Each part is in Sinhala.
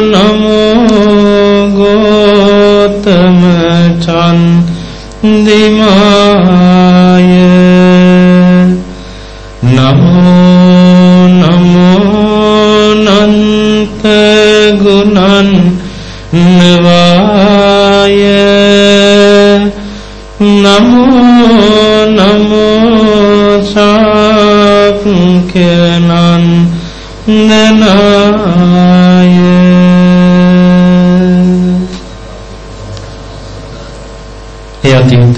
නමෝ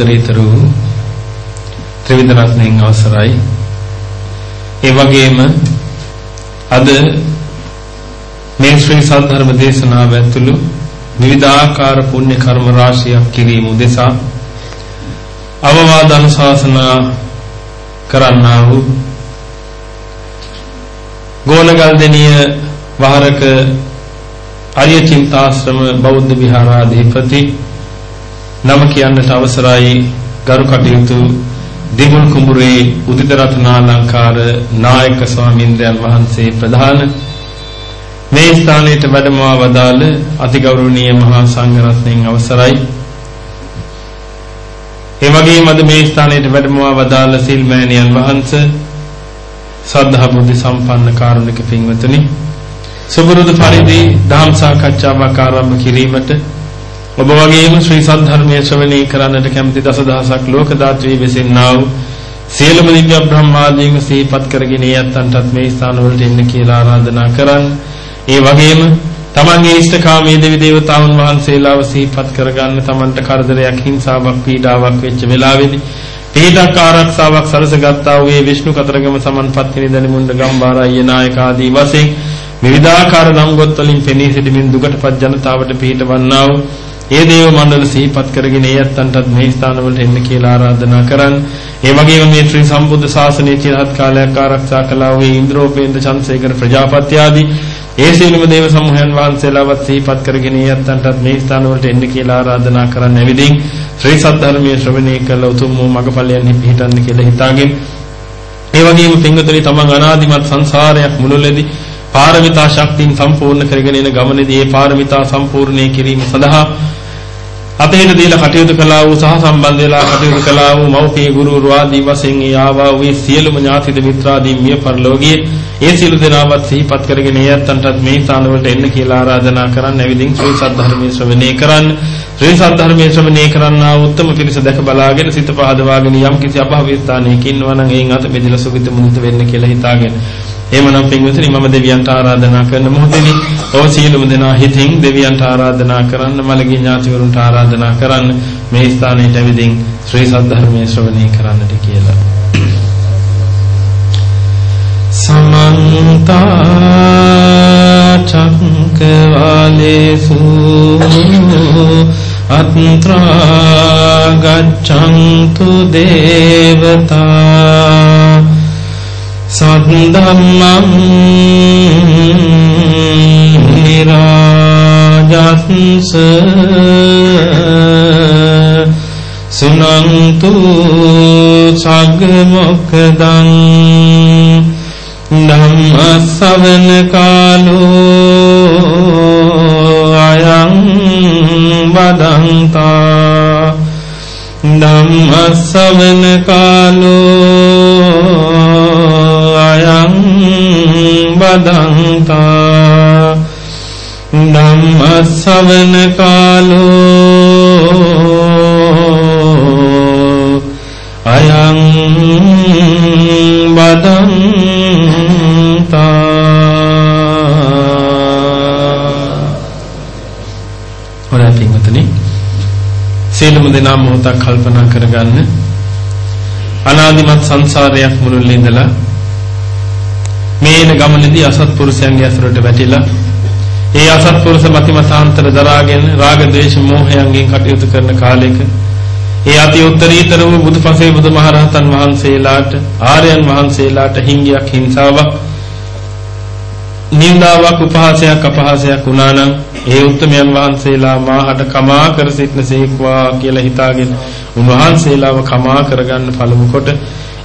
උත්තරීතර වූ ත්‍රිවිධ රත්නයන් අවසරයි. ඒ වගේම අද මේ ශ්‍රී සද්ධර්ම දේශනාව ඇතුළු විවිධාකාර පුණ්‍ය කර්ම රාශියක් කිරීම උදෙසා අවවාද අනුශාසනා කරන්නා වූ ගෝලගල්දෙනිය වහරක ආර්ය චින්තාශ්‍රම බෞද්ධ විහාරාධිපති නම කියන්නට අවසරයි ගරු කටයුතු දිගුල් කුඹුරේ උදිත රත්නාලංකාර නායක ස්වාමීන්ද්‍රයන් වහන්සේ ප්‍රධාන. මේ ස්ථානයට වැඩමවා වදාළ අතිගෞරවනීය මහා සංඝරත්නයන් අවසරයි. ඒ වගේම අද මේ ස්ථානයට වැඩමවා වදාළ සිල්මෑණියන් වහන්සේ සද්ධා බුද්ධ සම්පන්න කාරුණික පින්වතුනි සුබුරුදු පරිදි ධම් සාකච්ඡාවක් ආරම්භ කිරීමට ඔබ වගේම ශ්‍රී සද්ධර්මයේ ශ්‍රවණය කරන්නට කැමති දසදහසක් ලෝක දාත්‍රී වෙසෙන්නා වූ සියලුම දිව්‍ය බ්‍රහ්මාදීන් සිහිපත් කරගෙන යත්තන්ටත් මේ ස්ථානවලට එන්න කියලා ආරාධනා කරන්න. ඒ වගේම තමන්ගේ ඉෂ්ඨකාමී දෙවි දේවතාවුන් වහන්සේලාව සිහිපත් කරගන්න තමන්ට කරදරයක් හිංසාවක් පීඩාවක් වෙච්ච වෙලාවේදී පිටක් ආරක්ෂාවක් සලසගත්තා වූ විෂ්ණු කතරගම සමන්පත් නිදනි මුණ්ඩ ගම්බාර අයිය නායක ආදී වශයෙන් විවිධාකාර නම් ගොත් වලින් පෙනී සිටමින් දුකටපත් ජනතාවට පිහිටවන්නා වූ ඒ දේව මණ්ඩල සිහිපත් කරගෙන ඒ යත්තන්ටත් මේ ස්ථානවලට එන්න කියලා ආරාධනා කරන්. ඒ වගේම මේ ශ්‍රී සම්බුද්ධ ශාසනය චිරහත් කාලයක් ආරක්ෂා කළා වූ ඉන්ද්‍රෝපේන්ද්‍ර චන්ද්‍රසේකර ප්‍රජාපති ආදී ඒ සියලුම දේව සමූහයන් වහන්සේලාවත් සිහිපත් කරගෙන ඒ යත්තන්ටත් මේ ස්ථානවලට එන්න කියලා ආරාධනා කරන්. එවිදින් ශ්‍රී සද්ධර්මයේ ශ්‍රවණය කළ උතුම් වූ මගපලයන්හි පිහිටන්න කියලා හිතාගෙන ඒ වගේම පින්වතුනි තමන් අනාදිමත් සංසාරයක් මුළුල්ලේදී පාරමිතා ශක්තියින් සම්පූර්ණ කරගෙන යන ගමනේදී ඒ පාරමිතා සම්පූර්ණේ කිරීම සඳහා අතේට දීලා කටයුතු කළා වූ සහ සම්බන්ධ වෙලා කටයුතු කළා වූ මව්පිය ගුරු ආදී වශයෙන් ඒ ආවා වූ සියලුම ඥාතිද මිත්‍රාදී මිය පරලෝකයේ ඒ සියලු දෙනාවත් සිහිපත් කරගෙන ඒ අත්තන්ටත් මේ ස්ථානවලට එන්න කියලා ආරාධනා කරන්න ඇවිදින් ශ්‍රී සද්ධර්මයේ ශ්‍රවණය කරන්න. ශ්‍රී සද්ධර්මයේ ශ්‍රවණය කරන්නා උත්තම පිරිස දැක බලාගෙන සිත පහදවාගෙන යම් කිසි අභාවී ස්ථානයක ඉන්නවා නම් එයින් අත බෙදලා සුගිත මුනිත වෙන්න කියලා හිතාගෙන එහෙමනම් පින්වතුනි මම දෙවියන්ට ආරාධනා කරන මොහොතේදී ඔබ සියලුම දෙනා හිතින් දෙවියන්ට ආරාධනා කරන්න මළගිය ඥාතිවරුන්ට ආරාධනා කරන්න මේ ස්ථානයට ඇවිදින් ශ්‍රී සද්ධර්මයේ ශ්‍රවණය කරන්නට කියලා. සමන්ත චක්කවාලේසු අත්‍රා ගච්ඡන්තු දේවතා සද්ධම්මං නිරාජස්ස සුනන්තු සග්ග මොක්ඛදං ධම්මස්සවන කාලෝ අයං වදන්තා ධම්මස්සවන කාලෝ බදන්තා ධම්මස්සවන කාලෝ අයං බදන්තා හොරා පින්වතුනි. සියලුම දෙනා මොහොතක් කල්පනා කරගන්න. අනාදිමත් සංසාරයක් මුළුල්ලේ ඉඳලා මේන ගමනේදී අසත්පුරුෂයන්ගේ අසුරට වැටිලා ඒ අසත්පුරුෂ මතිමතාන්තර දරාගෙන රාග ద్వේෂ මෝහයන්ගෙන් කටයුතු කරන කාලයක ඒ අති උත්තරීතර වූ බුදුපසේ බුදුමහරහතන් වහන්සේලාට ආර්යයන් වහන්සේලාට හිංගියක් හිංසාවක් නින්දාවක් උපහාසයක් අපහාසයක් වුණා නම් ඒ උත්තමයන් වහන්සේලා මාහට කමා කර සිටනසේක්වා කියලා හිතාගෙන උන්වහන්සේලාව කමා කරගන්න පළමු කොට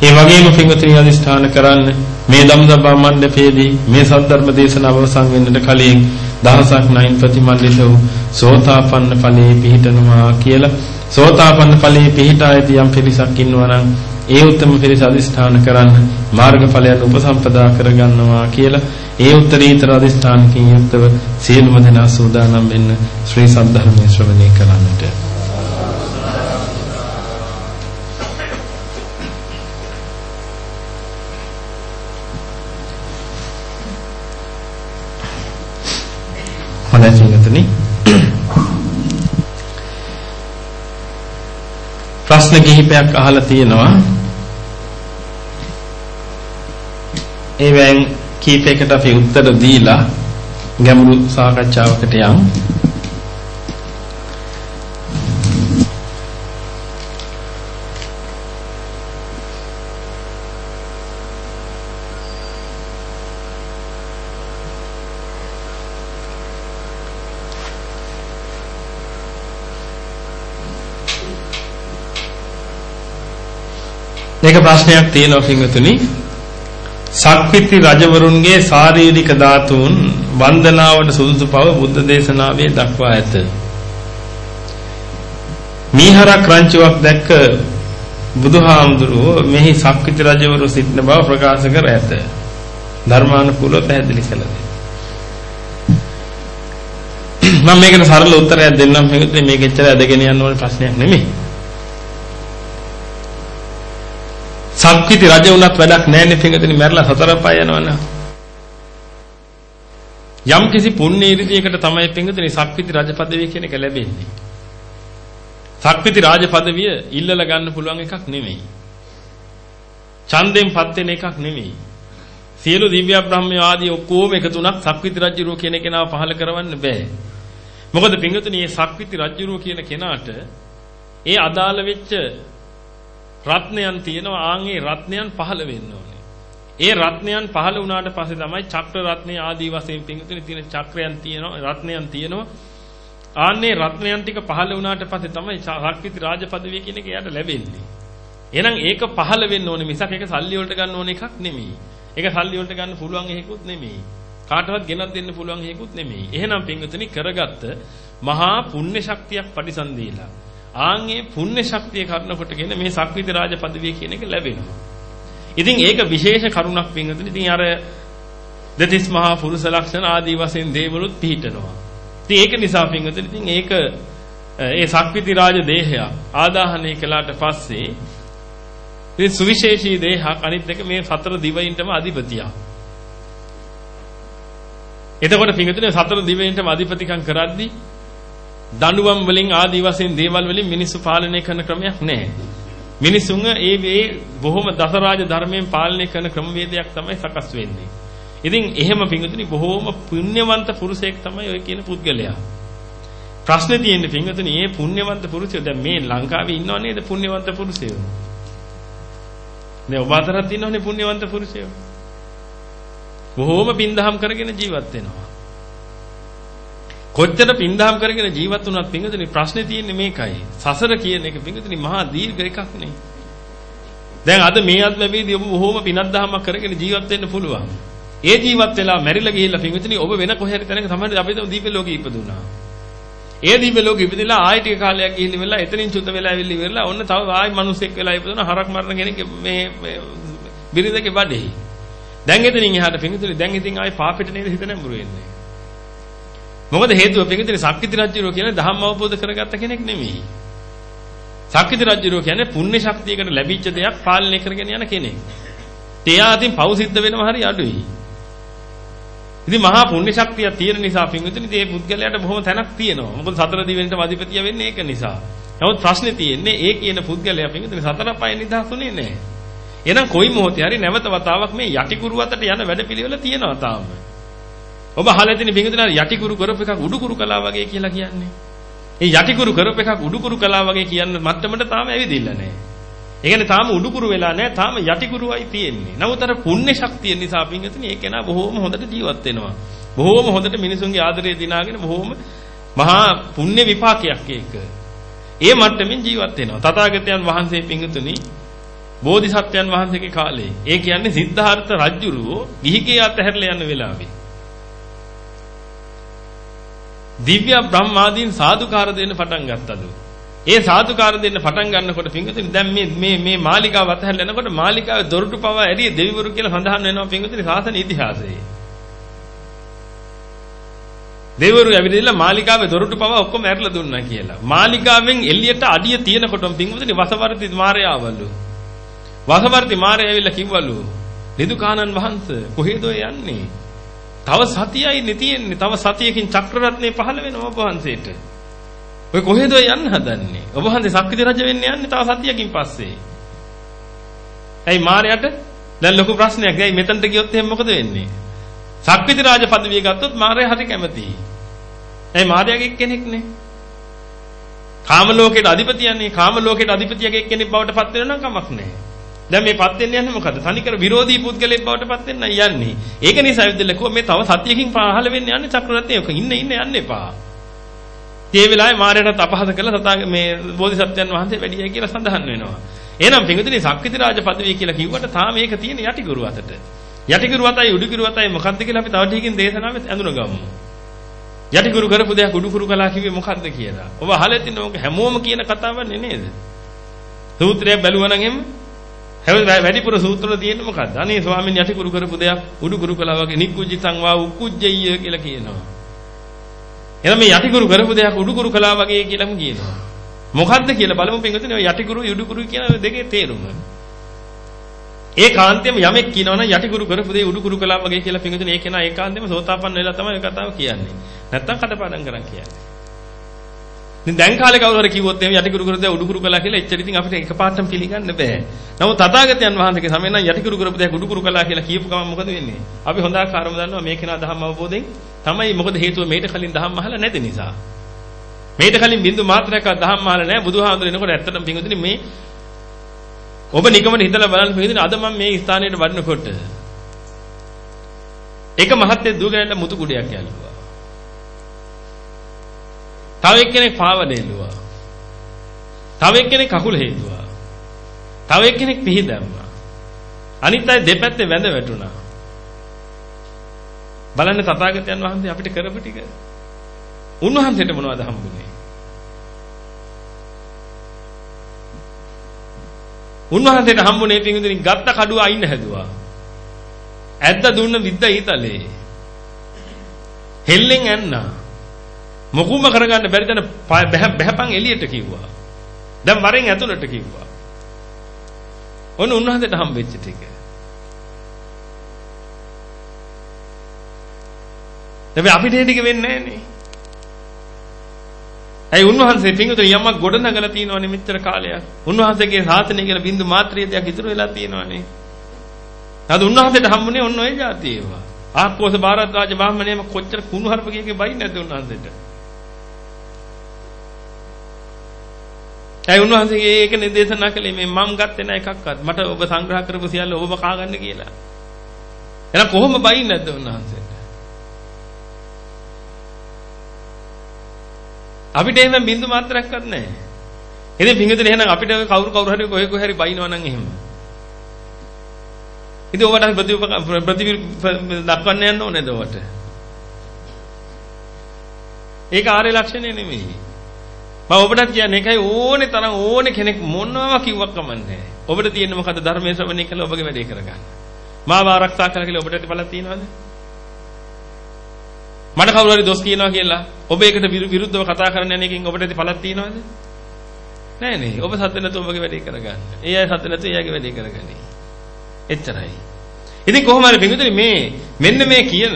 ඒ වගේම පින්වතුනි අදිස්ථාන කරන්න මේ ධම්මදබ්බා මණ්ඩපයේදී මේ සද්ධර්ම දේශනාව අවසන් වෙන්නට කලින් දහසක් නයින් ප්‍රතිමන්විත වූ සෝතාපන්න ඵලයේ පිහිටනවා කියලා. සෝතාපන්න ඵලයේ පිහිටා ඇති යම් පිරිසක් ඉන්නවා නම් ඒ උත්තම පිරිස අදිස්ථාන කරන්න මාර්ගඵලයන් උපසම්පදා කරගන්නවා කියලා. ඒ උත්තරීතර අදිස්ථානකින් යුක්තව සියලුම දෙනා සූදානම් වෙන්න ශ්‍රී සද්ධර්මයේ ශ්‍රවණය කරන්නට ප්‍රශ්න කිහිපයක් අහලා තියෙනවා. ඒවෙන් කීපයකට අපි උත්තර දීලා ගැඹුරු සාකච්ඡාවකට යමු ප්‍රශ්නයක් තියෙනවා පින්වතුනි. සක්විති රජවරුන්ගේ ශාරීරික ධාතුන් වන්දනාවට සුදුසු බව බුද්ධ දේශනාවේ දක්වා ඇත. මීහරක් රංචුවක් දැක්ක බුදුහාමුදුරුවෝ මෙහි සක්විති රජවරු සිටින බව ප්‍රකාශ කර ඇත. ධර්මානුකූලව පැහැදිලි කළා. මම මේකට සරල උත්තරයක් දෙන්නම් මේක එච්චර ඇදගෙන යන්න ඕන ප්‍රශ්නයක් නෙමෙයි. සක්විති රජ වුණත් වැඩක් නැහැ නේ පිටකදී මැරලා සතර පය යනවනේ. යම් කිසි පුණ්‍ය ඉරිදියකට තමයි පිටකදී සක්විති රජ පදවිය කියන එක ලැබෙන්නේ. සක්විති රාජ පදවිය ඉල්ලලා ගන්න පුළුවන් එකක් නෙමෙයි. ඡන්දයෙන් පත් වෙන එකක් නෙමෙයි. සියලු දිව්‍ය බ්‍රහ්මය ආදී ඔක්කොම එකතුණක් සක්විති රජුරෝ කියන කෙනාව පහල කරවන්න බෑ. මොකද පින්වතුනි මේ සක්විති රජුරෝ කියන කෙනාට ඒ අදාළ වෙච්ච රත්නයන් තියෙනවා ආන්ගේ රත්නයන් පහළ වෙන්න ඕනේ. ඒ රත්නයන් පහළ වුණාට පස්සේ තමයි චක්‍ර රත්නේ ආදී වශයෙන් පිංගුතුනි තියෙන චක්‍රයන් තියෙනවා රත්නයන් තියෙනවා. ආන්නේ රත්නයන් ටික පහළ වුණාට පස්සේ තමයි ශක්තිති රාජපදවිය කියන එක එයාට ලැබෙන්නේ. එහෙනම් ඒක පහළ වෙන්න ඕනේ මිසක් ඒක සල්ලි වලට ගන්න ඕන එකක් නෙමෙයි. ඒක සල්ලි වලට ගන්න පුළුවන් එකකුත් නෙමෙයි. කාටවත් ගෙනත් දෙන්න පුළුවන් එකකුත් නෙමෙයි. එහෙනම් පිංගුතුනි කරගත්ත මහා පුණ්‍ය ශක්තියක් පරිසන්දීලා ආන්ගේ පුණ්‍ය ශක්තිය කරන කොටගෙන මේ සක්විති රාජ පදවිය කියන එක ලැබෙනවා. ඉතින් ඒක විශේෂ කරුණක් පින්වතුනි. ඉතින් අර දෙතිස් මහා පුරුෂ ලක්ෂණ ආදී වශයෙන් දේවලුත් පිහිටනවා. ඉතින් ඒක නිසා පින්වතුනි ඉතින් ඒක ඒ සක්විති රාජ දේහය ආදාහනය කළාට පස්සේ ඉතින් සුවිශේෂී දේහයක් අනිත් එක මේ සතර දිවයින්ටම අධිපතියක්. එතකොට පින්වතුනි සතර දිවයින්ටම අධිපතිකම් කරද්දී දඬුවම් වලින් ආදී වශයෙන් දේවල් වලින් මිනිස්සු පාලනය කරන ක්‍රමයක් නැහැ. මිනිසුන් ඒ ඒ බොහොම දසරාජ ධර්මයෙන් පාලනය කරන ක්‍රමවේදයක් තමයි සකස් වෙන්නේ. ඉතින් එහෙම පිංගුතුනි බොහොම පුණ්‍යවන්ත පුරුෂයෙක් තමයි ඔය කියන පුද්ගලයා. ප්‍රශ්නේ තියෙන්නේ පිංගුතුනි මේ පුණ්‍යවන්ත පුරුෂයෝ දැන් මේ ලංකාවේ ඉන්නව නේද පුණ්‍යවන්ත පුරුෂයෝ? මේ ඔබ අතරත් ඉන්නවනේ පුණ්‍යවන්ත පුරුෂයෝ. බොහොම පින්දහම් කරගෙන ජීවත් වෙනවා. කොච්චර පින්දහම් කරගෙන ජීවත් වුණත් පිංගුතුනි ප්‍රශ්නේ තියෙන්නේ මේකයි. සසර කියන එක පිංගුතුනි මහා දීර්ඝ එකක් නේ. දැන් අද මේ අත්මැවේදී ඔබ බොහොම පිනක් දහමක් කරගෙන ජීවත් වෙන්න පුළුවන්. ඒ ජීවත් වෙලා මැරිලා ගිහිල්ලා පිංගුතුනි ඔබ වෙන කොහේ හරි තැනක තමයි අපි හිතමු දීපේ ලෝකෙ ඉපදුනා. ඒ දීපේ ලෝකෙ ඉපදිලා ආයෙ ටික කාලයක් ගිහිල්ලා වෙලා එතනින් චුත වෙලා ඇවිල්ලි වෙලා ඔන්න තව ආයෙ මිනිස්සෙක් වෙලා ඉපදුනා හරක් මරන කෙනෙක් මේ බිරිඳගේ බඩේ. දැන් එතනින් එහාට පිංගුතුනි දැන් ඉතින් ආයෙ පාපෙට නේද හිත නැඹුරු වෙන්නේ. මොකද හේතුව පිටින් සක්විති රජුරෝ කියන්නේ ධම්ම අවබෝධ කරගත්ත කෙනෙක් නෙමෙයි. සක්විති රජුරෝ කියන්නේ පුණ්‍ය ශක්තියකට ලැබිච්ච දෙයක් පාලනය කරගෙන යන කෙනෙක්. එයා අතින් පව් සිද්ධ වෙනව හරි අඩුයි. ඉතින් මහා පුණ්‍ය ශක්තිය තියෙන නිසා පින්විතනි මේ පුද්ගලයාට බොහොම තැනක් තියෙනවා. මොකද සතර දිවෙන්ට අධිපතිය වෙන්නේ ඒක නිසා. නමුත් ප්‍රශ්නේ තියෙන්නේ ඒ කියන පුද්ගලයා පින්විතනි සතර පය නිදහසුනේ නැහැ. එහෙනම් කොයි මොහොතේ හරි නැවත වතාවක් මේ යටි කුරු අතට යන වැඩපිළිවෙල තියෙනවා තාම. ඔබ අහලා තියෙන බින්දුනා යටිකුරු කරප එකක් උඩුකුරු කළා වගේ කියලා කියන්නේ. ඒ යටිකුරු කරප එකක් උඩුකුරු කළා වගේ කියන්න මට්ටමට තාම ඇවිදින්න නැහැ. ඒ කියන්නේ තාම උඩුකුරු වෙලා නැහැ තාම යටිකුරුවයි තියෙන්නේ. නමුත් අර පුණ්‍ය ශක්තිය නිසා බින්දුනේ ඒ කෙනා බොහෝම හොඳට ජීවත් වෙනවා. බොහෝම හොඳට මිනිසුන්ගේ ආදරය දිනාගෙන බොහෝම මහා පුණ්‍ය විපාකයක් ඒක. ඒ මට්ටමින් ජීවත් වෙනවා. තථාගතයන් වහන්සේ පිංගුතුනි බෝධිසත්වයන් වහන්සේගේ කාලේ. ඒ කියන්නේ සිද්ධාර්ථ රජුරෝ ගිහිගේ අතහැරලා යන වෙලාවේ. දිව්‍ය බ්‍රහ්මාදීන් සාදුකාර දෙන්න පටන් ගත්තලු. ඒ සාදුකාර දෙන්න පටන් ගන්නකොට පිංගුතුනි දැන් මේ මේ මේ මාලිකාව අතහැරලා යනකොට මාලිකාවේ දොරටු පවා ඇරිය දෙවිවරු කියලා සඳහන් වෙනවා පිංගුතුනි සාසන ඉතිහාසයේ. දෙවිවරු ඇවිදලා මාලිකාවේ දොරටු පවා ඔක්කොම ඇරලා දුන්නා කියලා. මාලිකාවෙන් එළියට අඩිය තියෙනකොටම පිංගුතුනි වසවර්ති මාරයාවලු. වසවර්ති මාරයා ඇවිල්ලා කිව්වලු. නිදුකානන් වහන්සේ කොහෙද යන්නේ? තව සතියයි තියෙන්නේ. තව සතියකින් චක්‍රරත්නේ පහළ වෙනවා ඔබ වහන්සේට. ඔය කොහෙද යන්න හදන්නේ? ඔබ වහන්සේ සක්විති රජ වෙන්න යන්නේ තව සතියකින් පස්සේ. ඇයි මාරයට දැන් ලොකු ප්‍රශ්නයක්. ඇයි මෙතනට ගියොත් එහෙනම් මොකද වෙන්නේ? සක්විති රාජ පදවිය ගත්තොත් මාරය හරි කැමතියි. ඇයි මාරයාගේ කෙනෙක් නේ? කාම ලෝකේට අධිපතියන්නේ කාම ලෝකේට අධිපතියගේ කෙනෙක් බවට පත් වෙනවා නම් කමක් නැහැ. දැන් මේ පත් වෙන්න යන්නේ මොකද? තනිකර විරෝධී පුද්ගලයෙක් බවට පත් වෙන්න යන්නේ. ඒක නිසා විදිහට කිව්වා මේ තව සතියකින් පහළ වෙන්න යන්නේ චක්‍රරත්නය. ඔක ඉන්න ඉන්න යන්න එපා. ඒ වෙලාවේ මාරයටත් අපහාස කළා සතා මේ බෝධිසත්වයන් වහන්සේ වැඩියයි කියලා සඳහන් වෙනවා. එහෙනම් පිඟුතුනි සක්විති රාජ පදවිය කියලා කිව්වට තාම මේක තියෙන යටිගුරු අතට. යටිගුරු අතයි උඩුගුරු අතයි මොකද්ද කියලා අපි තව ටිකකින් දේශනාවෙ ඇඳුනගමු. යටිගුරු කරපු දෙයක් උඩුගුරු කළා කිව්වේ මොකද්ද කියලා. ඔබ අහලා තින්න ඕක හැමෝම කියන කතාවක් නේද? සූත්‍රය බැලුවා නම් එම්ම හැබැයි වැඩිපුර සූත්‍රවල තියෙන්නේ මොකද්ද? අනේ ස්වාමීන් යටිකුරු කරපු දෙයක් උඩුකුරු කළා වගේ නික්කුජිතං වා උක්කුජ්ජය කියලා කියනවා. එහෙනම් මේ යටිකුරු කරපු දෙයක් උඩුකුරු කළා වගේ කියලාම කියනවා. මොකද්ද කියලා බලමු පින්වතුනි ඔය යටිකුරු උඩුකුරු කියන දෙකේ තේරුම. ඒ කාන්තේම යමෙක් කියනවනම් යටිකුරු කරපු දේ උඩුකුරු කළා වගේ කියලා පින්වතුනි ඒ කෙනා ඒකාන්තේම සෝතාපන්න වෙලා තමයි ඔය කතාව කියන්නේ. නැත්තම් කටපාඩම් කරන් කියන්නේ. ඉතින් දැන් කාලේ කවුරු හරි කිව්වොත් එහෙම යටිකුරු කරපු දේ උඩුකුරු කළා කියලා එච්චර ඉතින් අපිට එකපාරටම පිළිගන්න බෑ. නමුත් තථාගතයන් වහන්සේගේ සමය නම් යටිකුරු කරපු දේ උඩුකුරු කළා කියලා කියපු ගමන් මොකද වෙන්නේ? අපි හොඳ ආකාරව දන්නවා මේ කෙනා ධම්ම අවබෝධයෙන් තමයි මොකද හේතුව මේට කලින් ධම්ම අහලා නැති නිසා. මේට කලින් බින්දු මාත්‍රයක්වත් ධම්ම අහලා නැහැ බුදුහාමුදුර එනකොට ඇත්තටම පිංගුතුනි මේ ඔබ නිකමන හිතලා බලන්න පිංගුතුනි අද මම මේ ස්ථානයට වඩනකොට එක මහත්යෙක් දුවගෙන මුතු කුඩයක් යල්ලුවා. තව එක්කෙනෙක් පාවඩ එල්ලුවා. තව එක්කෙනෙක් කකුල හේතුවා. තව එක්කෙනෙක් පිහි දැම්මා. අනිත් අය දෙපැත්තේ වැඳ වැටුණා. බලන්න තථාගතයන් වහන්සේ අපිට කරපු ටික. උන්වහන්සේට මොනවද හම්බුනේ? උන්වහන්සේට හම්බුනේ පින්විතකින් ගත්ත කඩුව අයින්න හැදුවා. ඇද්ද දුන්න විද්ද ඊතලේ. හෙල්ලෙන් ඇන්නා. මොකුම කරගන්න බැරි තැන බහැපන් එළියට කිව්වා. දැන් වරෙන් ඇතුළට කිව්වා. ඔන්න උන්වහන්සේට හම්බෙච්ච ටික. හැබැයි අපිට ඒ ටික වෙන්නේ නැහනේ. ඇයි උන්වහන්සේ පිංගුතුනි යමක් ගොඩනගලා තියෙනවනේ මෙච්චර කාලයක්. උන්වහන්සේගේ සාසනය කියලා බින්දු මාත්‍රිය දෙයක් ඉතුරු වෙලා තියෙනවනේ. අද උන්වහන්සේට හම්බුනේ ඔන්න ඔය જાතිය ඒවා. ආප්පෝස භාරද්වාජ බ්‍රාහ්මණයම කොච්චර කුණු හරපකියක බයි නැද්ද උන්වහන්සේට. ඇයි උන්වහන්සේගේ ඒක නිදේශනා කළේ මේ මම ගත්තේ නැහැ එකක්වත්. මට ඔබ සංග්‍රහ කරපු සියල්ල ඔබම කා ගන්න කියලා. එහෙනම් කොහොම බයින්නේ නැද්ද උන්වහන්සේට? අපිට එහෙම බින්දු මාත්‍රයක්වත් නැහැ. ඉතින් පිංගුතුනේ එහෙනම් අපිට කවුරු කවුරු හරි කොහේ කොහේ හරි බයිනවා නම් එහෙම. ඉතින් ඔබට ප්‍රති ප්‍රති දක්වන්න යන්න ඕනේද ඔබට? ඒක ආර්ය ලක්ෂණය නෙමෙයි. මම ඔබට කියන්නේ ඒකයි ඕනේ තරම් ඕනේ කෙනෙක් මොනවා කිව්වක් කමන්නේ. ඔබට තියෙන්නේ මොකද්ද ධර්මයේ ශ්‍රවණය කළා ඔබගේ වැඩේ කරගන්න. මාව ආරක්ෂා කරලා කියලා ඔබට බලක් තියෙනවද? මට කවුරු හරි දොස් කියනවා කියලා ඔබ ඒකට විරුද්ධව කතා කරන්න යන එකකින් ඔබට බලක් තියෙනවද? නෑ නේ. ඔබ සත්‍ය නැතුව ඔබගේ වැඩේ කරගන්න. ඒ අය සත්‍ය නැතුව එයාගේ වැඩේ කරගන්නේ. එච්චරයි. ඉතින් කොහොම හරි පිටුතුනි මේ මෙන්න මේ කියන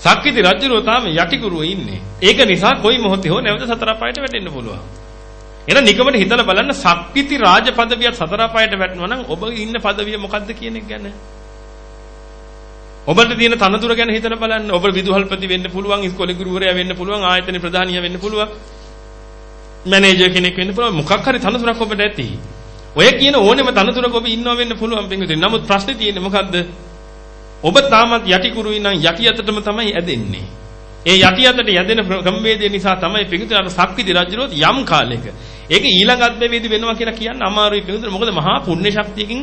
සක්විති රජුරෝ තාම යටිකුරුව ඉන්නේ. ඒක නිසා කොයි මොහොතේ හෝ නැවත සතර පායට වැටෙන්න පුළුවන්. එහෙනම් නිකමට හිතලා බලන්න සක්විති රාජ පදවියත් සතර පායට වැටෙනවා නම් ඔබ ඉන්න පදවිය මොකද්ද කියන එක ගැන. ඔබට තියෙන තනතුර ගැන හිතලා බලන්න. ඔබ විදුහල්පති වෙන්න පුළුවන්, ඉස්කෝලේ ගුරුවරයා වෙන්න පුළුවන්, ආයතන ප්‍රධානියා වෙන්න පුළුවන්. මැනේජර් කෙනෙක් වෙන්න පුළුවන්. මොකක් හරි තනතුරක් ඔබට ඇති. ඔය කියන ඕනෙම තනතුරක ඔබ ඉන්නව වෙන්න පුළුවන් පින්විතේ. නමුත් ප්‍රශ්නේ තියෙන්නේ මොකද්ද? ඔබ තාමත් යටි කුරුයි නම් යටි අතටම තමයි ඇදෙන්නේ. ඒ යටි අතට යැදෙන ක්‍රමවේදය නිසා තමයි පිඟුතුන සක්විති රජුරෝත් යම් කාලයක ඒක ඊළඟ අත්බැවේදී වෙනවා කියලා කියන්න අමාරුයි පිටුදුන මොකද මහා පුණ්‍ය ශක්තියකින්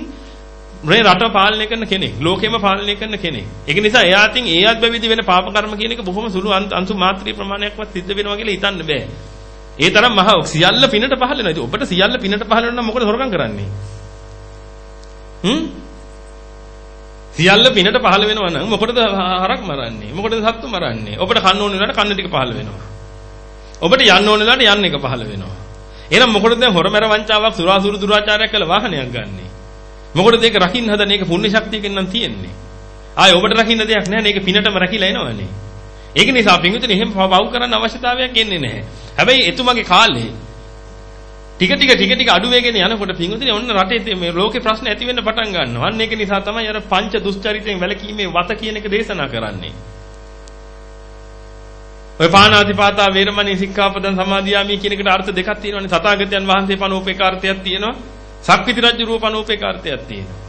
මේ රට පාලනය කරන කෙනෙක් ලෝකෙම පාලනය කරන කෙනෙක්. ඒක නිසා එයා අතින් ඒ අත්බැවේදී වෙන පාප කර්ම කියන එක බොහොම සුළු අංශු මාත්‍රී ප්‍රමාණයක්වත් සිද්ධ වෙනවා කියලා හිතන්න බෑ. ඒ තරම් මහා සියල්ල පිනට පහළ වෙනවා. ඉතින් ඔබට සියල්ල පිනට පහළ වෙනවා නම් මොකද හොරකම් කරන්නේ? හ්ම්? සියල්ල පිනට පහළ වෙනවා නම් මොකටද හරක් මරන්නේ? මොකටද සත්තු මරන්නේ? ඔබට කන්න ඕන වෙලාවට කන්න ටික පහළ වෙනවා. ඔබට යන්න ඕන වෙලාවට යන්න එක පහළ වෙනවා. එහෙනම් මොකටද දැන් හොරමැර වංචාවක් සුරාසුරු දුරාචාරයක් කළ වාහනයක් ගන්නෙ? මොකටද ඒක රකින්න හදන එක පුණ්‍ය ශක්තියකින් නම් තියෙන්නේ. ආයේ ඔබට රකින්න දෙයක් නැහැ මේක පිනටම රැකිලා එනවනේ. ඒක නිසා පින්විතනේ එහෙම පව් කරන්න අවශ්‍යතාවයක් එන්නේ නැහැ. හැබැයි එතුමගේ කාලේ ටික ටික ටික ටික අඩු වෙගෙන යනකොට පින්විතනේ ඔන්න රටේ මේ ලෝකේ ප්‍රශ්න ඇති වෙන්න පටන් ගන්නවා. අන්න ඒක නිසා තමයි අර පංච දුස්චරිතයෙන් වැළකීමේ වත කියන එක දේශනා කරන්නේ. ඔය පාණාතිපාතා වේරමණී සික්ඛාපදං සමාදියාමි කියන එකට අර්ථ දෙකක් තියෙනවානේ. තථාගතයන් වහන්සේ පනෝපේක අර්ථයක් තියෙනවා. සක්විති රජු රූප පනෝපේක අර්ථයක් තියෙනවා.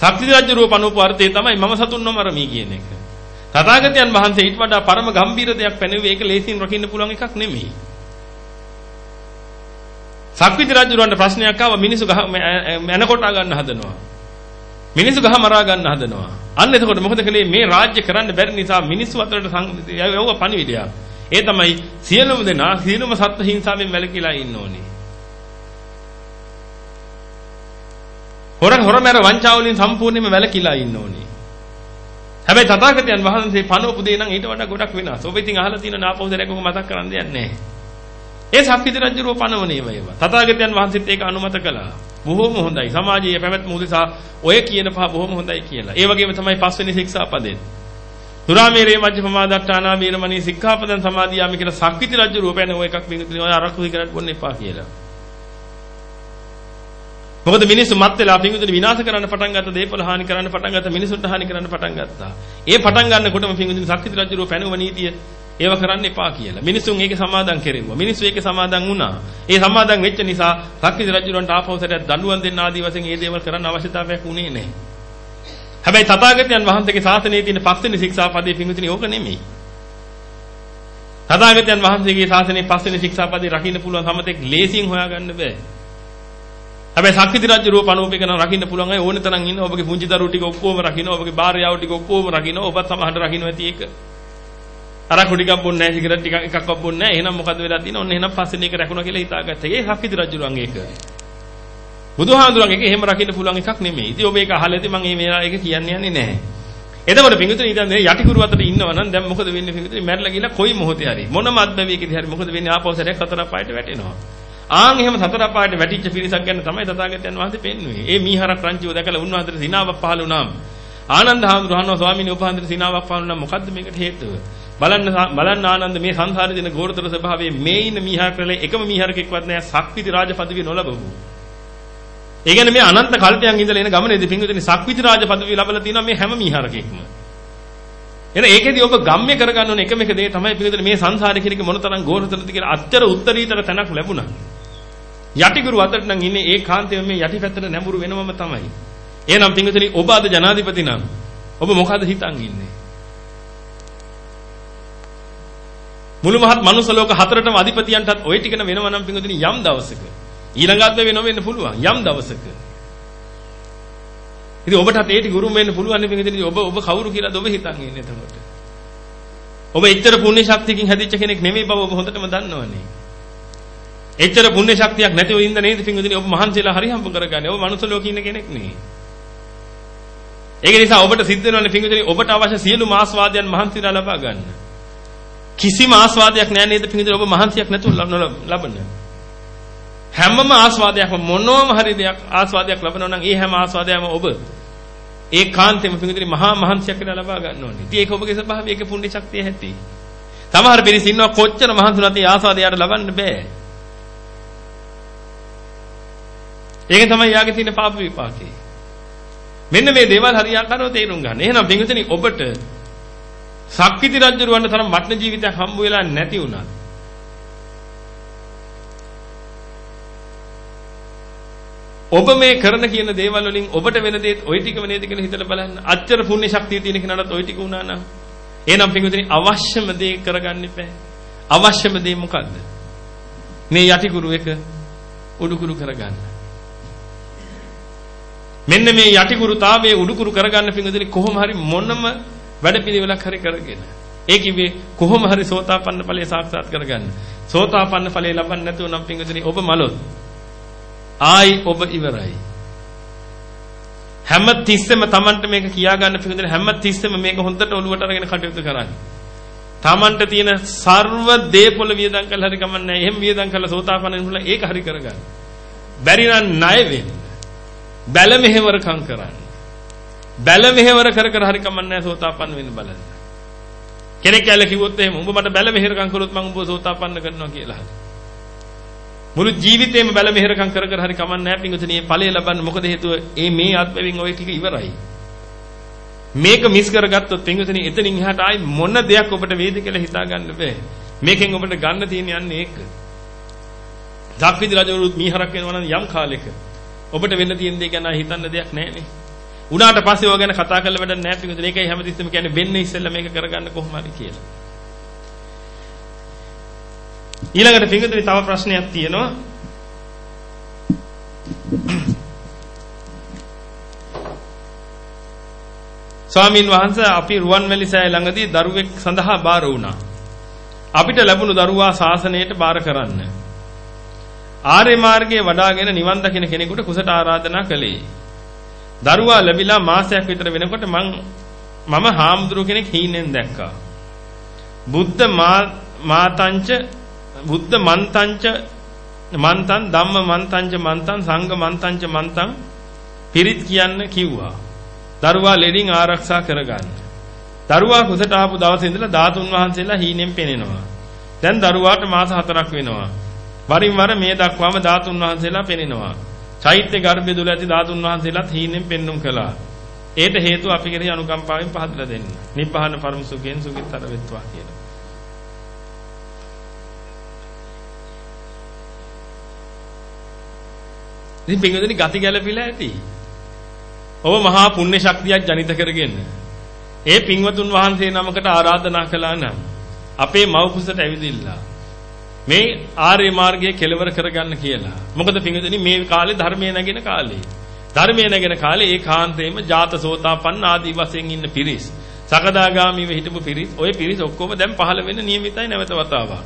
සක්විති රජු රූප පනෝප අර්ථය තමයි මම සතුන් නොමරමි කියන එක. තථාගතයන් වහන්සේ ඊට වඩා පරම ගම්බීර දෙයක් පැනෙව්වේ ඒක ලේසියෙන් රකින්න පුළුවන් එකක් නෙමෙයි. සක්විති රජුරන්ට ප්‍රශ්නයක් ආවා මිනිස්සු ගහ මැන කොටා ගන්න හදනවා. මිනිස්සු ගහ මරා ගන්න හදනවා. අන්න එතකොට මොකද කළේ මේ රාජ්‍ය කරන්න බැරි නිසා මිනිස්සු අතරට යවුව පණිවිඩයක්. ඒ තමයි සියලුම දෙනා සියලුම සත්ත්ව හිංසාවෙන් වැළකීලා ඉන්න ඕනේ. හොර හොරමැර වංචාවලින් සම්පූර්ණයෙන්ම වැළකීලා ඉන්න ඕනේ. හැබැයි තථාගතයන් වහන්සේ පනෝපු දේ නම් ඊට වඩා ගොඩක් වෙනස්. ඔබ ඉතින් අහලා තියෙන නාපෞසරයක් ඔබ මතක් කරන් දෙයක් නැහැ. ඒ සක්විති රජුරෝ පනවනේ ඒවා. තථාගතයන් වහන්සේත් ඒක අනුමත කළා. බොහොම හොඳයි. සමාජයේ පැවැත්ම උදෙසා ඔය කියන පහ බොහොම හොඳයි කියලා. ඒ වගේම තමයි පස්වෙනි ශික්ෂාපදෙත්. තුරාමේරේ මජ්ජපමාදට්ඨානා වීරමණී සික්ඛාපදං සමාදියාමි කියලා සක්විති රජුරෝ පැන ඔය එකක් වින්දුනේ ඔය අරක්කු සිගරට් බොන්න එපා කියලා. මොකද මිනිස්සු මත් වෙලා පිංගුතුනි විනාශ කරන්න පටන් ගත්ත දේපල හානි කරන්න පටන් ගත්ත මිනිසුන්ට හානි කරන්න පටන් ගත්තා. ඒ පටන් ගන්නකොටම පිංගුතුනි සක්විති රජුරෝ පැනුව නීතිය ඒව කරන්න එපා කියලා. මිනිසුන් ඒකේ සමාදම් කෙරෙව්වා. මිනිස්සු ඒකේ සමාදම් වුණා. ඒ සමාදම් වෙච්ච නිසා සක්විති රජුරන්ට ආපෞසරයක් දඬුවම් දෙන්න ආදී වශයෙන් මේ දේවල් කරන්න අවශ්‍යතාවයක් උනේ නැහැ. හැබැයි තථාගතයන් වහන්සේගේ ශාසනයේ තියෙන පස්වෙනි ශික්ෂාපදයේ පිංගුතුනි ඕක නෙමෙයි. තථාගතයන් වහන්සේගේ ශාසනයේ පස්වෙනි ශික්ෂාපදේ රකින්න පුළුවන් සමතෙක් ලේසියෙන් හොයාගන්න බෑ. හැබැයි සක්විති රජු රූප අනූපේකන රකින්න පුළුවන් අය ඕනේ තරම් ඉන්න ඔබගේ පුංචි දරුවෝ ටික ඔක්කොම රකින්න ඔබගේ භාර්යාව ටික ඔක්කොම රකින්න ඔබත් සමහරට රකින්න ඇති ඒක අර කුඩිකක් බොන්නේ නැහැ සිගරට් ටිකක් එකක්වත් බොන්නේ නැහැ. එහෙනම් මොකද වෙලා තියෙන්නේ? ඔන්න එහෙනම් පස්සේ මේක රැකුණා කියලා හිතාගත්තා ඒ සක්විති රජුලන් ඒක බුදුහාඳුරන් එක එහෙම රකින්න පුළුවන් එකක් නෙමෙයි. ඉතින් ඔබ ඒක අහලා ඉතින් මම මේ මේලා ඒක කියන්නේ යන්නේ නැහැ. එතකොට පිංගුතුනි ඉතින් මේ යටිකුරු අතට ඉන්නවා නම් දැන් මොකද වෙන්නේ පිංගුතුනි මැරලා ගිහලා කොයි මොහොතේ හරි. මොනම අත්දැකීමකදී හරි මොකද වෙන්නේ? ආපහු සැරයක් හතර පායට වැටෙනවා. ආන් එහෙම සතර පාට වැටිච්ච පිරිසක් ගැන තමයි තථාගතයන් වහන්සේ පෙන්වුවේ. ඒ මීහරක් රංචිව දැකලා උන්වහන්සේට සිනාවක් පහළ වුණාම ආනන්ද හාමුදුරුවෝ ස්වාමීන් වහන්සේට සිනාවක් පහළ වුණා මොකද්ද මේකට හේතුව? බලන්න බලන්න ආනන්ද මේ සංසාරේ දින ගෝරතර ස්වභාවයේ මේ ඉන්න මීහර කරලේ එකම මීහරකෙක්වත් නැහැ සක්විති රාජ පදවිය නොලබපු. ඒ කියන්නේ මේ අනන්ත කල්පයන් ඉඳලා එන ගමනේදී පින්විතනි සක්විති රාජ පදවිය ලබලා තියෙනවා මේ හැම මීහරකෙක්ම. එන ඒකෙදී ඔබ ගම්ම්‍ය කරගන්න ඕන එකම එක දේ තමයි පිළිදෙන මේ සංසාරේ කියන එක මොනතරම් ගෝරතරද කියලා අත්තර උත්තරීතර තැනක් ලැබුණා. යටිගුරු අතට නම් ඉන්නේ ඒ කාන්තේම මේ යටිපැත්තට නැඹුරු වෙනවම තමයි. එහෙනම් පින්විතනි ඔබ අද ජනාධිපති නම් ඔබ මොකද හිතන් ඉන්නේ? මුළු මහත් මනුස්ස ලෝක හතරටම අධිපතියන්ටත් ওই ටිකන වෙනව නම් පින්විතනි යම් දවසක ඊළඟත් වෙනව වෙන්න පුළුවන් යම් දවසක. ඉතින් ඔබටත් ඒ ටික උරුම වෙන්න පුළුවන් නේ පින්විතනි ඔබ ඔබ කවුරු කියලාද ඔබ හිතන් ඉන්නේ එතකොට. ඔබ එච්චර පුණ්‍ය ශක්තියකින් හැදිච්ච කෙනෙක් නෙමෙයි බව ඔබ හොඳටම දන්නවනේ. එච්චර පුණ්‍ය ශක්තියක් නැතිව ඉඳ නේද පින්වදිනේ ඔබ මහන්සියලා හරි හම්බ කරගන්නේ. ඔබ මනුස්ස ලෝකේ ඉන්න කෙනෙක් නෙවෙයි. ඒක නිසා ඔබට සිද්ධ වෙනවනේ පින්වදිනේ ඔබට අවශ්‍ය සියලු ආස්වාදයන් මහන්සියලා ලබා ගන්න. කිසිම ආස්වාදයක් නැහැ නේද පින්වදිනේ ඔබ මහන්සියක් නැතුව ලබන. හැමම ආස්වාදයක්ම මොනෝම හරි දෙයක් ආස්වාදයක් ලබනවා නම් ඒ හැම ආස්වාදයක්ම ඔබ ඒ කාන්තේම පින්වදිනේ මහා මහන්සියක් කියලා ලබා ගන්න ඕනේ. ඉතින් ඒක ඔබගේ ස්වභාවය ඒක පුණ්‍ය ශක්තිය ඇති. සමහර පිරිස ඉන්නවා කොච්චර මහන්සියුණත් ඒ ආස්වාදයට ලබන්න බෑ. ඒක තමයි යාගේ තියෙන පාප විපාකේ. මෙන්න මේ දේවල් හරියාකාරව තේරුම් ගන්න. එහෙනම් පින්විතනි ඔබට සක්විති රජුරවන්න තරම් වටින ජීවිතයක් හම්බ වෙලා නැති වුණා. ඔබ මේ කරන කියන දේවල් වලින් ඔබට වෙන දේත් ওই ටිකම නේද කියලා හිතලා බලන්න. අච්චර පුණ්‍ය ශක්තිය තියෙන කෙනාට ওই ටික වුණා නම් එහෙනම් පින්විතනි අවශ්‍යම දේ කරගන්න එපා. අවශ්‍යම දේ මොකද්ද? මේ යටිකුරු එක උඩුකුරු කරගන්න. මෙන්න මේ යටිකුරුතාවයේ උඩුකුරු කරගන්න පිංගුදෙනි කොහොම හරි මොනම වැඩපිළිවෙලක් හරි කරගෙන ඒ කිව්වේ කොහොම හරි සෝතාපන්න ඵලය සාක්ෂාත් කරගන්න. සෝතාපන්න ඵලය ලබන්නේ නැතුව නම් පිංගුදෙනි ඔබ මලොත්. ආයි ඔබ ඉවරයි. හැම තිස්සෙම Tamanට මේක කියා ගන්න පිංගුදෙනි හැම තිස්සෙම මේක හොඳට ඔලුවට අරගෙන කටයුතු කරන්න. Tamanට තියෙන ਸਰව දේපොළ වියදම් කළා හරි කමන්නේ එහෙම වියදම් කළා සෝතාපන්න වෙන්න ඒක හරි කරගන්න. බැරි නම් ණය වෙන්න. බැල මෙහෙවරකම් කරන්න. බැල මෙහෙවර කර කර හරි කමන්නේ සෝතාපන්න වෙන්න බලන්න. කෙනෙක් ඇල කිව්වොත් එහෙම උඹ මට බැල මෙහෙරකම් කළොත් මම උඹව සෝතාපන්න කරනවා කියලා. මුළු ජීවිතේම බැල මෙහෙරකම් කර කර හරි කමන්නේ නැහැ පිංගුතුනි මේ ඵලය ලබන්න මොකද හේතුව? ඒ මේ ආත්මෙන් ওই ටික ඉවරයි. මේක මිස් කරගත්තොත් පිංගුතුනි එතනින් එහාට ආයි මොන දෙයක් ඔබට වේද කියලා හිතා ගන්න බෑ. මේකෙන් ඔබට ගන්න තියෙන යන්නේ ඒක. ධක්විද රජවරුත් මීහරක් වෙනවා නම් යම් කාලෙක ඔබට වෙන්න තියෙන දේ ගැන හිතන්න දෙයක් නැහැ නේ. උනාට පස්සේ ඔය ගැන කතා කරලා වැඩක් නැහැ පිටුද ඒකයි හැමතිස්සෙම කියන්නේ වෙන්නේ ඉස්සෙල්ලා මේක කරගන්න කොහොම හරි කියලා. ඊළඟට පිටුදේ තව ප්‍රශ්නයක් තියෙනවා. ස්වාමින් වහන්සේ අපි රුවන්වැලි සෑය ළඟදී දරුවෙක් සඳහා බාර වුණා. අපිට ලැබුණු දරුවා ශාසනයට බාර කරන්න. ආර්ය මාර්ගයේ වඩාගෙන නිවන් දකින කෙනෙකුට කුසට ආරාධනා කළේ. දරුවා ලැබිලා මාසයක් විතර වෙනකොට මං මම හාමුදුරුව කෙනෙක් හීනෙන් දැක්කා. බුද්ධ මාතංච බුද්ධ මන්තංච මන්තං ධම්ම මන්තංච මන්තං සංඝ මන්තංච මන්තං පිරිත් කියන්න කිව්වා. දරුවා ලෙඩින් ආරක්ෂා කරගන්න. දරුවා කුසට ආපු දවසේ ඉඳලා ධාතුන් වහන්සේලා හීනෙන් පෙනෙනවා. දැන් දරුවාට මාස 4ක් වෙනවා. වරින් වර මේ දක්වාම ධාතුන් වහන්සේලා පෙනෙනවා. චෛත්‍ය ගර්භය තුල ඇති ධාතුන් වහන්සේලාත් හීනෙන් පෙන්눔 කළා. ඒට හේතුව අපි කෙරෙහි අනුකම්පාවෙන් පහදලා දෙන්න. නිබ්බාන පරම සුඛයෙන් සුඛිතර වෙත්වා කියලා. ඉතින් පින්වතුනි ගති ගැළපිලා ඇති. ඔබ මහා පුණ්‍ය ශක්තියක් ජනිත කරගෙන ඒ පින්වතුන් වහන්සේ නමකට ආරාධනා කළා නම් අපේ මව් කුසට ඇවිදිලා මේ ආර්ය මාර්ගයේ කෙලවර කරගන්න කියලා. මොකද පින්වතුනි මේ කාලේ ධර්මයේ නැගෙන කාලේ. ධර්මයේ නැගෙන කාලේ ඒකාන්තයෙන්ම ජාත සෝතාපන්න ආදී වශයෙන් ඉන්න පිරිස්. සකදාගාමීව හිටපු පිරිස්, ওই පිරිස් ඔක්කොම දැන් පහළ වෙන්න නියමිතයි නැවත වතාවක්.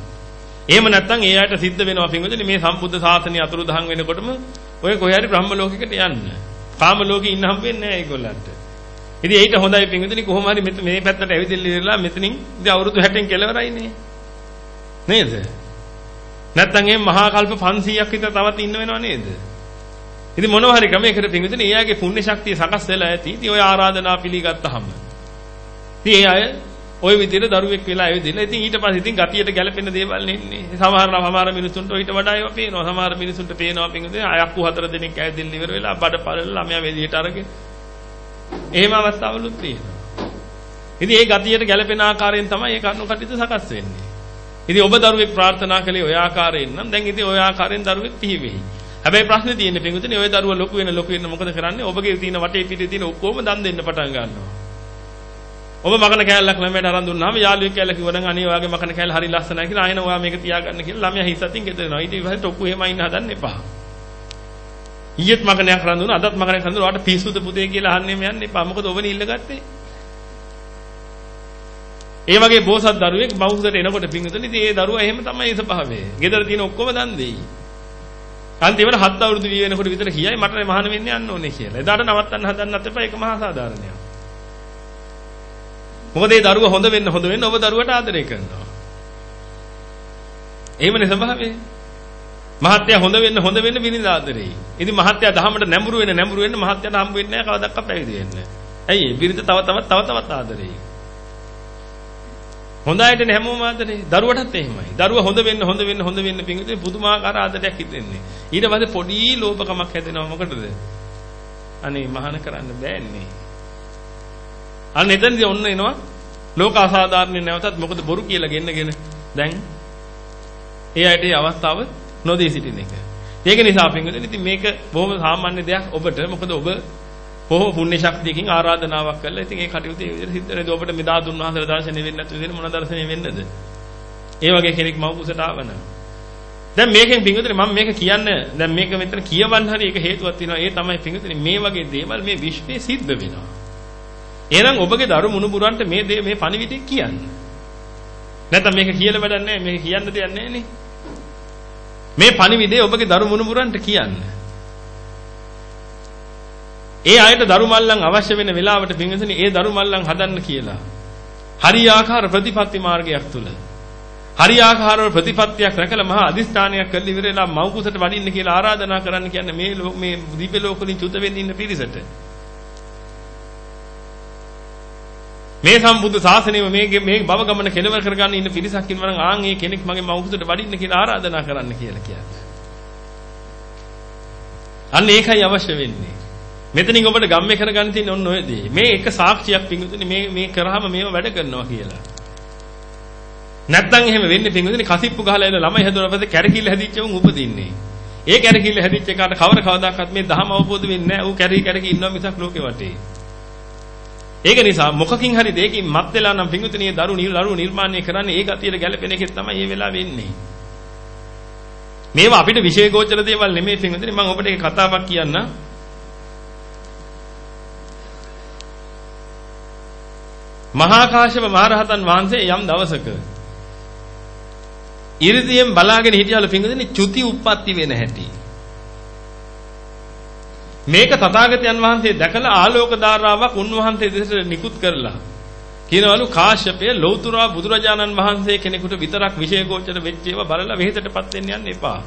එහෙම නැත්නම් ඒ අයට සිද්ධ වෙනවා පින්වතුනි මේ සම්බුද්ධ ශාසනය අතුරුදහන් වෙනකොටම ඔය කොහේ හරි බ්‍රහ්ම ලෝකයකට යන්න. කාම ලෝකේ ඉන්න හම් වෙන්නේ නැහැ ඒගොල්ලන්ට. ඉතින් ඒකට හොඳයි පින්වතුනි කොහොම හරි මේ පැත්තට ඇවිදලා ඉරලා මෙතනින් ඉතින් අවුරුදු 60න් කෙලවරයිනේ. නේද? නැත්තම් ඒ මහා කල්ප 500ක් විතර තවත් ඉන්න වෙනව නේද? ඉතින් මොනවා හරි ක්‍රමයකට පිංගුතුනි එයාගේ පුණ්‍ය ශක්තිය සකස් වෙලා ඇති. ඉතින් ওই ආරාධනා පිළිගත්තාම. ඉතින් ඒ අය ওই විදිහට දරුවෙක් වෙලා ඇවිදින්න. ඉතින් ඊට පස්සේ ඉතින් ගතියට ගැලපෙන දේවල් නෙන්නේ. සමහර සමහර මිනිසුන්ට ඊට වඩා ඒවා පේනවා. සමහර මිනිසුන්ට පේනවා පිංගුතුනි අයක්කු හතර දෙනෙක් ඇවිදින්න ඉවර වෙලා බඩ පළල ළමයා වෙදියට අරගෙන. එහෙම අවස්ථාවලුත් තියෙනවා. ඉතින් ඒ ගතියට ගැලපෙන ආකාරයෙන් තමයි ඒ කරුණු කටයුතු සකස් වෙන්නේ. ඉතින් ඔබ දරුවෙක් ප්‍රාර්ථනා කළේ ඔය ආකාරයෙන් නම් දැන් ඉතින් ඔය ආකාරයෙන් දරුවෙක් පිහිවෙයි. හැබැයි ප්‍රශ්නේ තියෙන්නේ පිටුතුනේ ඔය දරුවා ලොකු වෙන ලොකු වෙන මොකද කරන්නේ? ඔබගේ තියෙන වටේ පිටේ තියෙන ඔක්කොම දන් දෙන්න පටන් ගන්නවා. ඔබ මකන කෑල්ලක් ළමයට අරන් දුන්නාම යාළුවෙක් කියලා කිව්වනම් අනේ ඔයාගේ මකන කෑල්ල හරි ලස්සනයි කියලා ආයෙන ඔයා මේක තියාගන්න කියලා ළමයා හිස් අතින් ගෙදරනවා. ඊට පස්සේ ටොක්කු එහෙම ඉන්න හදන්න එපා. ඊයේත් මකනයක් අරන් දුන්නා අදත් මකනයක් අරන් දුන්නා. ඔයාට පිස්සුද පුතේ කියලා අහන්නේම යන්න එපා. මොකද ඔබනේ ඉල්ලගත්තේ. ඒ වගේ බෝසත් දරුවෙක් බෞද්ධට එනකොට පිංගුතුනි ඉතින් ඒ දරුවා එහෙම තමයි ස්වභාවය. ගෙදර තියෙන ඔක්කොම දන් දෙයි. අන්තිමට හත් අවුරුදු වී වෙනකොට විතර කියයි මට මහාන වෙන්න යන්න ඕනේ කියලා. එදාට නවත්තන්න හදන්නත් එපා ඒක මහා සාධාරණයක්. මොකද ඒ දරුවා හොඳ වෙන්න හොඳ වෙන්න ඔබ දරුවට ආදරය කරනවා. එහෙමනේ ස්වභාවය. මහත්ය හොඳ වෙන්න හොඳ වෙන්න විනිද ආදරෙයි. ඉතින් මහත්ය දහමට නැඹුරු වෙන්න නැඹුරු වෙන්න මහත්යට හම්බ වෙන්නේ නැහැ කවදාවත් පැවිදි වෙන්න. ඇයි? විරිත තව තවත් තව තවත් ආදරෙයි. හොඳ අයටනේ හැමෝම ආදරේ. දරුවටත් එහෙමයි. දරුවා හොඳ වෙන්න හොඳ වෙන්න හොඳ වෙන්න පිංගුතුනේ පුදුමාකාර ආදරයක් හිතෙන්නේ. ඊට පස්සේ පොඩි ලෝභකමක් හැදෙනවා මොකටද? අනේ මහාන කරන්න බෑන්නේ. අන්න එතනදී ඔන්න එනවා ලෝක අසාධාරණ නැවතත් මොකද බොරු කියලා ගෙන්නගෙන දැන් ඒ අයට මේ අවස්ථාව නොදී සිටින එක. ඒක නිසා පිංගුතුනේ ඉතින් මේක බොහොම සාමාන්‍ය දෙයක් ඔබට මොකද ඔබ බොහෝ පුණ්‍ය ශක්තියකින් ආරාධනාවක් කළා. ඉතින් ඒ කටයුතු ඒ විදිහට සිද්ධ වෙනද ඔබට මෙදා දුන් වහන්සේලා දර්ශනය වෙන්නේ නැතු වෙන මොන දර්ශනය වෙන්නද? ඒ වගේ කෙනෙක් මව කුසට ආවන. දැන් මේකෙන් පිංගුතුනි මම මේක කියන්න දැන් මේක මෙතන කියවන්න හරි එක හේතුවක් තියෙනවා. ඒ තමයි පිංගුතුනි මේ වගේ දේවල් මේ විශ්වයේ සිද්ධ වෙනවා. එහෙනම් ඔබගේ දරු මුණුබුරන්ට මේ දේ මේ පණිවිඩය කියන්න. නැත්නම් මේක කියලා වැඩක් නැහැ. මේක කියන්න දෙයක් නැහැ නේ. මේ පණිවිඩය ඔබගේ දරු මුණුබුරන්ට කියන්න. ඒ අයට දරු මල්ලන් අවශ්‍ය වෙන වෙලාවට පිංගුතුනි ඒ දරු මල්ලන් හදන්න කියලා. හරියාකාර ප්‍රතිපත්ති මාර්ගයක් තුල හරියාකාරව ප්‍රතිපත්තියක් රැකලා මහා අදිස්ථානයක් කරලා ඉවරලා මව් කුසට වඩින්න කියලා ආරාධනා කරන්න කියන්නේ මේ මේ දිව්‍ය ලෝක වලින් චුත වෙන්න ඉන්න පිරිසට. මේ සම්බුද්ධ ශාසනයම මේ මේ භව ගමන කෙලවර කරගන්න ඉන්න පිරිසක් ඉන්නවා නම් ආන් ඒ කෙනෙක් මගේ මව් කුසට වඩින්න කියලා ආරාධනා කරන්න කියලා කියන්නේ. අන්න ඒකයි අවශ්‍ය වෙන්නේ. මෙතනින් ඔබට ගම්මේ කරගන්න තියෙන ඔන්න ඔය දේ. මේ එක සාක්ෂියක් පිඟුතුනි මේ මේ කරාම මේව වැඩ කරනවා කියලා. නැත්තම් එහෙම වෙන්නේ පිඟුතුනි කසිප්පු ගහලා එන ළමයි හැදුවා පස්සේ කැරකිල්ල හැදිච්ච උන් උපදින්නේ. ඒ කැරකිල්ල හැදිච්ච එකාට කවර කවදාකවත් මේ ධහම අවබෝධ වෙන්නේ නැහැ. ඌ කැරකි කැරකි ඉන්නවා මිසක් ලෝකේ වටේ. ඒක නිසා මොකකින් හරි දෙයකින් මත් වෙලා නම් පිඟුතුනියේ දරු නිල් දරු නිර්මාණය කරන්නේ ඒ ගතියට ගැලපෙන එකෙත් තමයි මේ වෙලාවෙ වෙන්නේ. මේවා අපිට විශේෂෝචර දේවල් නෙමෙයි පිඟුතුනි මම ඔබට ඒක කතාවක් කියන්නම්. මහා කාශ්‍යප මහරහතන් වහන්සේ යම් දවසක ඉරිදියෙන් බලාගෙන හිටියලු පිංගුදෙනි චුති උප්පත්ති වෙන හැටි. මේක තථාගතයන් වහන්සේ දැකලා ආලෝක ධාරාවක් උන්වහන්සේ දෙසට නිකුත් කරලා කියනවලු කාශ්‍යපය ලෞතුරා බුදුරජාණන් වහන්සේ කෙනෙකුට විතරක් විශේෂෝචර වෙච්ච ඒවා බලලා වෙහෙතටපත් වෙන්න යන්න එපා.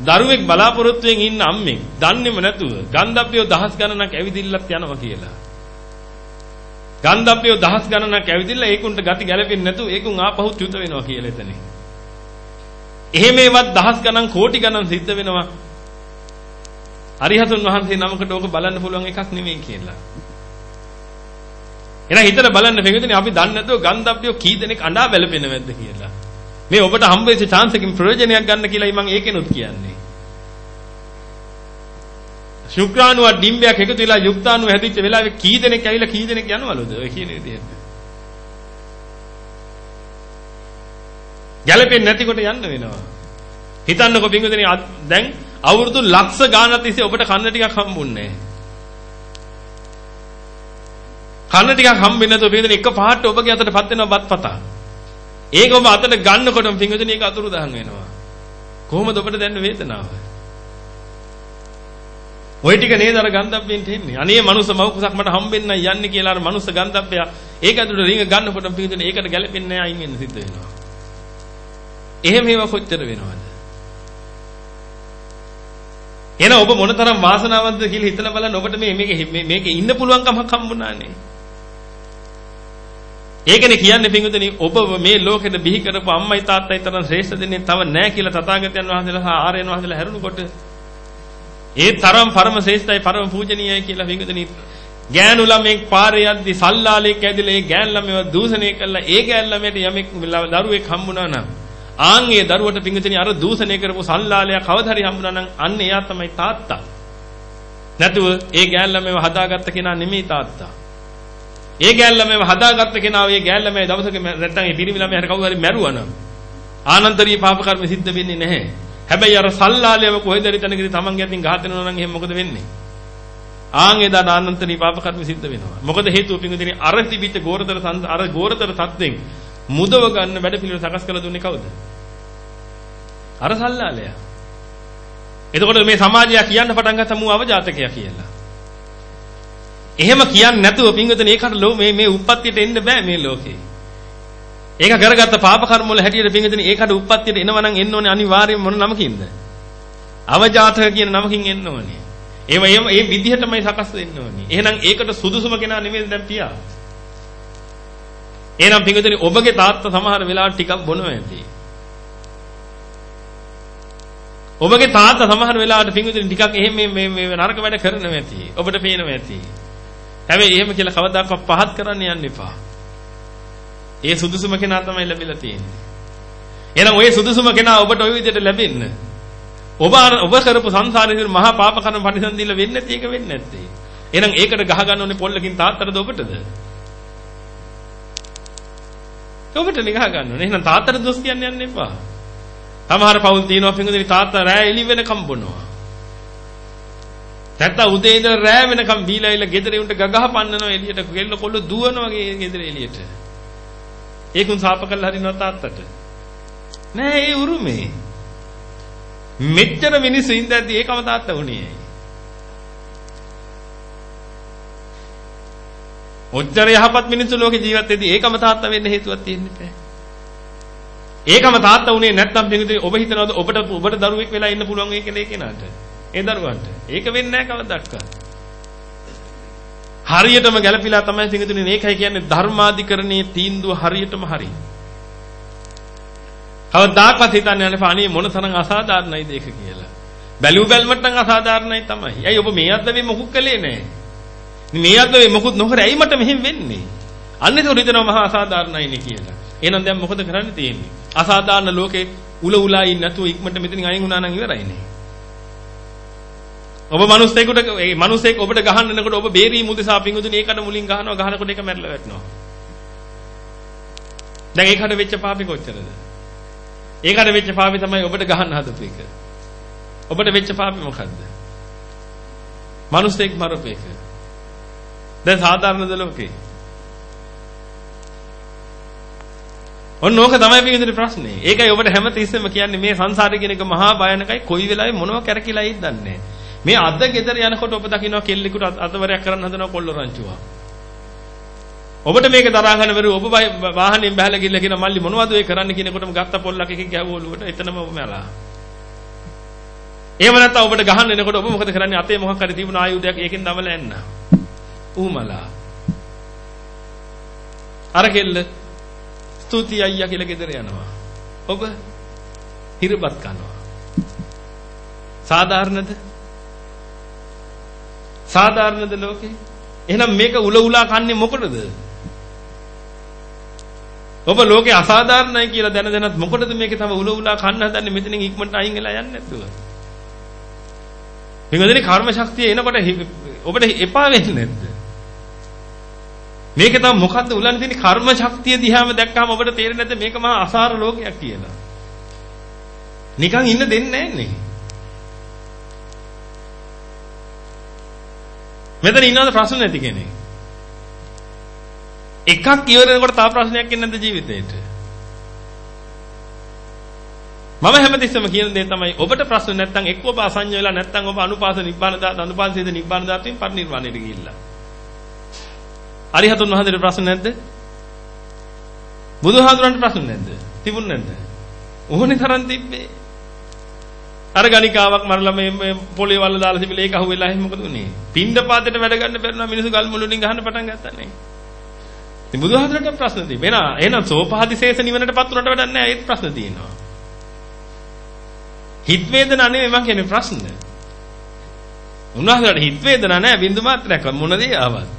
දරුවෙක් බලාපොරොත්තුෙන් ඉන්න අම්මෙක් දන්නේම නැතුව ගන්ධබ්බියෝ දහස් ගණනක් ඇවිදිල්ලත් යනවා කියලා. ගන්ධබ්බයෝ දහස් ගණනක් ඇවිදින්න ඒකුන්ට ගති ගැලපෙන්නේ නැතුව ඒකුන් ආපහු චුත වෙනවා කියලා එතනේ. එහෙම ඒවත් දහස් ගණන් කෝටි ගණන් සිද්ධ වෙනවා. අරිහතුන් වහන්සේ නමකට ඕක බලන්න පුළුවන් එකක් නෙමෙයි කියලා. එහෙනම් හිතලා බලන්න පෙඟුතුනේ අපි දන්නේ නැතුව ගන්ධබ්බයෝ කී දෙනෙක් අඬා බැලපෙනවද කියලා. මේ ඔබට හම්බෙච්ච chance එකකින් ප්‍රයෝජනයක් ගන්න කියලායි මම ඒකෙනුත් කියන්නේ. ශුක්‍රාණුවක් ඩිම්බයක් එකතු වෙලා යුක්තාණුව හැදිච්ච වෙලාවේ කී දෙනෙක් ඇවිල්ලා කී දෙනෙක් යනවලුද ඔය කියන විදිහට. ගැලපෙන්නේ නැතිකොට යන්න වෙනවා. හිතන්නකො බින්දුනේ දැන් අවුරුදු ලක්ෂ ගානක් තිස්සේ ඔබට කන්න ටිකක් හම්බුන්නේ කන්න ටිකක් හම්බෙන්නේ නැතුව බින්දුනේ එක පාට ඔබගේ අතටපත් වෙනවා බත්පතා. ඒක ඔබ අතට ගන්නකොටම බින්දුනේ ඒක අතුරු දහන් වෙනවා. කොහොමද ඔබට දැනෙන වේදනාව? ওই ටික නේද අර ගන්ධබ්බෙන්ට එන්නේ. අනේ මනුස්ස මව කුසක් මට හම්බෙන්නයි යන්නේ කියලා අර මනුස්ස ගන්ධබ්බය ඒක ඇතුළට රිංග ගන්නකොට පිටින් ඒකට ගැලපෙන්නේ නැහැ අයින් වෙන්න සිද්ධ වෙනවා. එහෙම ඒවා කොච්චර වෙනවද? එහෙනම් ඔබ මොනතරම් වාසනාවන්තද කියලා හිතලා බලන්න ඔබට මේ මේක මේක ඉන්න පුළුවන්කමක් හම්බුණානේ. ඒකනේ කියන්නේ පින්විතනි ඔබ මේ ලෝකෙට බිහි කරපු අම්මයි තාත්තයි තරම් ශ්‍රේෂ්ඨ දෙන්නේ තව නැහැ කියලා තථාගතයන් වහන්සේලා සහ ආර්යයන් වහන්සේලා හැරුණකොට ඒ තරම් පරම ශ්‍රේෂ්ඨයි පරම පූජනීයයි කියලා වින්දුනි ගෑනු ළමෙක් පාරේ යද්දි සල්ලාලෙක් ඇදලා ඒ ගෑන් ළමයව දූෂණය කළා. ඒ ගෑන් ළමයට යමෙක් දරුවෙක් හම්බුණා නම් ආන් ඒ දරුවට පිංගුතුනි අර දූෂණය කරපු සල්ලාලයා කවදා හරි හම්බුණා නම් අන්න එයා තමයි තාත්තා. නැතුව ඒ ගෑන් ළමයව හදාගත්ත කෙනා නෙමෙයි තාත්තා. ඒ ගෑන් ළමයව හදාගත්ත කෙනා ඒ ගෑන් ළමයා දවසක නැත්තම් ඒ පිරිමි ළමයා හරි කවුරු හරි මැරුවා නම් ආනන්තරීය පාප කර්ම සිද්ධ වෙන්නේ නැහැ. හැබැයි අර සල්ලාලයව කොහෙද හරි තැනකදී තමන්ගේ අතින් ගහතෙනවා නම් එහෙනම් මොකද වෙන්නේ? ආන් එදා නානන්තනී පාප කර්ම සිද්ධ වෙනවා. මොකද හේතුව පිංගුදිනේ අර තිබිච්ච ගෝරතර අර ගෝරතර තත්ත්වෙන් මුදව ගන්න වැඩ පිළිවෙල සකස් කළ දුන්නේ කවුද? අර සල්ලාලයා. එතකොට මේ සමාජය කියන්න පටන් ගත්තා මූ අවජාතකයා කියලා. එහෙම කියන්නේ නැතුව පිංගුදිනේ ඒකට මේ මේ උප්පත්තියට එන්න බෑ මේ ලෝකේ. ඒක කරගත්ත පාප කර්ම වල හැටියට පින්විතනි ඒකට උප්පත්තියට එනවා නම් එන්න ඕනේ අනිවාර්යයෙන් මොන නමකින්ද? අවජාතක කියන නමකින් එන්න ඕනේ. ඒව එම ඒ විදිහටමයි සකස් වෙන්න ඕනේ. එහෙනම් ඒකට සුදුසුම කෙනා නෙමෙයි දැන් පියා. එහෙනම් පින්විතනි ඔබගේ තාත්තා සමහර වෙලාවට ටිකක් බොනවා ඇති. ඔබගේ තාත්තා සමහර වෙලාවට පින්විතනි ටිකක් එහෙම මේ මේ නරක වැඩ කරනවා ඇති. ඔබට පේනවා ඇති. හැබැයි එහෙම කියලා කවදාකවත් පහත් කරන්න යන්න එපා. ඒ සුදුසුම කෙනා තමයි ලැබිලා තියෙන්නේ. එහෙනම් ওই සුදුසුම කෙනා ඔබට ওই විදිහට ලැබෙන්න. ඔබ ඔබ කරපු සංසාරේ මහා පාප කර්ම පරිසම් දීලා වෙන්නේ නැති එක වෙන්නේ නැත්තේ. එහෙනම් ඒකට ගහ ගන්න ඕනේ පොල්ලකින් තාත්තටද ඔබටද? ඔබට නිගහ ගන්න ඕනේ. එහෙනම් තාත්තට දොස් කියන්න යන්න එපා. සමහර පවුල් තියෙනවා පින්වතුනි තාත්තා රෑ එළි වෙනකම් බොනවා. නැත්නම් උදේ ඉඳලා රෑ වෙනකම් බීලා ඉල ගෙදර උන්ට ගගහ පන්නනවා එළියට කෙල්ල කොල්ල දුවනවා ගෙදර එළියට. ඒකුන් සාප කළා හරිනවා තාත්තට. නෑ ඒ උරුමේ. මෙච්චර මිනිස්සු ඉඳද්දි ඒකම තාත්තා වුණේ. ඔච්චර යහපත් මිනිස්සු ලෝකේ ජීවත් වෙද්දී ඒකම තාත්තා වෙන්න හේතුවක් තියෙන්නේ නැහැ. ඒකම තාත්තා උනේ නැත්නම් පිටින් ඔබ හිතනවාද ඔබට ඔබට දරුවෙක් වෙලා ඉන්න පුළුවන් වෙයි කියලා ඒ කෙනාට. ඒ දරුවන්ට. ඒක වෙන්නේ නැහැ කවදාවත්. හරියටම ගැළපීලා තමයි පිටින් මේකයි කියන්නේ ධර්මාධිකරණයේ තීන්දුව හරියටම හරි. කවදාකවත් හිතන්නේ නැහැ අනේ මොන තරම් අසාධාරණයිද ඒක කියලා. බැලු බැලමට නම් අසාධාරණයි තමයි. ඇයි ඔබ මේ අද්දවේ මොකුත් කළේ නැහැ? මේ අද්දවේ මොකුත් නොකර ඇයි මට මෙහෙම වෙන්නේ? අන්න ඒක හිතනවා මහා අසාධාරණයිනේ කියලා. එහෙනම් දැන් මොකද කරන්න තියෙන්නේ? අසාධාරණ ලෝකේ උල උලා ඉන්න නැතුව ඉක්මනට මෙතනින් අයින් වුණා නම් ඉවරයිනේ. ඔබ මිනිස්සෙකුට ඒ මිනිස්සෙක් ඔබට ගහන්න එනකොට ඔබ බේරීම උදෙසා පිංගුදුනේ ඒකට මුලින් ගහනවා ගහනකොට ඒක මැරලා වැටෙනවා. දැන් ඒකට වෙච්ච පාපේ කොච්චරද? ඒකට වෙච්ච පාපේ තමයි ඔබට ගහන්න හදපු එක. ඔබට වෙච්ච පාපේ මොකද්ද? මිනිස්සෙක් මරපු එක. දැන් සාධාරණද ලෝකේ? ඔන්න ඕක තමයි පිටින් ප්‍රශ්නේ. ඒකයි ඔබට හැම තිස්සෙම කියන්නේ මේ සංසාරය කියන එක මහා භයානකයි කොයි වෙලාවෙ මොනව කැරකිලා ඉද්දන්නේ නැහැ. මේ අද ගෙදර යනකොට ඔබ දකින්න කෙල්ලෙකුට අතවරයක් කරන්න හදනවා කොල්ල රංචුවා. ඔබට මේක දරා ගන්න බැරුව ඔබ වාහනයෙන් බහලා ගිහලා කියන මල්ලි මොනවද ඔය කරන්න කියනකොටම ගත්ත පොල්ලක් එකකින් ගැහුව ඔලුවට එතනම ඔබ මැලා. එහෙම නැත්නම් ඔබට ගහන්න එනකොට ඔබ මොකද කරන්නේ අතේ මොකක් හරි තිබුණ ආයුධයක් ඒකෙන් දමලා එන්න. ඌමලා. අර කෙල්ල ස්තුති අයියා කියලා ගෙදර යනවා. ඔබ හිරපත් කරනවා. සාධාරණද? සාධාරණද ලෝකේ? එහෙනම් මේක උල උලා කන්නේ මොකටද? ඔබ ලෝකේ අසාධාරණයි කියලා දැන දැනත් මොකටද මේකේ තව උල උලා කන්න හදන්නේ මෙතනින් ඉක්මනට අයින් වෙලා යන්නේ නැතුව? මේකදෙනි කර්ම ශක්තිය එනකොට ඔබට එපා වෙන්නේ නැද්ද? මේක තව මොකද්ද උලන් තියෙන කර්ම ශක්තිය දිහාම දැක්කම ඔබට තේරෙන්නේ නැද්ද මේක මහා අසාර ලෝකයක් කියලා? නිකන් ඉන්න දෙන්නේ නැන්නේ. මෙතන ඉන්නවද ප්‍රශ්න නැති කෙනෙක්? එකක් ඉවර වෙනකොට තව ප්‍රශ්නයක් එන්නේ නැද්ද ජීවිතේට? මම හැමතිස්සෙම කියන දේ තමයි ඔබට ප්‍රශ්න නැත්නම් එක්ක ඔබ අසඤ්ඤ වෙලා නැත්නම් ඔබ අනුපාස නිබ්බාන දාත අනුපාසයේද නිබ්බාන දාතෙන් පරිනිර්වාණයට ගිහිල්ලා. අරිහතුන් වහන්සේට ප්‍රශ්න නැද්ද? බුදුහාඳුරන්ට ප්‍රශ්න නැද්ද? තිබුණ නැද්ද? ඕනේ තරම් තිබ්බේ. අර ගණිකාවක් මරලා මේ පොළේ වල දාලා තිබිලා ඒක අහුවෙලා එහෙම මොකද උනේ? පින්ඩ පාතේට වැඩ ගන්න බැරුණා මිනිස්සු ගල් මුළු වලින් ගහන්න පටන් ගත්තා නේ. ඉතින් බුදුහාමුදුරට ප්‍රශ්න තිබෙනා. එහෙනම් සෝපාදිශේෂ නිවනටපත් උනට වැඩක් නැහැ ඒත් ප්‍රශ්න තියෙනවා. හිත වේදනා නෙමෙයි මං කියන්නේ ප්‍රශ්න. උන්වහන්සේට හිත වේදනා නැහැ බින්දු මාත්‍රයක් මොන දේ ආවත්.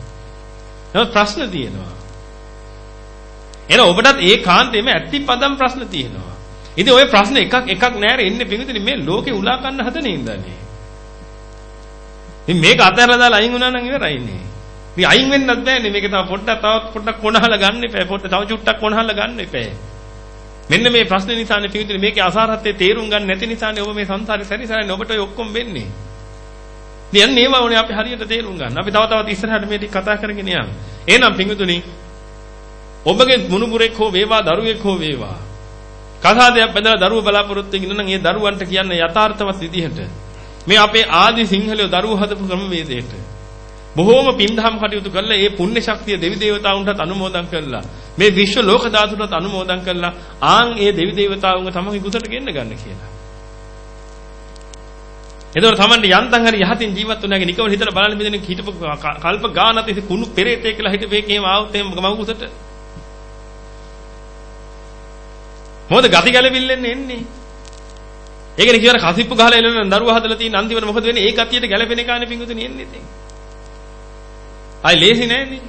නමුත් ප්‍රශ්න තියෙනවා. එහෙනම් ඔබටත් ඒ කාන්තේම ඇත්ති පදම් ප්‍රශ්න තියෙනවා. ඉතින් ওই ප්‍රශ්න එකක් එකක් නෑර එන්නේ පිඟුතුනි මේ ලෝකේ උලා කන්න හදන ඉඳන්නේ. ඉතින් මේක අතහැරලා දාලා අයින් වුණා නම් ඉවරයි නේ. ඉතින් අයින් වෙන්නත් බෑනේ මේක තව පොඩ්ඩක් තවත් පොඩ්ඩක් කොනහලා ගන්න එපා. පොඩ්ඩක් තව චුට්ටක් කොනහලා ගන්න එපා. මෙන්න මේ ප්‍රශ්නේ නිසානේ පිඟුතුනි මේකේ අසාරත්වයේ තේරුම් ගන්න නැති නිසානේ ඔබ මේ සංසාරේ සැරිසරන්නේ ඔබට ඔය ඔක්කොම වෙන්නේ. ඉතින් යන්නේ ඒවා උනේ අපි හරියට තේරුම් ගන්න. අපි තව තවත් ඉස්සරහට මේ ටික කතා කරගෙන යමු. එහෙනම් පිඟුතුනි ඔබගේ මුණුබුරෙක් හෝ වේවා දරුවෙක් හෝ වේවා කසාදයක් බඳලා දරුව බලාපොරොත්තු වෙන නම් ඒ දරුවන්ට කියන්නේ යථාර්ථවත් විදිහට මේ අපේ ආදි සිංහලයේ දරුව හදපු ක්‍රමවේදයට බොහෝම පින්දහම් කටයුතු කරලා ඒ පුණ්‍ය ශක්තිය දෙවි දේවතාවුන්ටත් අනුමෝදන් කරලා මේ විශ්ව ලෝක ධාතුන්ටත් අනුමෝදන් කරලා ආන් ඒ දෙවි දේවතාවුන්ව තමන්ගේ කුසට ගෙන්න ගන්න කියලා. එතකොට තමන්ට යන්තම් හරි යහතින් ජීවත් වුණාගේ නිකව හිතලා බලන්න මෙතන හිටපු කල්ප ගානත් ඉති කුණු පෙරේතේ කියලා හිටපු එකේම ආවොත් එහෙම මම කුසට මොකද ගති ගැලවිල්ලෙන් එන්නේ. ඒකනේ කියන කසිප්පු ගහලා එළවෙන දරුවා හදලා තියෙන අන්තිමට මොකද වෙන්නේ? ඒ ගතියට ගැලපෙන එකානේ පිංගුතුනේ එන්නේ ඉතින්. ආයි ලේසි නෑනේ.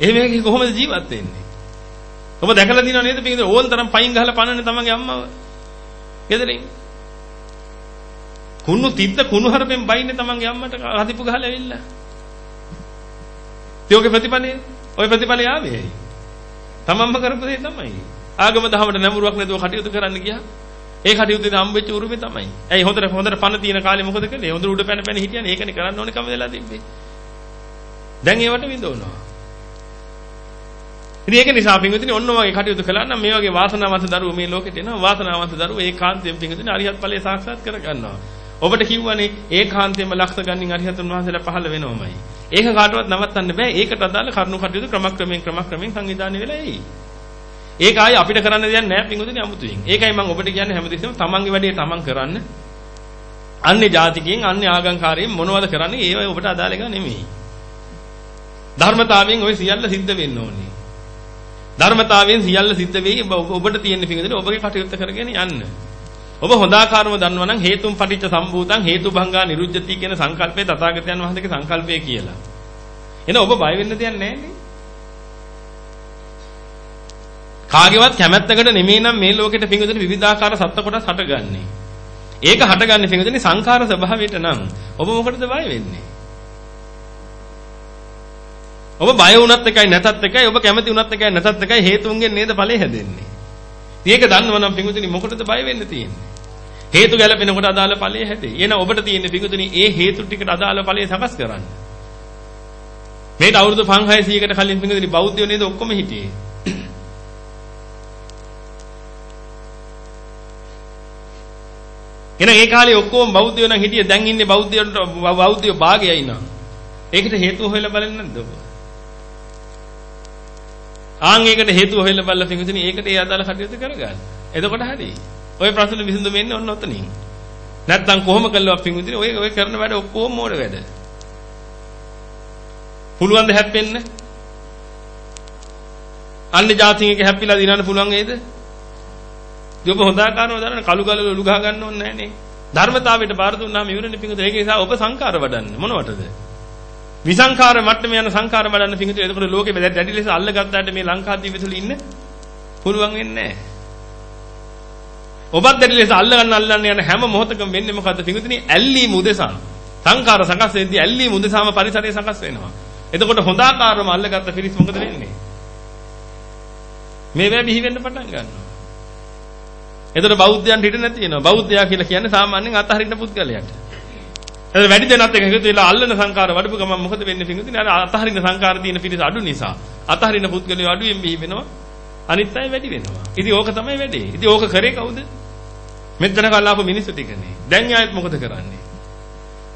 එහෙම එකක කොහොමද ජීවත් වෙන්නේ? ඔබ දැකලා දිනව නේද පිංගුතුනේ ඕල් තරම් පයින් ගහලා පනන්නේ තමන්ගේ අම්මව. ගෙදරින්. කුණු තිත්ත කුණු හරපෙන් බයින්නේ තමන්ගේ අම්මට කසිප්පු ගහලා ඇවිල්ලා. ඒ ඔගේ ප්‍රතිඵලය ඔය ප්‍රතිඵලය ආවේ ඇයි? තමන්ම කරපු දේ තමයි. ආගම දහමට නැඹුරුවක් නැතුව කටයුතු කරන්න ගියා. ඒ කටයුත්තේ හම්බෙච්ච උරුමේ තමයි. ඇයි හොඳට හොඳට පණ තියෙන කාලේ මොකද කළේ? හොඳට උඩ පැන පැන හිටියනේ. ඒකනේ කරන්න ඕනේ කම වෙලා තිබ්බේ. දැන් ඒවට විඳවනවා. ඉතින් ඒක නිසා පින්විතනි ඔන්න ඔයගේ කටයුතු කළා නම් මේ වගේ වාසනාවන්ත දරුවෝ මේ ලෝකෙට එනවා. වාසනාවන්ත දරුවෝ ඒකාන්තයෙන් පින්විතනි අරිහත් ඵලයේ සාක්ෂාත් කර ගන්නවා. ඔබට කිව්වනේ ඒකාන්තයෙන්ම ලක්ෂ ගණනින් අරිහතුන් වහන්සේලා පහළ වෙනවමයි. ඒක කාටවත් නවත්තන්න බෑ. ඒකට අදාළ කරුණු කටයුතු ක්‍රමක්‍රමයෙන් ක්‍රමක්‍රමයෙන් සංවිධානය වෙලා එයි. ඒක ආයේ අපිට කරන්න දෙයක් නෑ පින්වතුනි අමුතුවෙන්. ඒකයි මම ඔබට කියන්නේ හැමතිස්සෙම තමන්ගේ වැඩේ තමන් කරන්න. අන්නේ ජාතිකයෙන් අන්නේ ආගම්කාරයෙන් මොනවද කරන්නේ ඒව ඔබට අදාළ එක නෙමෙයි. ධර්මතාවයෙන් ওই සියල්ල සිද්ධ වෙන්න ඕනේ. ධර්මතාවයෙන් සියල්ල සිද්ධ වෙයි ඔබට තියෙන පිංගුදේ ඔබගේ කටයුත්ත කරගෙන යන්න. ඔබ හොඳාකාරව දන්නවා නම් හේතුම් පටිච්ච සම්භූතං හේතුභංගා නිරුද්ධති කියන සංකල්පය තථාගතයන් වහන්සේගේ සංකල්පය කියලා. එහෙනම් ඔබ බය වෙන්න දෙයක් නැහැ නේ. කාගේවත් කැමැත්තකට නෙමෙයි නම් මේ ලෝකෙට පිංගුදෙන විවිධාකාර සත්ත්ව කොටස් හටගන්නේ. ඒක හටගන්නේ පිංගුදෙනි සංඛාර ස්වභාවයට නම් ඔබ මොකටද බය වෙන්නේ? ඔබ බය වුණත් එකයි නැතත් එකයි ඔබ කැමති වුණත් එකයි නැතත් එකයි හේතුන්ගෙන් නේද ඵලෙ හැදෙන්නේ. මේක දන්නවනම් පිංගුතුනි මොකටද බය වෙන්න තියෙන්නේ? හේතු ගැලපෙනකොට අදාළ ඵලය හැදේ. එහෙනම් ඔබට තියෙන්නේ පිංගුතුනි ඒ හේතු ටිකට අදාළ ඵලය සකස් කරන්න. මේට අවුරුදු 5600කට කලින් පිංගුතුනි බෞද්ධයෝ නේද ඔක්කොම හිටියේ. එහෙනම් ඒ කාලේ ඔක්කොම බෞද්ධයෝ නම් හිටියේ දැන් ඉන්නේ බෞද්ධයන්ට බෞද්ධයෝ භාගයයි නා. ඒකට හේතුව හොයලා බලන්නේ නැද්ද ඔබ? ආන් ඒකට හේතුව හොයලා බලලා පිඟුතුනි ඒකට ඒ අදාළ කටයුතු කරගන්න. එතකොට හරි. ওই ප්‍රශ්න විසඳුම වෙන්නේ ඔන්න ඔතනින්. නැත්තම් කොහොම කළාවත් පිඟුතුනි ඔය ඔය කරන වැඩ ඔක්කොම මෝඩ වැඩ. පුළුවන් ද හැප්පෙන්න? අන්න ජාතින් එක හැප්පිලා දිනන්න පුළුවන් වේද? ඔබ හොඳාකාරව දරන කළු ගල ලුලු ගහ ගන්න ඕනේ නැහැ නේ. ධර්මතාවයට බාර දුන්නාම ඉවරනේ පිඟුතුනි. ඒක නිසා ඔබ සංකාර වඩන්න මොනවටද? විසංඛාර මට්ටමේ යන සංඛාර බලන්න පිංගුතු එතකොට ලෝකෙ දැඩි ලෙස අල්ලගත්තාට මේ ලංකාදීප තුල ඉන්න පුළුවන් වෙන්නේ නැහැ. ඔබත් දැඩි ලෙස අල්ලගන්න අල්ලන්න යන හැම මොහොතකම වෙන්නේ මොකද්ද පිංගුතුනි? ඇල්ලීම උදෙසා. සංඛාර සකස් වෙද්දී ඇල්ලීම උදෙසාම පරිසරය සකස් වෙනවා. එතකොට හොඳ ආකාරවම අල්ලගත්ත පිරිස් මොකද වෙන්නේ? මේවා බිහි වෙන්න පටන් ගන්නවා. එතකොට බෞද්ධයන්ට හිට නැති වෙනවා. බෞද්ධයා කියලා කියන්නේ සාමාන්‍යයෙන් අතහරින්න පුද්ගලයාට. එතන වැඩි දෙනත් එක එකතු වෙලා අල්ලන සංකාර වඩපු ගමන් මොකද වෙන්නේ පිංගුතුනි අර අතහරින සංකාර තියෙන පිරිස අඩු නිසා. අතහරින පුද්ගලයෝ අඩුවෙන් බිහි වෙනවා. අනිත් අය වැඩි වෙනවා. ඉතින් ඕක තමයි වැඩේ. ඉතින් ඕක කරේ කවුද? මෙතන කල්ලාපු මිනිස්සු ටිකනේ. දැන් ආයෙත් මොකද කරන්නේ?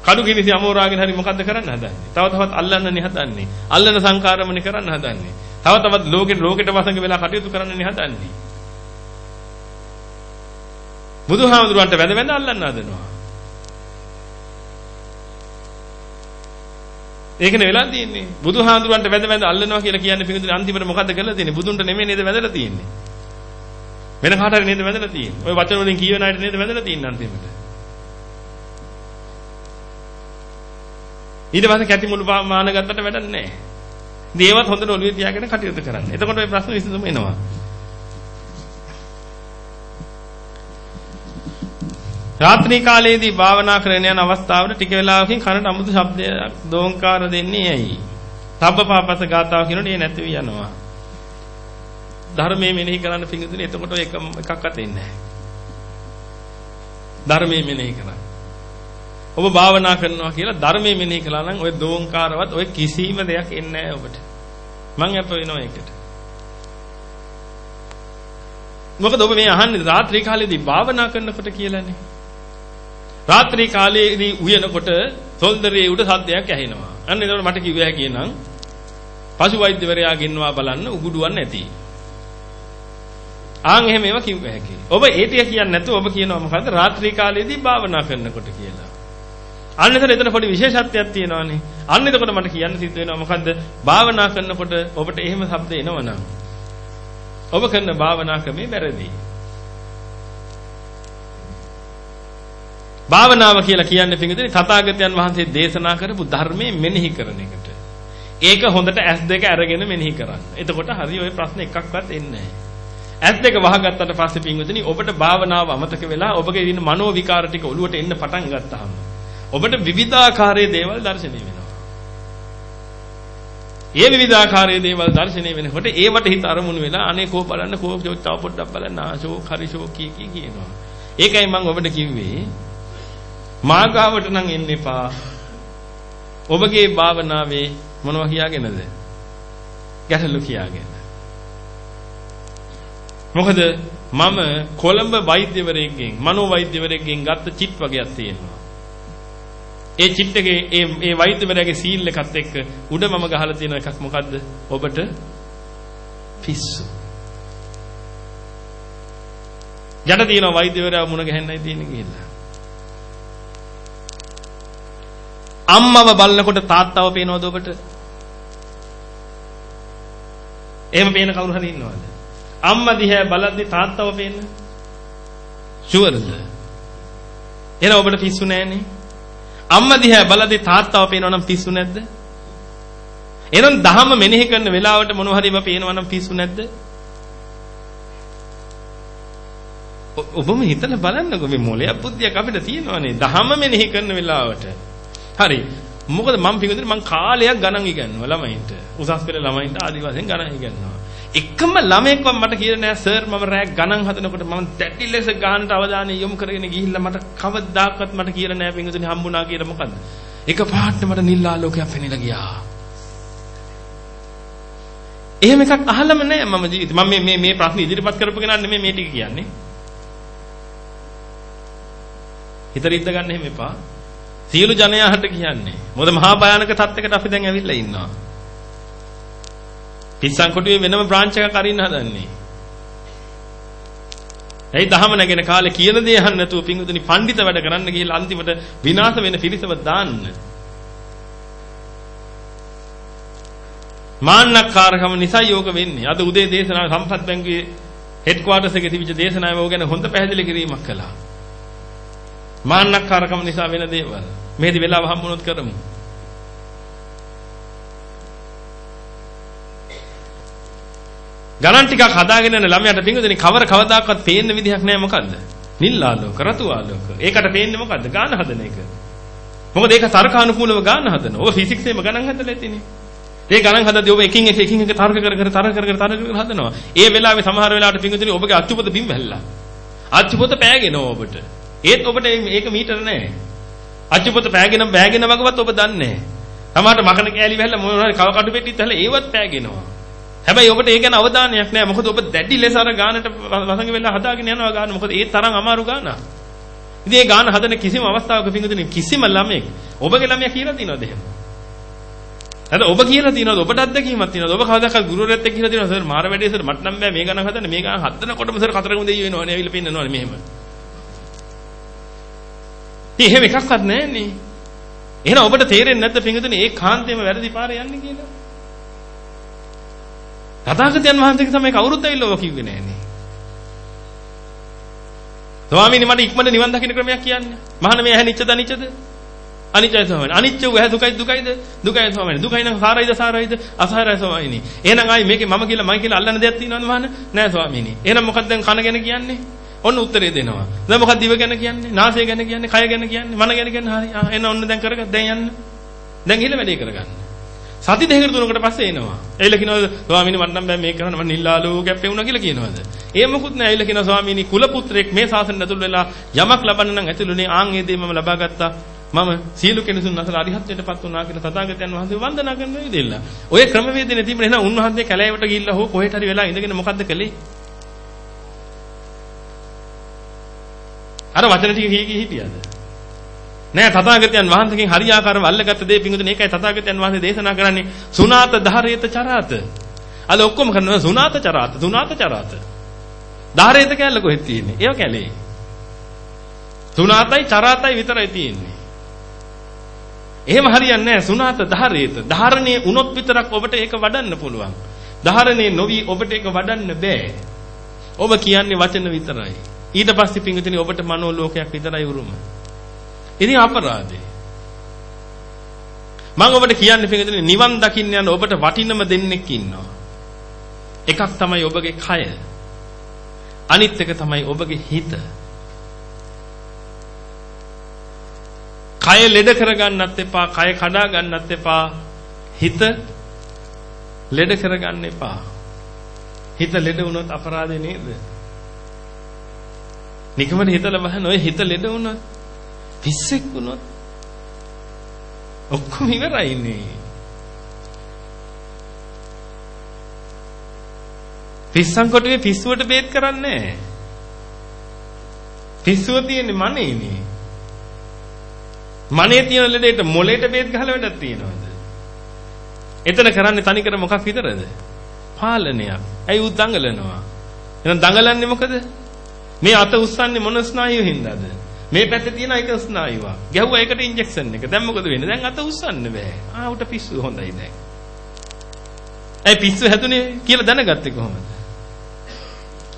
කඩු කිනිසි අමෝරාගෙන හරි මොකද්ද කරන්න හදන්නේ? තව තවත් අල්ලන්නනේ හදන්නේ. අල්ලන සංකාරමනේ කරන්න හදන්නේ. තව තවත් ලෝකෙට ලෝකෙට වසඟ වෙලා කටයුතු කරන්නනේ හදන්නේ. බුදුහාමුදුරන්ට වැඳ වැඳ අල්ලන්න හදනවා ඒකනේ වෙලා තියෙන්නේ. බුදුහාඳුරන්ට වැඳ වැඳ අල්ලනවා කියලා කියන්නේ පිටුදින අන්තිමට මොකද්ද කරලා තියෙන්නේ? බුදුන්ට නෙමෙයි නේද වැඳලා තියෙන්නේ. වෙන කාට හරි නේද වැඳලා තියෙන්නේ. ওই වචන වලින් කියවන අයට නේද වැඳලා තියෙන්නේ අන්තිමට. ඊට පස්සේ කැටි මුළු මාන ගත්තට වැඩක් නැහැ. ඉතින් ඒවත් හොඳට ඔළුවේ තියාගෙන කටයුතු කරන්න. එතකොට ওই ප්‍රශ්න විසඳුම එනවා. රාත්‍රී කාලයේදී භාවනා කරන යන අවස්ථාවට ටික වෙලාවකින් කනට අමුතු ශබ්දයක් දෝංකාර දෙන්නේ ඇයි? තබ්බපාපස ගාතාව කියනකොට ඒ නැති වී යනවා. ධර්මයේ මෙනෙහි කරන්න පිඟුදුනේ එතකොට එක එකක්වත් එන්නේ නැහැ. ධර්මයේ මෙනෙහි කරන්න. ඔබ භාවනා කරනවා කියලා ධර්මයේ මෙනෙහි කළා නම් ඔය දෝංකාරවත් ඔය කිසිම දෙයක් එන්නේ නැහැ ඔබට. මං අප වෙනවා ඒකට. මොකද ඔබ මේ අහන්නේ රාත්‍රී කාලේදී භාවනා කරනකොට කියලානේ. රාත්‍රී කාලයේදී උයනකොට තොල්දරේ උඩ සද්දයක් ඇහෙනවා. අන්න ඒකට මට කිව්ව හැකි නම් පශු වෛද්‍යවරයා ගෙන්වා බලන්න උගුඩුවක් නැති. ආන් එහෙම ඒවා කිව්ව හැකි. ඔබ ඒ ටික කියන්නේ නැතුව ඔබ කියනවා මොකද්ද රාත්‍රී කාලයේදී භාවනා කරනකොට කියලා. අන්න එතන එතන පොඩි විශේෂත්වයක් තියෙනවානේ. අන්න එතකොට මට කියන්න සිද්ධ වෙනවා මොකද්ද? භාවනා කරනකොට ඔබට එහෙම ශබ්ද එනවනම් ඔබ කරන භාවනා ක්‍රමේ වැරදි. භාවනාව කියලා කියන්නේ පිඟුදින තථාගතයන් වහන්සේ දේශනා කරපු ධර්මයේ මෙනෙහි කරන එකට. ඒක හොඳට ඇස් දෙක අරගෙන මෙනෙහි කරන්න. එතකොට හරි ওই ප්‍රශ්න එකක්වත් එන්නේ නැහැ. ඇස් දෙක වහගත්තට පස්සේ පිඟුදින ඔබට භාවනාව අමතක වෙලා ඔබගේ ඉන්න මනෝ විකාර ටික ඔළුවට එන්න පටන් ගත්තාම ඔබට විවිධාකාරයේ දේවල් දැర్శණය වෙනවා. ඒ විවිධාකාරයේ දේවල් දැర్శණය වෙනකොට ඒවට හිත අරමුණු වෙලා අනේ කෝ බලන්න කෝ තව පොඩ්ඩක් බලන්න ආශෝ කරිෂෝ කී කී කියනවා. ඒකයි මම ඔබට කිව්වේ මාගාවට නම් එන්න එපා. ඔබගේ භාවනාවේ මොනවා කියාගෙනද? ගැටලු කියාගෙන. මොකද මම කොළඹ වෛද්‍යවරයෙක්ගෙන් මනෝ වෛද්‍යවරයෙක්ගෙන් ගත්ත චිට් වගේක් තියෙනවා. ඒ චිට් එකේ ඒ ඒ වෛද්‍යවරයාගේ සීල් එකත් එක්ක උඩ මම ගහලා තියෙන එකක් මොකද්ද? ඔබට පිස්සු. යට තියෙන වෛද්‍යවරයා මුණ ගැහෙන්නයි තියෙන්නේ කියලා. අම්මව බලනකොට තාත්තව පේනවද ඔබට? එහෙම පේන කවුරු හරි ඉන්නවද? අම්මා දිහා බලද්දි තාත්තව පේන්න? ෂුවර්ද? එහෙනම් ඔබට පිස්සු නැහැනේ. අම්මා දිහා බලද්දි තාත්තව පේනවා නම් පිස්සු නැද්ද? එහෙනම් දහම මෙනෙහි කරන වෙලාවට මොනව හරි ඔබ පේනවා නම් පිස්සු නැද්ද? ඔබම හිතලා බලන්නකෝ මේ මොලයක් බුද්ධියක් අපිට තියෙනවානේ. දහම මෙනෙහි කරන වෙලාවට. හරි. මොකද මම පිටුදින මම කාලයක් ගණන් ඉගෙනනවා ළමයින්ට. උසස් පෙළ ළමයින්ට ආදි වශයෙන් ගණන් ඉගෙනනවා. එකම ළමයෙක්ව මට කියලා නෑ සර් මම රෑ ගණන් හදනකොට මම දැටි ලෙස ගානට අවධානය යොමු කරගෙන ගිහිල්ලා මට කවදාකවත් මට කියලා නෑ පිටුදින හම්බුණා කියලා මොකද්ද? එක පාට මට නිල් ආලෝකයක් පෙනෙලා ගියා. එහෙම එකක් අහලම නෑ මම ජීවිතේ. මම මේ මේ ප්‍රශ්න ඉදිරිපත් කරපු කෙනා නෙමෙයි මේ ටික කියන්නේ. හිත රිද්ද ගන්න එහෙම එපා. සියලු ජනයාට කියන්නේ. මොකද මහා භයානක තත්යකට අපි දැන් ඇවිල්ලා ඉන්නවා. පිස්සන් කොටුවේ වෙනම බ්‍රාන්ච් එකක් අරින්න හදන්නේ. ඇයි දහම නැගෙන කාලේ කියන දේ අහන්න නැතුව පිංගුතුනි පඬිත වැඩ කරන්න ගිහලා අන්තිමට විනාශ වෙන පිරිසව දාන්න. මාන්නක්කාරකම නිසා යෝග වෙන්නේ. අද උදේ දේශනාව සම්පත් බැංකුවේ හෙඩ් ක්වාටර්ස් එකේ තිබිච්ච දේශනාව ගැන හොඳ පැහැදිලි කිරීමක් කළා. මාන්නක්කාරකම නිසා වෙන දේවල්. මෙහෙදි වෙලාව හම්බුනොත් කරමු. ගණන් ටිකක් හදාගෙන යන ළමයාට පිංගුදෙනි කවර කවදාකවත් පේන්න විදිහක් නැහැ මොකද්ද? නිල් ආලෝක, රතු ආලෝක. ඒකට පේන්නේ මොකද්ද? ගාන හදන එක. මොකද ඒක තර්කානුකූලව ගාන හදන. ඔය ෆිසික්ස් එකේම ගණන් හදලා තියෙන්නේ. ඒ ගණන් හදද්දී ඔබ එකින් එක එකින් එක තර්ක කර කර තර්ක කර කර තර්ක කර හදනවා. ඒ වෙලාවේ සමහර වෙලාවට පිංගුදෙනි ඔබගේ අච්චුපත බිම් වැල්ලා. අච්චුපත පෑගෙනවා ඔබට. ඒත් ඔබට මේක මීටර නෑ. අච්චුපත පෑගෙන බෑගෙන වගවත් ඔබ දන්නේ නෑ. සමහරට මකන කෑලි වැල්ලා මොනවා කව කටු පෙට්ටිත් හැල ඒවත් පෑගෙනවා. හැබැයි ඔබට ඒ ගැන අවධානයක් නැහැ. මොකද ඔබ දැඩි ලෙස අර ගානට වසඟ වෙලා හදාගෙන යනවා ගාන. මොකද ඒ තරම් අමාරු ගානක්. ඉතින් ඒ ගාන හදන කිසිම අවස්ථාවක පිංගුතුනි කිසිම ළමෙක් ඔබගේ ළමයා කියලා තියනවද එහෙම? නැත්නම් ඔබ කියලා තියනවද ඔබට අත්දැකීමක් තියනවද ඔබ කවදාකවත් ගුරුවරයෙක් එක්ක කියලා තියනවද සර් මාර වැඩේ සර් මට නම් බෑ මේ ගණන් හදන්න මේ ගණන් හදනකොටම සර් කතරගම දෙයියෝ එනවනේ ඇවිල්ලා පින්නනවනේ මෙහෙම. ඉතින් එහෙම එකක්වත් නැහැ නේ. එහෙනම් ඔබට තේරෙන්නේ නැද්ද පිංගුතුනි ඒ කාන්තේම වැරදි පාරේ යන්නේ කියලා? තථාගතයන් වහන්සේගේ තමයි කවුරුත් ඇවිල්ලා ඔබ කිව්වේ නෑනේ. ස්වාමීනි මට ඉක්මනට නිවන් දකින්න ක්‍රමයක් කියන්න. මහාන මේ ඇහැ නිච්චද අනිච්චද? අනිච්චයි ස්වාමීනි. අනිච්ච වූ ඇහැ දුකයි දුකයිද? දුකයි ස්වාමීනි. දුකයි නම් සාරයිද සාරයිද? අසාරයි ස්වාමීනි. එහෙනම් ආයි මේකේ මම කියලා මයි කියලා අල්ලන්න දෙයක් තියෙනවද මහාන? නෑ ස්වාමීනි. එහෙනම් මොකක්ද දැන් කන ගැන කියන්නේ? ඔන්න උත්තරේ දෙනවා. දැන් මොකක්ද දිව ගැන කියන්නේ? නාසය ගැන කියන්නේ? කය ගැන කියන්නේ? මන ගැන කියන්නේ? හරි. ආ එන්න ඔන්න දැන් කරගන්න. දැන් යන්න. දැන් ගිහලා වැඩේ කරගන්න. සති දෙකකට තුනකට පස්සේ එනවා. එයිල කියනවා ස්වාමීනි මට නම් බෑ මේක කරන්න මම නිල්ලාලෝකයක් පෙවුණා කියලා කියනවාද? ඒ මොකුත් නෑ. එයිල කියනවා ස්වාමීනි කුල පුත්‍රයෙක් මේ ශාසනය ඇතුළු වෙලා යමක් ලබන්න නම් ඇතුළුනේ ආන් ඒ දේ මම ලබා ගත්තා. මම සියලු කෙනෙකුන් අතර අරිහත්ත්වයටපත් වුණා කියලා තථාගතයන් වහන්සේ වන්දනා කරන විදිහilla. ඔය ක්‍රමවේදනේ තිබුණේ එහෙනම් උන්වහන්සේ කැලෑවට ගිහිල්ලා හෝ කොහෙට හරි වෙලා ඉඳගෙන මොකද්ද කළේ? අර වචන ටික කී කී හිටියද? නෑ තථාගතයන් වහන්සේගෙන් හරියාකාරව අල්ලගත්ත දේ පිඟුදුනේ ඒකයි තථාගතයන් වහන්සේ දේශනා කරන්නේ සුනාත ධාරේත චරාත. අද ඔක්කොම කරනවා සුනාත චරාත සුනාත චරාත. ධාරේත කැල්ල කොහෙද තියෙන්නේ? ඒව කැලේ. සුනාතයි චරාතයි විතරයි තියෙන්නේ. එහෙම හරියන්නේ නෑ සුනාත ධාරේත. ධාරණේ වුණොත් විතරක් ඔබට ඒක වඩන්න පුළුවන්. ධාරණේ නොවි ඔබට ඒක වඩන්න බෑ. ඔබ කියන්නේ වචන විතරයි. ඊට පස්සේ පිඟුතුනි ඔබට මනෝ ලෝකයක් විතරයි උරුම. ඉතින් අපරාධේ. මම ඔබට කියන්න පිළිගන්නේ නිවන් දකින්න යන ඔබට වටිනම දෙන්නෙක් ඉන්නවා. එකක් තමයි ඔබගේ කය. අනිත් එක තමයි ඔබගේ හිත. කය ලෙඩ කරගන්නත් එපා, කය කඩා ගන්නත් එපා. හිත ලෙඩ කරගන්න එපා. හිත ලෙඩ වුණොත් අපරාධේ නේද? නිකමද හිතලා බලන්න ඔය හිත ලෙඩ වුණොත් පිස්සෙක් වුණොත් ඔක්කොම ඉවරයිනේ. පිස්සන් කොටුවේ පිස්සුවට බේත් කරන්නේ නැහැ. පිස්සුව තියෙන්නේ මනේනේ. මනේ තියෙන ලෙඩේට මොලේට බේත් ගහලා වැඩක් තියනවද? එතන කරන්නේ තනිකර මොකක් විතරද? පාලනයක්. ඇයි උ දඟලනවා? එහෙනම් දඟලන්නේ මොකද? මේ අත උස්සන්නේ මොන ස්නායුව හින්දාද? මේ පැත්තේ තියෙන එක ස්නායුවක්. ගැහුවා ඒකට ඉන්ජෙක්ෂන් එක. දැන් මොකද වෙන්නේ? දැන් අත උස්සන්න බෑ. ආ උට පිස්සු හොඳයි දැන්. ඇයි පිස්සු හැදුනේ කියලා දැනගත්තේ කොහොමද?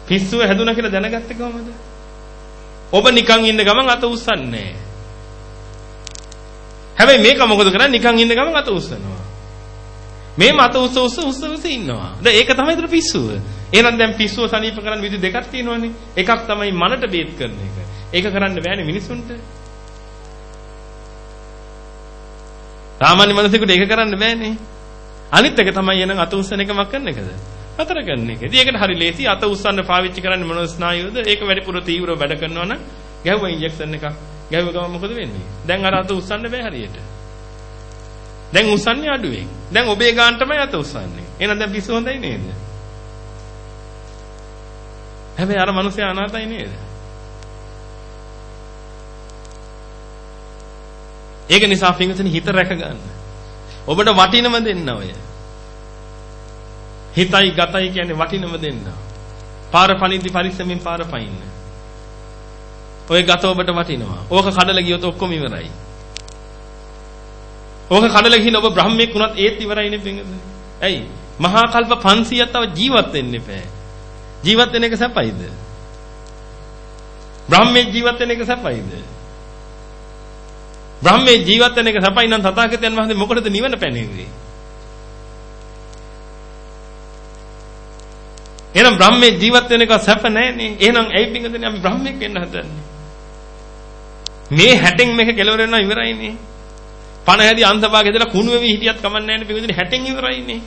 පිස්සුව හැදුනා කියලා දැනගත්තේ කොහොමද? ඔබ නිකන් ඉන්න ගමන් අත උස්සන්නේ හැබැයි මේක මොකද කරන්නේ? නිකන් ඉන්න ගමන් අත උස්සනවා. මේ මත උස්ස උස්ස උස්ස උස්ස ඉන්නවා. දැන් ඒක තමයි ඒතර පිස්සුව. එහෙනම් දැන් පිස්සුව සනීප කරන්න විදි දෙකක් තියෙනවනේ. එකක් තමයි මනට බේත් කරන එක. ඒක කරන්න බෑනේ මිනිසුන්ට. සාමාන්‍ය මනසෙකුට ඒක කරන්න බෑනේ. අනිත් එක තමයි එනං අත උස්සන එකමක් කරන එකද? අතර කරන එක. ඉතින් ඒකට හරි ලේසි අත උස්සන්න පාවිච්චි කරන්නේ මොන ස්නායුවද? ඒක වැඩිපුර තීව්‍රව වැඩ කරනවා නම් ගැහුවා ඉන්ජෙක්ෂන් එකක්. ගැහුව ගමන් මොකද වෙන්නේ? දැන් අර අත උස්සන්න බෑ හරියට. දැන් උස්සන්නේ අඩුවෙන්. දැන් ඔබේ ගාන තමයි අත උස්සන්නේ. එහෙනම් දැන් පිස්සු හොඳයි නේද? හැබැයි අර මිනිස්සයා අනාතයි නේද? ඒක නිසා පින්විතනි හිත රැක ගන්න. ඔබට වටිනම දෙන්න ඔය. හිතයි ගතයි කියන්නේ වටිනම දෙන්න. පාර පනිද්දි පරිස්සමෙන් පාර පයින්න. ඔය ගත ඔබට වටිනවා. ඕක කඩලා ගියොත් ඔක්කොම ඉවරයි. ඕක කඩලා ගිහින් ඔබ බ්‍රහ්මෙක් වුණත් ඒත් ඉවරයිනේ පින්විතනි. ඇයි? මහා කල්ප 500ක් තව ජීවත් වෙන්න එපා. ජීවත් වෙන එක සැපයිද? බ්‍රහ්මයේ ජීවත් වෙන එක සැපයිද? බ්‍රහ්මයේ ජීවත් වෙන එක සැපයි නම් තථාගතයන් වහන්සේ මොකටද නිවන පැනෙන්නේ? එහෙනම් බ්‍රහ්මයේ ජීවත් වෙන එක සැප නැහැනේ. එහෙනම් ඇයි පිංගදනේ අපි බ්‍රහ්මෙක් වෙන්න හදන්නේ? මේ හැටෙන් මේක කෙලවර වෙනවා ඉවරයිනේ. පණ හැදි අන්තභාග ඇදලා කුණු වෙවි හිටියත් කමන්නේ නැහැ නේ පිංගදනේ හැටෙන් ඉවරයිනේ.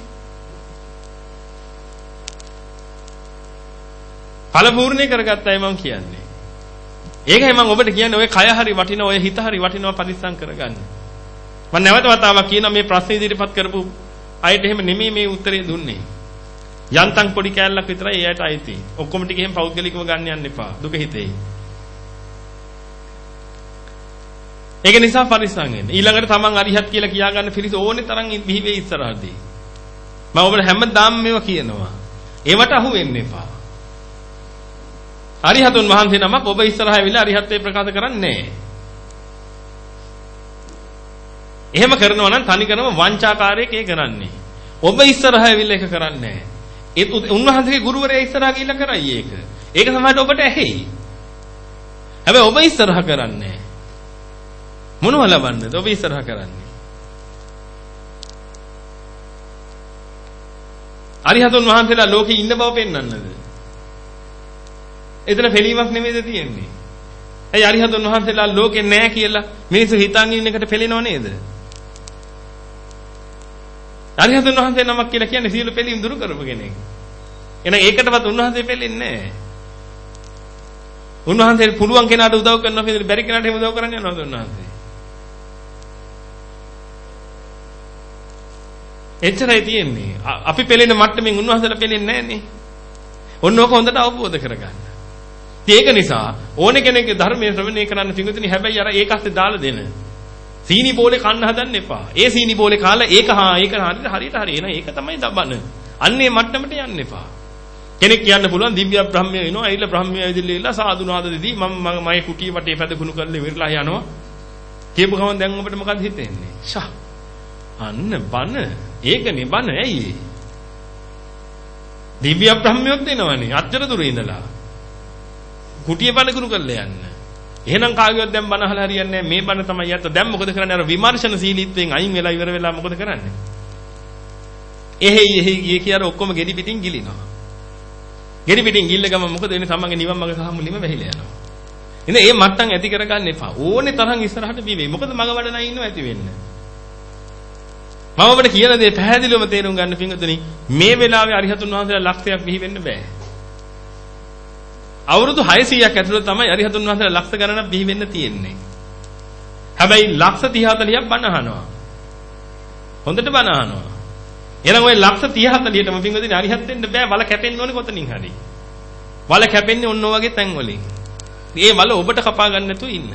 ඵලපූර්ණේ කරගත්තයි මම කියන්නේ. ඒකයි මම ඔබට කියන්නේ ඔය කය හරි වටිනවා ඔය හිත හරි වටිනවා පරිස්සම් කරගන්න. මම නැවත වතාවක් කියනවා මේ ප්‍රශ්න ඉදිරිපත් කරපු අයට එහෙම නෙමෙයි මේ උත්තරේ දුන්නේ. යන්තම් පොඩි කෑල්ලක් විතරයි එයාට අයිති. ඔක්කොම ටික එහෙම පෞද්ගලිකව ගන්න යන්න එපා. දුක හිතේ. ඒක නිසා පරිස්සම් වෙන්න. ඊළඟට තමන් අරිහත් කියලා කියා ගන්න පිළිස ඕනේ තරම් බිහි වෙයි ඉස්සරහදී. මම ඔබට හැමදාම මේවා කියනවා. ඒවට අහු වෙන්න එපා. අරිහතුන් වහන්සේ නමක් ඔබ ඉස්සරහා ඇවිල්ලා අරිහත්ත්වේ ප්‍රකාශ කරන්නේ නැහැ. එහෙම කරනවා නම් තනිකරම වංචාකාරයෙක් ඒ කරන්නේ. ඔබ ඉස්සරහා ඇවිල්ලා ඒක කරන්නේ නැහැ. ඒත් උන්වහන්සේගේ ගුරුවරයා ඉස්සරහා ගිහිල්ලා කරයි ඒක. ඒක සමහරට ඔබට ඇහෙයි. හැබැයි ඔබ ඉස්සරහා කරන්නේ මොනව ලබන්නද ඔබ ඉස්සරහා කරන්නේ? අරිහතුන් වහන්සේලා ලෝකේ ඉන්න බව පෙන්වන්නද? එතන පිළීමක් නෙමෙයිද තියෙන්නේ. ඇයි අරිහතුන් වහන්සේලා ලෝකේ නැහැ කියලා මිනිස්සු හිතන් ඉන්න එකට පෙළෙනව නේද? අරිහතුන් වහන්සේ නමක් කියලා කියන්නේ සියලු පිළීම් දුරු කරපු කෙනෙක්. එහෙනම් ඒකටවත් උන්වහන්සේ පෙළෙන්නේ නැහැ. උන්වහන්සේ පුළුවන් කෙනාට උදව් කරනවා කියන බැරි කෙනාට එහෙම උදව් කරන්න යනවද උන්වහන්සේ? එච්චරයි තියෙන්නේ. අපි පෙළෙන මට්ටමින් උන්වහන්සේලා පෙළෙන්නේ නැහනේ. ඔන්න ඕක හොඳට අවබෝධ කරගන්න. ඒක නිසා ඕනේ කෙනෙක්ගේ ධර්මයේ ශ්‍රවණය කරන්න පිඟුතුනි හැබැයි අර ඒකස්සේ දාලා දෙන. සීනි බෝලේ කන්න හදන්න එපා. ඒ සීනි බෝලේ කාලා ඒක හා ඒක හරියට හරියට හරි එන ඒක තමයි දබන. අන්නේ මට්ටමට යන්න එපා. කෙනෙක් කියන්න පුළුවන් දිව්‍ය බ්‍රහ්මය එනවා. ඇවිල්ලා බ්‍රහ්මය ඇවිදilla ඉල්ල සාදුනාද දෙදී මම මගේ කුටිය වටේ පැදකුණු කරලා ඉවරලා යනවා. කියපු ගමන් දැන් ඔබට මොකද හිතෙන්නේ? ෂා. අන්න බන. ඒකනේ බන ඇයි? දිව්‍ය බ්‍රහ්මයොත් එනවනේ. අච්චර දුර ඉඳලා. කුටිය බණකුරු කරලා යන්න. එහෙනම් කාගේවත් දැන් බණ අහලා හරියන්නේ නැහැ. මේ බණ තමයි යත්ත. දැන් මොකද කරන්නේ? අර විමර්ශන සීලීත්වයෙන් අයින් වෙලා ඉවර වෙලා මොකද කරන්නේ? එහෙයි එහෙයි ගියේ කියලා ඔක්කොම ගෙඩි පිටින් ගිලිනවා. ගෙඩි පිටින් ගිල්ල ගම මොකද වෙන්නේ? තමන්ගේ නිවන් මඟ සහ මුලින්ම වැහිලා යනවා. ඉතින් මේ මට්ටම් ඇති කරගන්න එපා. ඕනේ තරම් ඉස්සරහට බී වෙයි. මොකද මග වඩනා ඉන්නව ඇති වෙන්න. මම ඔබට කියන දේ පැහැදිලිවම තේරුම් ගන්න පිංගුතුනි මේ වෙලාවේ අරිහතුන් වහන්සේලා ලක්ෂයක් බිහි වෙන්න බෑ. අවුරුදු 600ක් ඇතුළත තමයි අරිහතුන් වහන්සේලා ලක්ෂ ගණනක් බිහි වෙන්න තියෙන්නේ. හැබැයි ලක්ෂ 30 40ක් බණ අහනවා. හොඳට බණ අහනවා. එහෙනම් ওই ලක්ෂ 30 40ටම පිංගුතුනි අරිහත් වෙන්න බෑ වල කැපෙන්න ඕනේ කොතනින් හරි. වල කැපෙන්නේ ඔන්න ඔය වගේ තැන් වලින්. ඒ වල ඔබට කපා ගන්න නැතුව ඉන්න.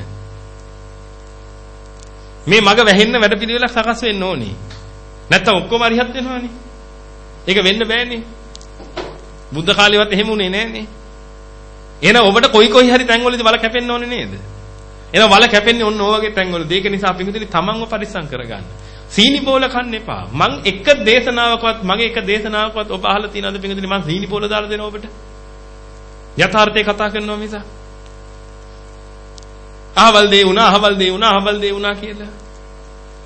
මේ මග වැහෙන්න වැඩපිළිවෙලක් සකස් වෙන්න ඕනේ. නැත්තම් ඔක්කොම අරිහත් වෙනවනේ. ඒක වෙන්න බෑනේ. බුද්ධ කාලේවත් එහෙම උනේ නෑනේ. එහෙනම් ඔබට කොයි කොයි හරි තැන්වලදී වල කැපෙන්න ඕනේ නේද? එහෙනම් වල කැපෙන්නේ ඔන්න ඔය වගේ තැන්වලදී. ඒක නිසා පිටුදිලි තමන්ව පරිස්සම් කරගන්න. සීනි බෝල කන්න එපා. මං එක දේශනාවකවත් මගේ එක දේශනාවකවත් ඔබ අහලා තියෙනවද පිටුදිලි මං සීනි බෝල දාලා දෙනවා ඔබට? යථාර්ථය කතා කරනවා මිස. අහවල් දේ වුණා, අහවල් දේ වුණා, අහවල් දේ වුණා කියලා.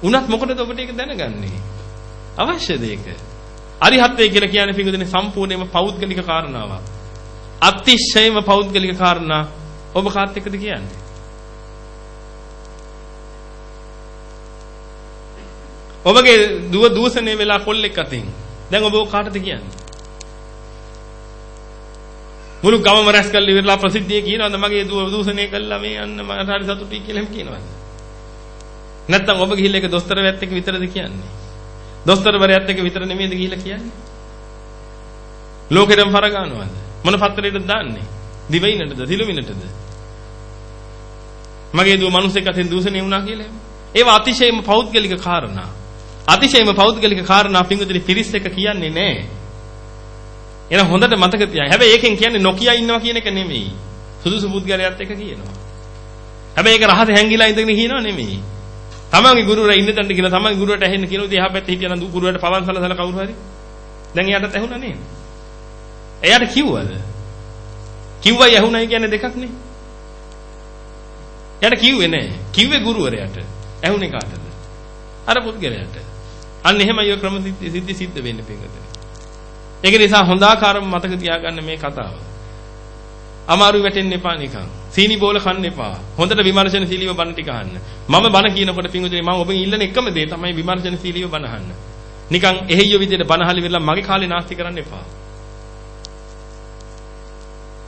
උනත් මොකටද ඔබට ඒක දැනගන්නේ? අවශ්‍යද ඒක? අරිහත්ත්වය කියලා කියන්නේ පිටුදිලි සම්පූර්ණයෙන්ම පෞද්ගලික කාරණාවක්. අතිශයම පෞද්ගලික කාරණා ඔබ කාත් එක්කද කියන්නේ? ඔබගේ දුව දූෂණය වෙලා කොල්ලෙක් අතින්. දැන් ඔබ කාටද කියන්නේ? මුළු ගමම රැස් කරලා ඉවරලා ප්‍රසිද්ධිය කියනවාද මගේ දුව දූෂණය කළා මේ යන්න මට හරි සතුටුයි කියලා එහෙම කියනවාද? නැත්තම් ඔබ ගිහිල්ලා ඒක දොස්තරවැත් එක්ක විතරද කියන්නේ? දොස්තරවරයාත් එක්ක විතර නෙමෙයිද ගිහිල්ලා කියන්නේ? ලෝකෙටම පර ගන්නවද? මොන පත්‍රයටද දාන්නේ? දිවයිනටද? තිලුමිනටද? මගේ දුව මිනිස්සෙක් අතින් දූෂණය වුණා කියලා එහෙම. ඒවා අතිශයම පෞද්ගලික කාරණා. අතිශයම පෞද්ගලික කාරණා පිංගුතුනි පිරිස් එක කියන්නේ නැහැ. එහෙනම් හොඳට මතක තියාගන්න. හැබැයි ඒකෙන් කියන්නේ නොකිය ඉන්නවා කියන එක නෙමෙයි. සුදුසු පුද්ගලයාත් එක කියනවා. හැබැයි ඒක රහස හැංගිලා ඉඳගෙන කියනව නෙමෙයි. තමන්ගේ ගුරුවරයා ඉන්න තැනට කියලා තමන්ගේ ගුරුවරට ඇහෙන්න කියනවා. ඉතින් එහා පැත්තේ හිටියනම් ගුරුවරට පවන් සලසලා කවුරු හරි. දැන් එයාටත් ඇහුණා නේද? එයාට කිව්වද? කිව්වයි ඇහුණයි කියන්නේ දෙකක් නේ. එයාට කිව්වේ නෑ. කිව්වේ ගුරුවරයාට. ඇහුනේ කාටද? අර පුද්ගලයාට. අන්න එහෙමයි ඔය ක්‍රම සිද්ධි සිද්ධ වෙන්නේ පිටකතේ. ඒක නිසා හොඳ ආකාරව මතක තියාගන්න මේ කතාව. අමාරු වැටෙන්න එපා නිකන්. සීනි බෝල කන්න එපා. හොඳට විමර්ශනශීලීව බණ ටික අහන්න. මම බණ කියනකොට පිංගුතුනි මම ඔබෙන් ඉල්ලන එකම දේ තමයි විමර්ශනශීලීව බණ අහන්න. නිකන් එහෙයිය විදිහට බණ අහලි වෙලා මගේ කාලේ නාස්ති කරන්න එපා.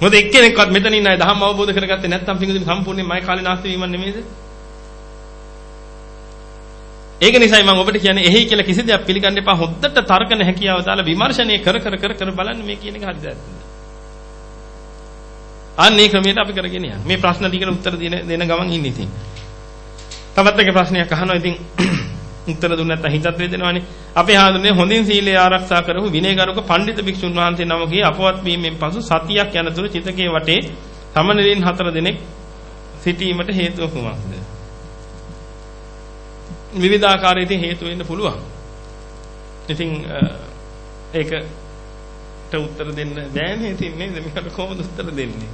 මොකද එක්කෙනෙක්වත් මෙතන ඉන්න අය ධම්ම අවබෝධ කරගත්තේ නැත්නම් පිංගුතුනි සම්පූර්ණයෙන් මගේ කාලේ නාස්ති වීමක් නෙමෙයිද? ඒක නිසායි මම ඔබට කියන්නේ එහි කියලා කිසි දෙයක් පිළිගන්න එපා. හොද්දට තර්කන හැකියාව දාලා විමර්ශනය කර කර කර කර බලන්න මේ කියන එක හරිද නැද්ද? අන්නේ ක්‍රමයට අපි කරගෙන යන්න. මේ ප්‍රශ්න ටිකට උත්තර දෙන දෙන ගමන් ඉන්නේ ඉතින්. තවත් එක ප්‍රශ්නයක් අහනවා ඉතින් උත්තර දුන්නේ නැත්නම් හිතත් වේදෙනවනේ. අපේ හාමුදුරනේ හොඳින් සීලය ආරක්ෂා කරපු විනයගරුක පඬිතු භික්ෂුන් වහන්සේ නමකගේ අපවත් වීමෙන් පසු සතියක් යනතුරු චිතකයේ වටේ සමනලින් හතර දෙනෙක් සිටීමට හේතුව කුමක්ද? විවිධාකාරයේ හේතු වෙන්න පුළුවන්. ඉතින් ඒකට උත්තර දෙන්න බෑනේ ඉතින් නේද? මේකට කොහොමද උත්තර දෙන්නේ?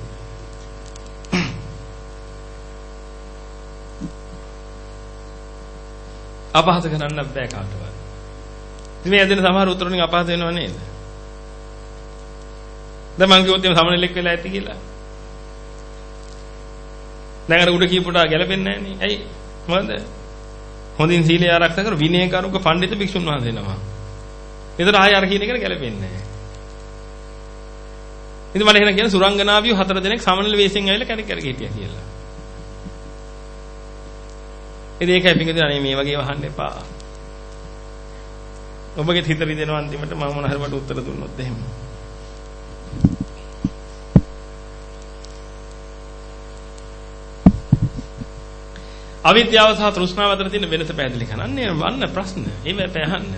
අපහාස කරන්න බෑ කාටවත්. ඉතින් මේ ඇදෙන සමහර උත්තර වලින් අපහාස වෙනව නේද? දැන් මං කිව්වොත් එimhe සමනලෙක් වෙලා ඇති කියලා. දැන් අර උඩ කියපුටා ගැලපෙන්නේ නැහැ නේ. ඇයි? මොකද? හොඳින් සීලය ආරක්ෂා කර විනයකරුක පඬිතු භික්ෂුන් වහන්සේ නමක්. එතන ආය අර කියන එකට ගැලපෙන්නේ නැහැ. ඉතින් මම එහෙනම් කියන්නේ සුරංගනාවියෝ හතර දෙනෙක් සමනල වේසෙන් ඇවිල්ලා කැරක කැරක හිටියා කියලා. ඉතින් ඒකයි පිංගුදින අනේ මේ වගේ වහන්න එපා. ඔබගේ හිත රිදෙනවා අන්තිමට මම මොන හරි මට උත්තර දුන්නොත් එහෙම. අවිද්‍යාව සහ තෘෂ්ණාව අතර තියෙන වෙනස පැහැදිලි කරන්නේ වන්න ප්‍රශ්න. ඒව පැහන්න.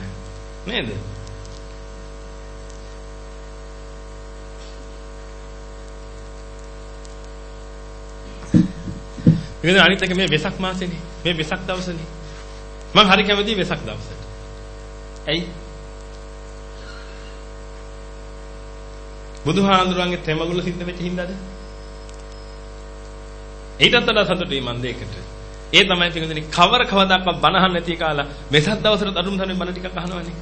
නේද? ඉතින් අනිත් එක මේ වෙසක් මාසෙනේ. මේ වෙසක් දවසනේ. මම හරි කැමතියි වෙසක් දවසට. ඇයි? බුදුහාඳුරන්ගේ තෙමගුල සිද්ධ වෙච්ච හින්දාද? ඊටත් වඩා සතුටුයි මන් දෙයකට. ඒ තමයි පිටුදෙනි කවර කවදාකවත් බණ අහන්න නැති කාලා වෙසක් දවසට අරුම් තරමේ බණ ටිකක් අහනවනේ.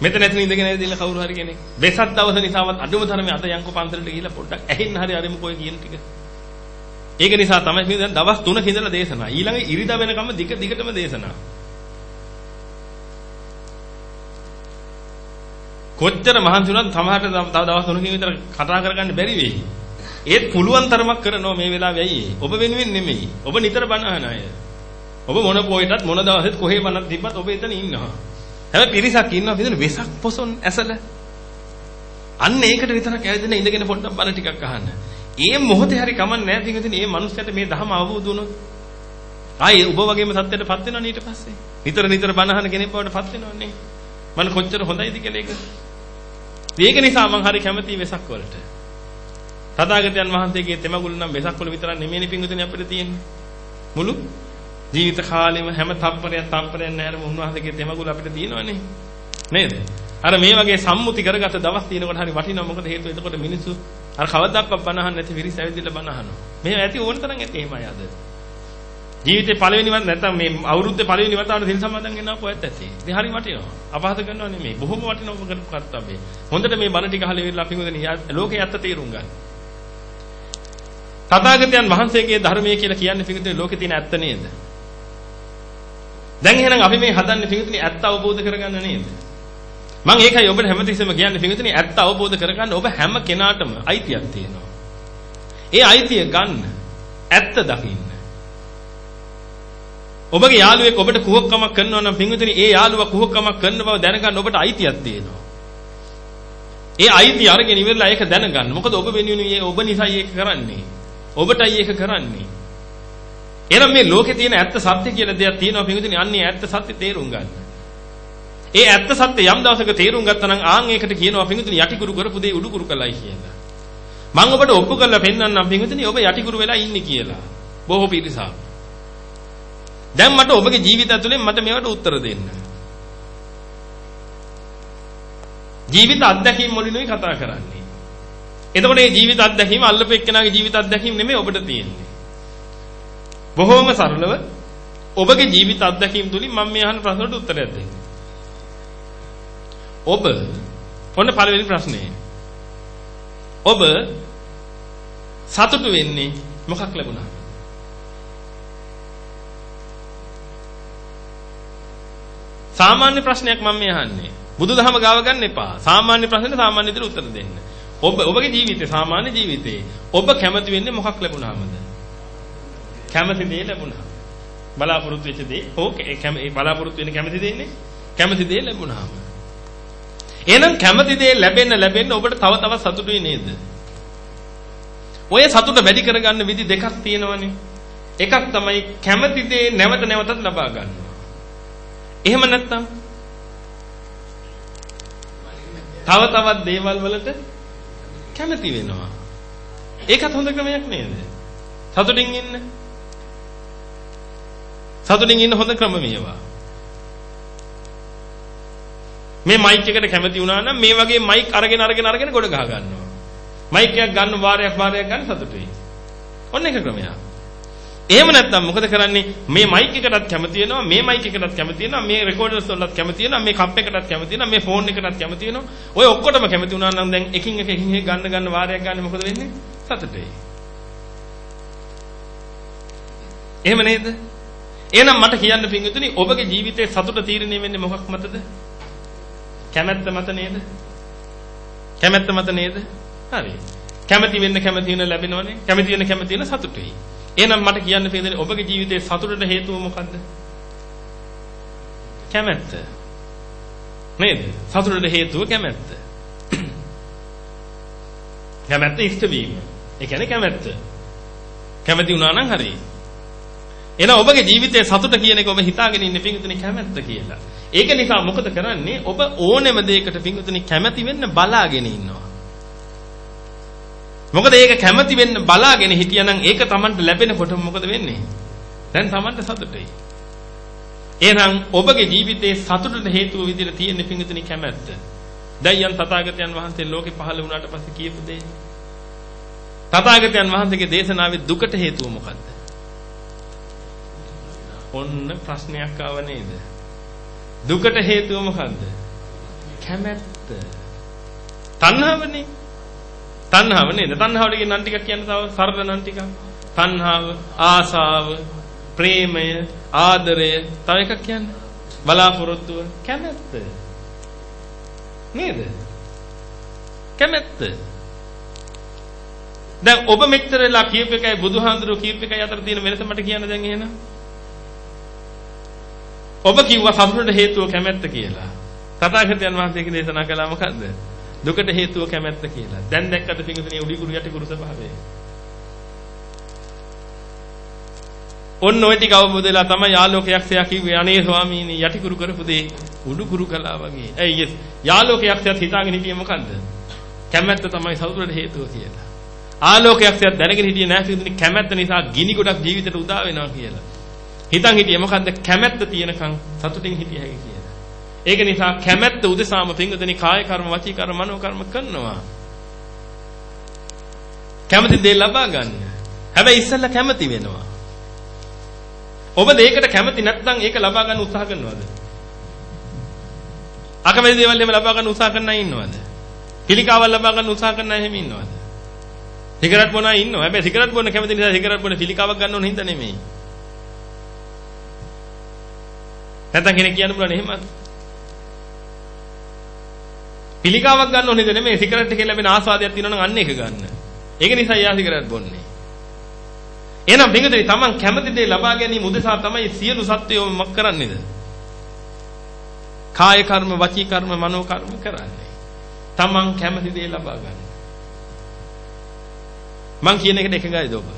මෙතන ඇතුළේ ඉඳගෙන ඇවිදලා කවුරු හරි කෙනෙක් වෙසක් දවස නිසාවත් අඩුම තරමේ අද යන්කෝ පන්සලට ගිහිල්ලා පොඩ්ඩක් ඇහෙන්න හරි අරමු කොයි කියන ටික. ඒක නිසා තමයි මේ දැන් දවස් 3ක ඉඳලා දේශනා. ඊළඟ ඉරිදා වෙනකම් දිග දිගටම දේශනා. කොච්චර මහන්සි වුණත් සමහරට තව දවස් 3කින් විතර කතා කරගන්න බැරි වෙයි. ඒත් පුළුවන් තරමක් කරනවා මේ වෙලාවේ ඇයි ඔබ වෙනුවෙන් නෙමෙයි. ඔබ නිතර බණ අය. ඔබ මොන පොයටත් මොන දවසෙත් කොහේ බණක් තිබ්බත් ඔබ එතන ඉන්නවා. හැබැයි පිරිසක් ඉන්නවා විදින වෙසක් පොසොන් ඇසල. අන්න ඒකට විතරක් ඇවිදින ඉඳගෙන පොඩ්ඩක් බණ ටිකක් අහන්න. ඒ මොහොතේ හරි කමක් නැහැ පිටින් මේ මනුස්සයට මේ ධර්ම අවබෝධ වුණොත්. ආයේ ඔබ වගේම සත්‍යයටපත් වෙනවා ඊට පස්සේ. නිතර නිතර බණ අහන කෙනෙක් බවට පත් වෙනවන්නේ. මම කොච්චර හොඳයිද කියලා ඒක. ඒක නිසා මම හරි කැමතියි වෙසක් වලට. තථාගතයන් වහන්සේගේ තෙමගුල් නම් වෙසක් වල විතරක් නෙමෙයි පිංගුතුනි අපිට තියෙන්නේ. මුළු ජීවිත කාලෙම හැම තප්පරයක් තප්පරයක් නැරම උන්වහන්සේගේ තෙමගුල් අපිට තියෙනවනේ. නේද? අර මේ වගේ සම්මුති කරගත දවස් තියෙනකොට හරි වටිනවා මොකද හේතුව එතකොට මිනිස්සු අර කවදාවත් බනහන් නැති විරිස ඇවිදilla බනහනවා. මෙහෙම ඇති ඕන තරම් ඇති එහෙමයි අද. ජීවිතේ පළවෙනි වත් නැත්තම් මේ අවුරුද්දේ පළවෙනි වතාවට සිල් සමාදන් වෙනවා කොහෙත් ඇති. ඉතින් හරි වටිනවා. අපහාස කරනවා නෙමෙයි. බොහොම වටිනවා ඔබ කරපු කර්තව්‍යය. හොඳට මේ බණ ටික අහලා ඉවරලා අපි මොකද ලෝකේ ඇත්ත තේරුම් ගන්න. තථාගතයන් වහන්සේගේ ධර්මයේ කියලා කියන්නේ පිටුනේ ලෝකේ තියෙන ඇත්ත නේද? දැන් එහෙනම් අපි මේ හදන්නේ පිටුනේ ඇත්ත අවබෝධ කරගන්න නේද? මම ඒකයි ඔබට හැමතිස්සෙම කියන්නේ පිටුනේ ඇත්ත අවබෝධ කරගන්න ඔබ හැම කෙනාටම අයිතියක් තියෙනවා. ඒ අයිතිය ගන්න ඇත්ත දකින්න. ඔබගේ යාළුවෙක් ඔබට කුහකකමක් කරනවා නම් පින්විතනි ඒ යාළුවා කුහකකමක් කරන බව දැනගන්න ඔබට අයිතියක් තියෙනවා. ඒ අයිතිය අරගෙන ඉවරලා ඒක දැනගන්න. මොකද ඔබ වෙනුවෙන් ඔබ නිසායි ඒක කරන්නේ. ඔබටයි ඒක කරන්නේ. එහෙනම් මේ ලෝකේ තියෙන ඇත්ත සත්‍ය කියලා දෙයක් තියෙනවා පින්විතනි අන්නේ ඇත්ත සත්‍ය තේරුම් ගන්න. ඒ ඇත්ත සත්‍ය යම් දවසක තේරුම් ගත්තා නම් ආන් ඒකට කියනවා පින්විතනි යටිකුරු කරපු දේ උඩුකුරු කළයි කියලා. මම ඔබට ඔප්පු කරලා පෙන්නන්නම් පින්විතනි ඔබ යටිකුරු වෙලා ඉන්නේ කියලා. බොහෝ පිරිසක්. දැන් මට ඔබගේ ජීවිතය තුළින් මට මේවට උත්තර දෙන්න. ජීවිත අත්දැකීම් වලිනුයි කතා කරන්නේ. එතකොට මේ ජීවිත අත්දැකීම අල්ලපු එක්කෙනාගේ ජීවිත අත්දැකීම් නෙමෙයි ඔබට තියෙන්නේ. බොහොම සරලව ඔබගේ ජීවිත අත්දැකීම් තුලින් මම මේ අහන ප්‍රශ්නට උත්තරයක් දෙන්න. ඔබ ඔන්න පළවෙනි ප්‍රශ්නේ. ඔබ සතුටු වෙන්නේ මොකක් ලැබුණාද? සාමාන්‍ය ප්‍රශ්නයක් මම මේ අහන්නේ. බුදුදහම ගාව ගන්න එපා. සාමාන්‍ය ප්‍රශ්නෙට සාමාන්‍ය විදිහට උත්තර දෙන්න. ඔබ ඔබගේ ජීවිතේ සාමාන්‍ය ජීවිතේ ඔබ කැමති වෙන්නේ මොකක් ලැබුණාමද? කැමති දේ ලැබුණා. බලාපොරොත්තු වෙච්ච දේ ඕකේ ඒ බලාපොරොත්තු වෙන්නේ කැමති දෙන්නේ කැමති දේ ලැබුණාම. එහෙනම් කැමති දේ ලැබෙන්න ලැබෙන්න ඔබට තව තවත් සතුටුයි නේද? ඔය සතුට වැඩි කරගන්න විදි දෙකක් තියෙනවනේ. එකක් තමයි කැමති දේ නැවත නැවතත් ලබා ගන්නවා. එහෙම නැත්නම් තව තවත් දේවල් වලට කැමති වෙනවා. ඒකත් හොඳ ක්‍රමයක් නේද? සතුටින් ඉන්න. සතුටින් ඉන්න හොඳ ක්‍රම මේවා. මේ මයික් එකට කැමති වුණා නම් මේ වගේ මයික් අරගෙන අරගෙන අරගෙන ගොඩ ගහ ගන්නවා. මයික් එකක් ගන්න වාරයක් වාරයක් ගන්න සතුටුයි. ඔන්න එක ක්‍රමයක්. එහෙම නැත්නම් මොකද කරන්නේ මේ මයික් එකටත් කැමති වෙනවා මේ මයික් එකටත් කැමති වෙනවා මේ රෙකෝඩර්ස් වලටත් කැමති වෙනවා මේ කප් එකටත් කැමති වෙනවා මේ ෆෝන් එකටත් කැමති වෙනවා ඔය ඔක්කොටම කැමති වුණා නම් දැන් එකින් එක එකින් එක ගන්න ගන්න වාරයක් ගන්න මොකද වෙන්නේ සතුටේ එහෙම නේද එහෙනම් මට කියන්න පිංගුතුනි ඔබගේ ජීවිතේ සතුට තීරණය වෙන්නේ මොකක් මතද කැමැත්ත මත නේද කැමැත්ත මත නේද හරි කැමති වෙන්න කැමති වෙන ලැබෙනවනේ කැමති වෙන කැමති වෙන සතුටුයි එහෙනම් මට කියන්න තියෙන්නේ ඔබගේ ජීවිතේ සතුටට හේතුව මොකද්ද? කැමැත්ත. නේද? සතුටට හේතුව කැමැත්ත. කැමැත්ත ඉෂ්ට වීම. ඒ කියන්නේ කැමැත්ත. කැමති වුණා නම් හරි. එහෙනම් ඔබගේ ජීවිතයේ සතුට කියන එක ඔබ හිතාගෙන ඉන්නේ පිංගුතුනි කැමැත්ත කියලා. ඒක නිසා මොකද කරන්නේ? ඔබ ඕනෙම දෙයකට පිංගුතුනි කැමැති වෙන්න බලාගෙන ඉන්නවා. මොකද ඒක කැමති වෙන්න බලාගෙන හිටියනම් ඒක Tamanට ලැබෙනකොට මොකද වෙන්නේ? දැන් Tamanට සතුටුයි. එහෙනම් ඔබගේ ජීවිතයේ සතුටට හේතුව විදිහට තියෙන පිංගුතුනි කැමැත්ත. දයයන් තථාගතයන් වහන්සේ ලෝකෙ පහළ වුණාට පස්සේ කියපු දේ. තථාගතයන් වහන්සේගේ දේශනාවේ දුකට හේතුව මොකද්ද? ඔන්න ප්‍රශ්නයක් ආව නේද? දුකට හේතුව මොකද්ද? කැමැත්ත. තණ්හාවනේ. තණ්හාව නේද? තණ්හාවට කියන නම් ටිකක් කියන්න තව සරල නම් ටිකක්. තණ්හාව, ආසාව, ප්‍රේමය, ආදරය, තව එකක් කියන්න. බලාපොරොත්තුව, කැමැත්ත. නේද? කැමැත්ත. දැන් ඔබ මෙච්චර වෙලා කියප එකයි බුදුහාඳුරෝ කියප එකයි අතර තියෙන වෙනස මට කියන්න දැන් එහෙනම්. ඔබ කිව්වා සතුටට හේතුව කැමැත්ත කියලා. තථාගතයන් වහන්සේගේ දේශනා කළා මොකද්ද? දුකට හේතුව කැමැත්ත කියලා. දැන් දැක්කද පිටුතුනේ උඩි කුරු යටි කුරු ස්වභාවය. ඔන්න ඔය ටික අවබෝධ වෙලා තමයි යාලෝකයක්ෂයා කිව්වේ අනේ ස්වාමීනි යටි කුරු කරපු දේ උඩු කුරු කළා වගේ. ඇයි යාලෝකයක්ෂයාත් හිතාගෙන හිටියේ මොකද්ද? කැමැත්ත තමයි සතුටට හේතුව කියලා. ආලෝකයක්ෂයාත් දැනගෙන හිටියේ නැහැ කිව්වනේ කැමැත්ත නිසා ගිනි ගොඩක් ජීවිතේට උදා වෙනවා කියලා. හිතන් හිටියේ මොකද්ද? කැමැත්ත තියෙනකන් සතුටින් හිටිය හැකි කියලා. ඒක නිසා කැමැත්ත උදෙසාම පිංගුදෙනි කාය කර්ම, වචී කර්ම, මනෝ කර්ම කරනවා. කැමති දේ ලබා ගන්න. හැබැයි ඉස්සෙල්ලා කැමති වෙනවා. ඔබ දෙයකට කැමති නැත්නම් ඒක ලබා ගන්න උත්සාහ කරනවද? අකමැති දේවල් එහෙම ලබා ගන්න උත්සාහ කරන අය ඉන්නවද? පිළිකාවල් ලබා ගන්න උත්සාහ කරන අය එහෙම ඉන්නවද? සිගරට් බොන අය ඉන්නවා. හැබැයි සිගරට් බොන්න කැමති නිසා සිගරට් බොන පිළිකාවක් ගන්න ඕන හින්දා නෙමෙයි. නැත්නම් කෙනෙක් කියන්න පුළුවන් එහෙමත්. පිළිකාවක් ගන්න ඕනේ නෙමෙයි සිගරට් එකේ ලැබෙන ආස්වාදයක් තියෙනවා නම් අන්න ඒක ගන්න. ඒක නිසා යා සිගරට් බොන්නේ. එහෙනම් බින්දුනේ Taman කැමති දේ ලබා ගැනීම උදෙසා තමයි සියලු සත්වයෝ මක් කරන්නේද? කාය කර්ම, වචී කර්ම, මනෝ කර්ම කරන්නේ. Taman කැමති දේ ලබා ගන්න. මං කියන එකට එකගයිද ඔබ?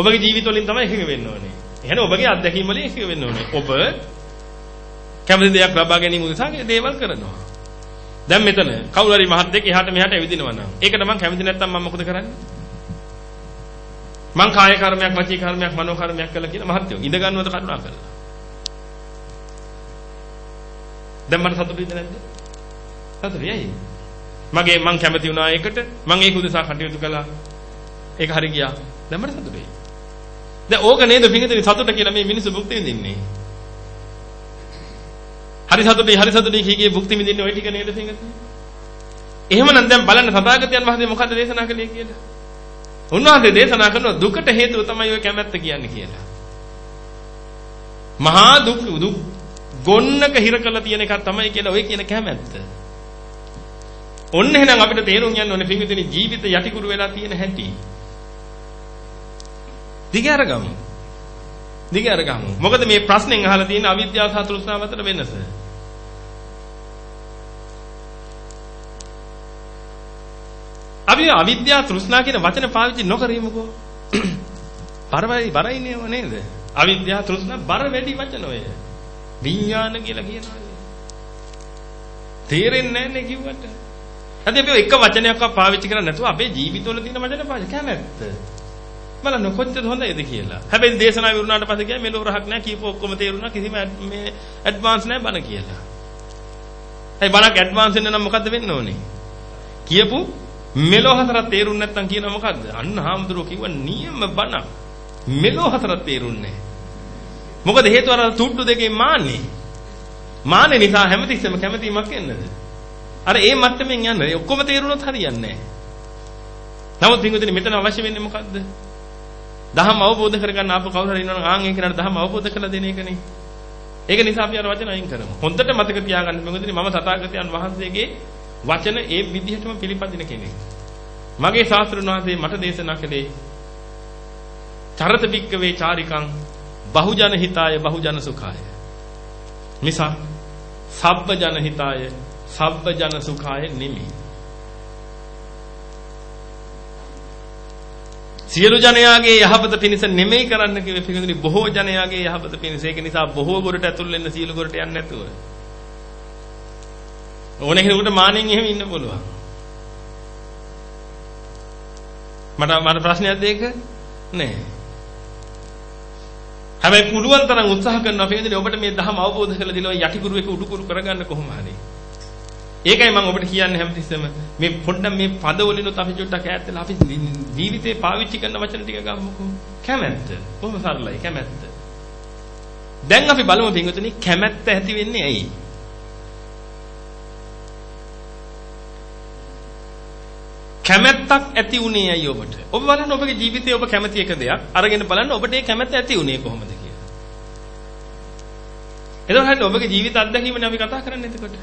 ඔබගේ ජීවිත වලින් තමයි එකක වෙන්න ඕනේ. එහෙනම් ඔබගේ අත්දැකීම් වලින් එකක වෙන්න ඕනේ. ඔබ කැමති දෙයක් ලබා ගැනීම උදෙසා දේවල් කරනවා. දැන් මෙතන කවුරු හරි මහත්ෙක් එහාට මෙහාට ඇවිදිනවා නම් ඒකට මම කැමති නැත්තම් මම මොකද කරන්නේ? මං කාය කර්මයක්, වචී කර්මයක්, මනෝ කර්මයක් කළා කියලා මහත්යෝ ඉඳ ගන්නවද කරුණා කළා. දැන් මට සතුටුයිද නැද්ද? සතුටුයි. මගේ මං කැමති වුණා ඒකට මං ඒක උදෙසා කටයුතු කළා. ඒක හරි ගියා. දැන් මට සතුටුයි. දැන් ඕක නේද පිංගුතුනි සතුට කියලා මේ මිනිස්සු භුක්ති විඳින්නේ. හරි සතුටේ හරි සතුටේ කීකේ භුක්ති විඳින්නේ ওই ටික නේද පිංගුතුනි? එහෙමනම් දැන් බලන්න සදාගතයන් වහන්සේ මොකද්ද දේශනා කළේ කියලා. උන්වහන්සේ දේශනා කරන දුකට හේතුව තමයි ඔය කැමැත්ත කියන්නේ කියලා. මහා දුක් දුක් ගොන්නක හිර කරලා තියෙන එකක් තමයි කියලා ඔය කියන කැමැත්ත. ඔන්න එහෙනම් අපිට තේරුම් ගන්න ඕනේ පිංගුතුනි ජීවිත යටිකුරු වෙලා තියෙන හැටි. දිග අරගමු. දිග අරගමු. මොකද මේ ප්‍රශ්නෙන් අහලා තියෙන අවිද්‍යාව සහ තෘෂ්ණාව අතර වෙනස. අපි අවිද්‍යාව තෘෂ්ණා කියන වචන පාවිච්චි නොකරීමුකෝ. බරයි බරයිනේ නේද? අවිද්‍යාව තෘෂ්ණා බර වැඩි වචන ඔය. විඥාන කියලා කියනවා. තේරෙන්නේ නැහැ නේ කිව්වට. අද අපි එක වචනයක්වත් පාවිච්චි කරන්නේ නැතුව අපේ ජීවිතවල තියෙන වචන පාවිච්චි කැමැත්ත. බලන්න කොච්චර හොඳයිද කියලා. හැබැයි දේශනාව වුණාට පස්සේ කියයි මෙලෝ රහක් නැහැ කීප ඔක්කොම තේරුණා කිසිම මේ ඇඩ්වාන්ස් නැහැ බණ කියලා. ඒ බණක් ඇඩ්වාන්ස් වෙන්න නම් මොකද්ද වෙන්න ඕනේ? කියපු මෙලෝ හතරක් තේරුන්නේ නැත්නම් කියනවා මොකද්ද? අන්න හාමුදුරුවෝ කිව්ව නියම බණ. මෙලෝ හතරක් තේරුන්නේ මොකද හේතුව අර තුට්ටු දෙකේ මාන්නේ. මාන්නේ නිසා හැමතිස්සෙම කැමැතිමක් එන්නද? අර ඒ මට්ටමින් යන්න. ඒ ඔක්කොම තේරුණොත් හරියන්නේ නැහැ. නමුත් පින්වතුනි මෙතන අවශ්‍ය වෙන්නේ මොකද්ද? දහම අවබෝධ කරගන්න ආපු කවුරු හරි ඉන්නවනම් ආන් ඒ කෙනාට දහම අවබෝධ කරලා දෙන එකනේ. ඒක නිසා අපි අර වචන අයින් කරමු. හොඳට මතක තියාගන්න මොකදනේ මම තථාගතයන් වහන්සේගේ වචන ඒ විදිහටම පිළිපදින කෙනෙක්. මගේ ශාස්ත්‍රඥ වහන්සේ මට දේශනා කළේ චරත බික්කවේ චාරිකං බහුජන හිතාය බහුජන සුඛාය. මිසක් සබ්බ ජන හිතාය සබ්බ ජන සුඛාය නෙමෙයි. සියලු ජනයාගේ යහපත පිණිස නෙමෙයි කරන්න කිව්වේ පිළිගන්නේ බොහෝ ජනයාගේ යහපත පිණිස. ඒක නිසා බොහෝ ගොරට ඇතුල් වෙන්න සියලු ගොරට යන්නේ නැතුව. ඕනේ කෙනෙකුට මානෙන් එහෙම ඉන්න පුළුවන්. මට මට ප්‍රශ්නයක් දෙයක නෑ. හැබැයි පුළුවන් තරම් උත්සාහ කරනවා පිළිගන්නේ ඔබට මේ ධර්ම අවබෝධ කරලා දෙනවා යටිකුරුවක උඩුකුරු කරගන්න කොහොම හරි. ඒකයි මම ඔබට කියන්නේ හැමතිස්සෙම මේ පොඩ්ඩක් මේ පදවලිනුත් අපි චුට්ටක් ඈත් වෙලා අපි ජීවිතේ පාවිච්චි කරන වචන ටික ගමුකෝ. කැමැත්ත. කොහොම සරලයි කැමැත්ත. දැන් අපි බලමු පින්වතුනි කැමැත්ත ඇති වෙන්නේ ඇයි? කැමැත්තක් ඇති උනේ ඇයි ඔබට? ඔබ බලන්න ඔබගේ ජීවිතේ ඔබ කැමති එක දෙයක් අරගෙන බලන්න ඔබට ඒ කැමැත්ත ඇති උනේ කොහොමද කියලා. එතකොට ඔබගේ ජීවිත අත්දැකීමනේ අපි කතා කරන්නේ එතකොට.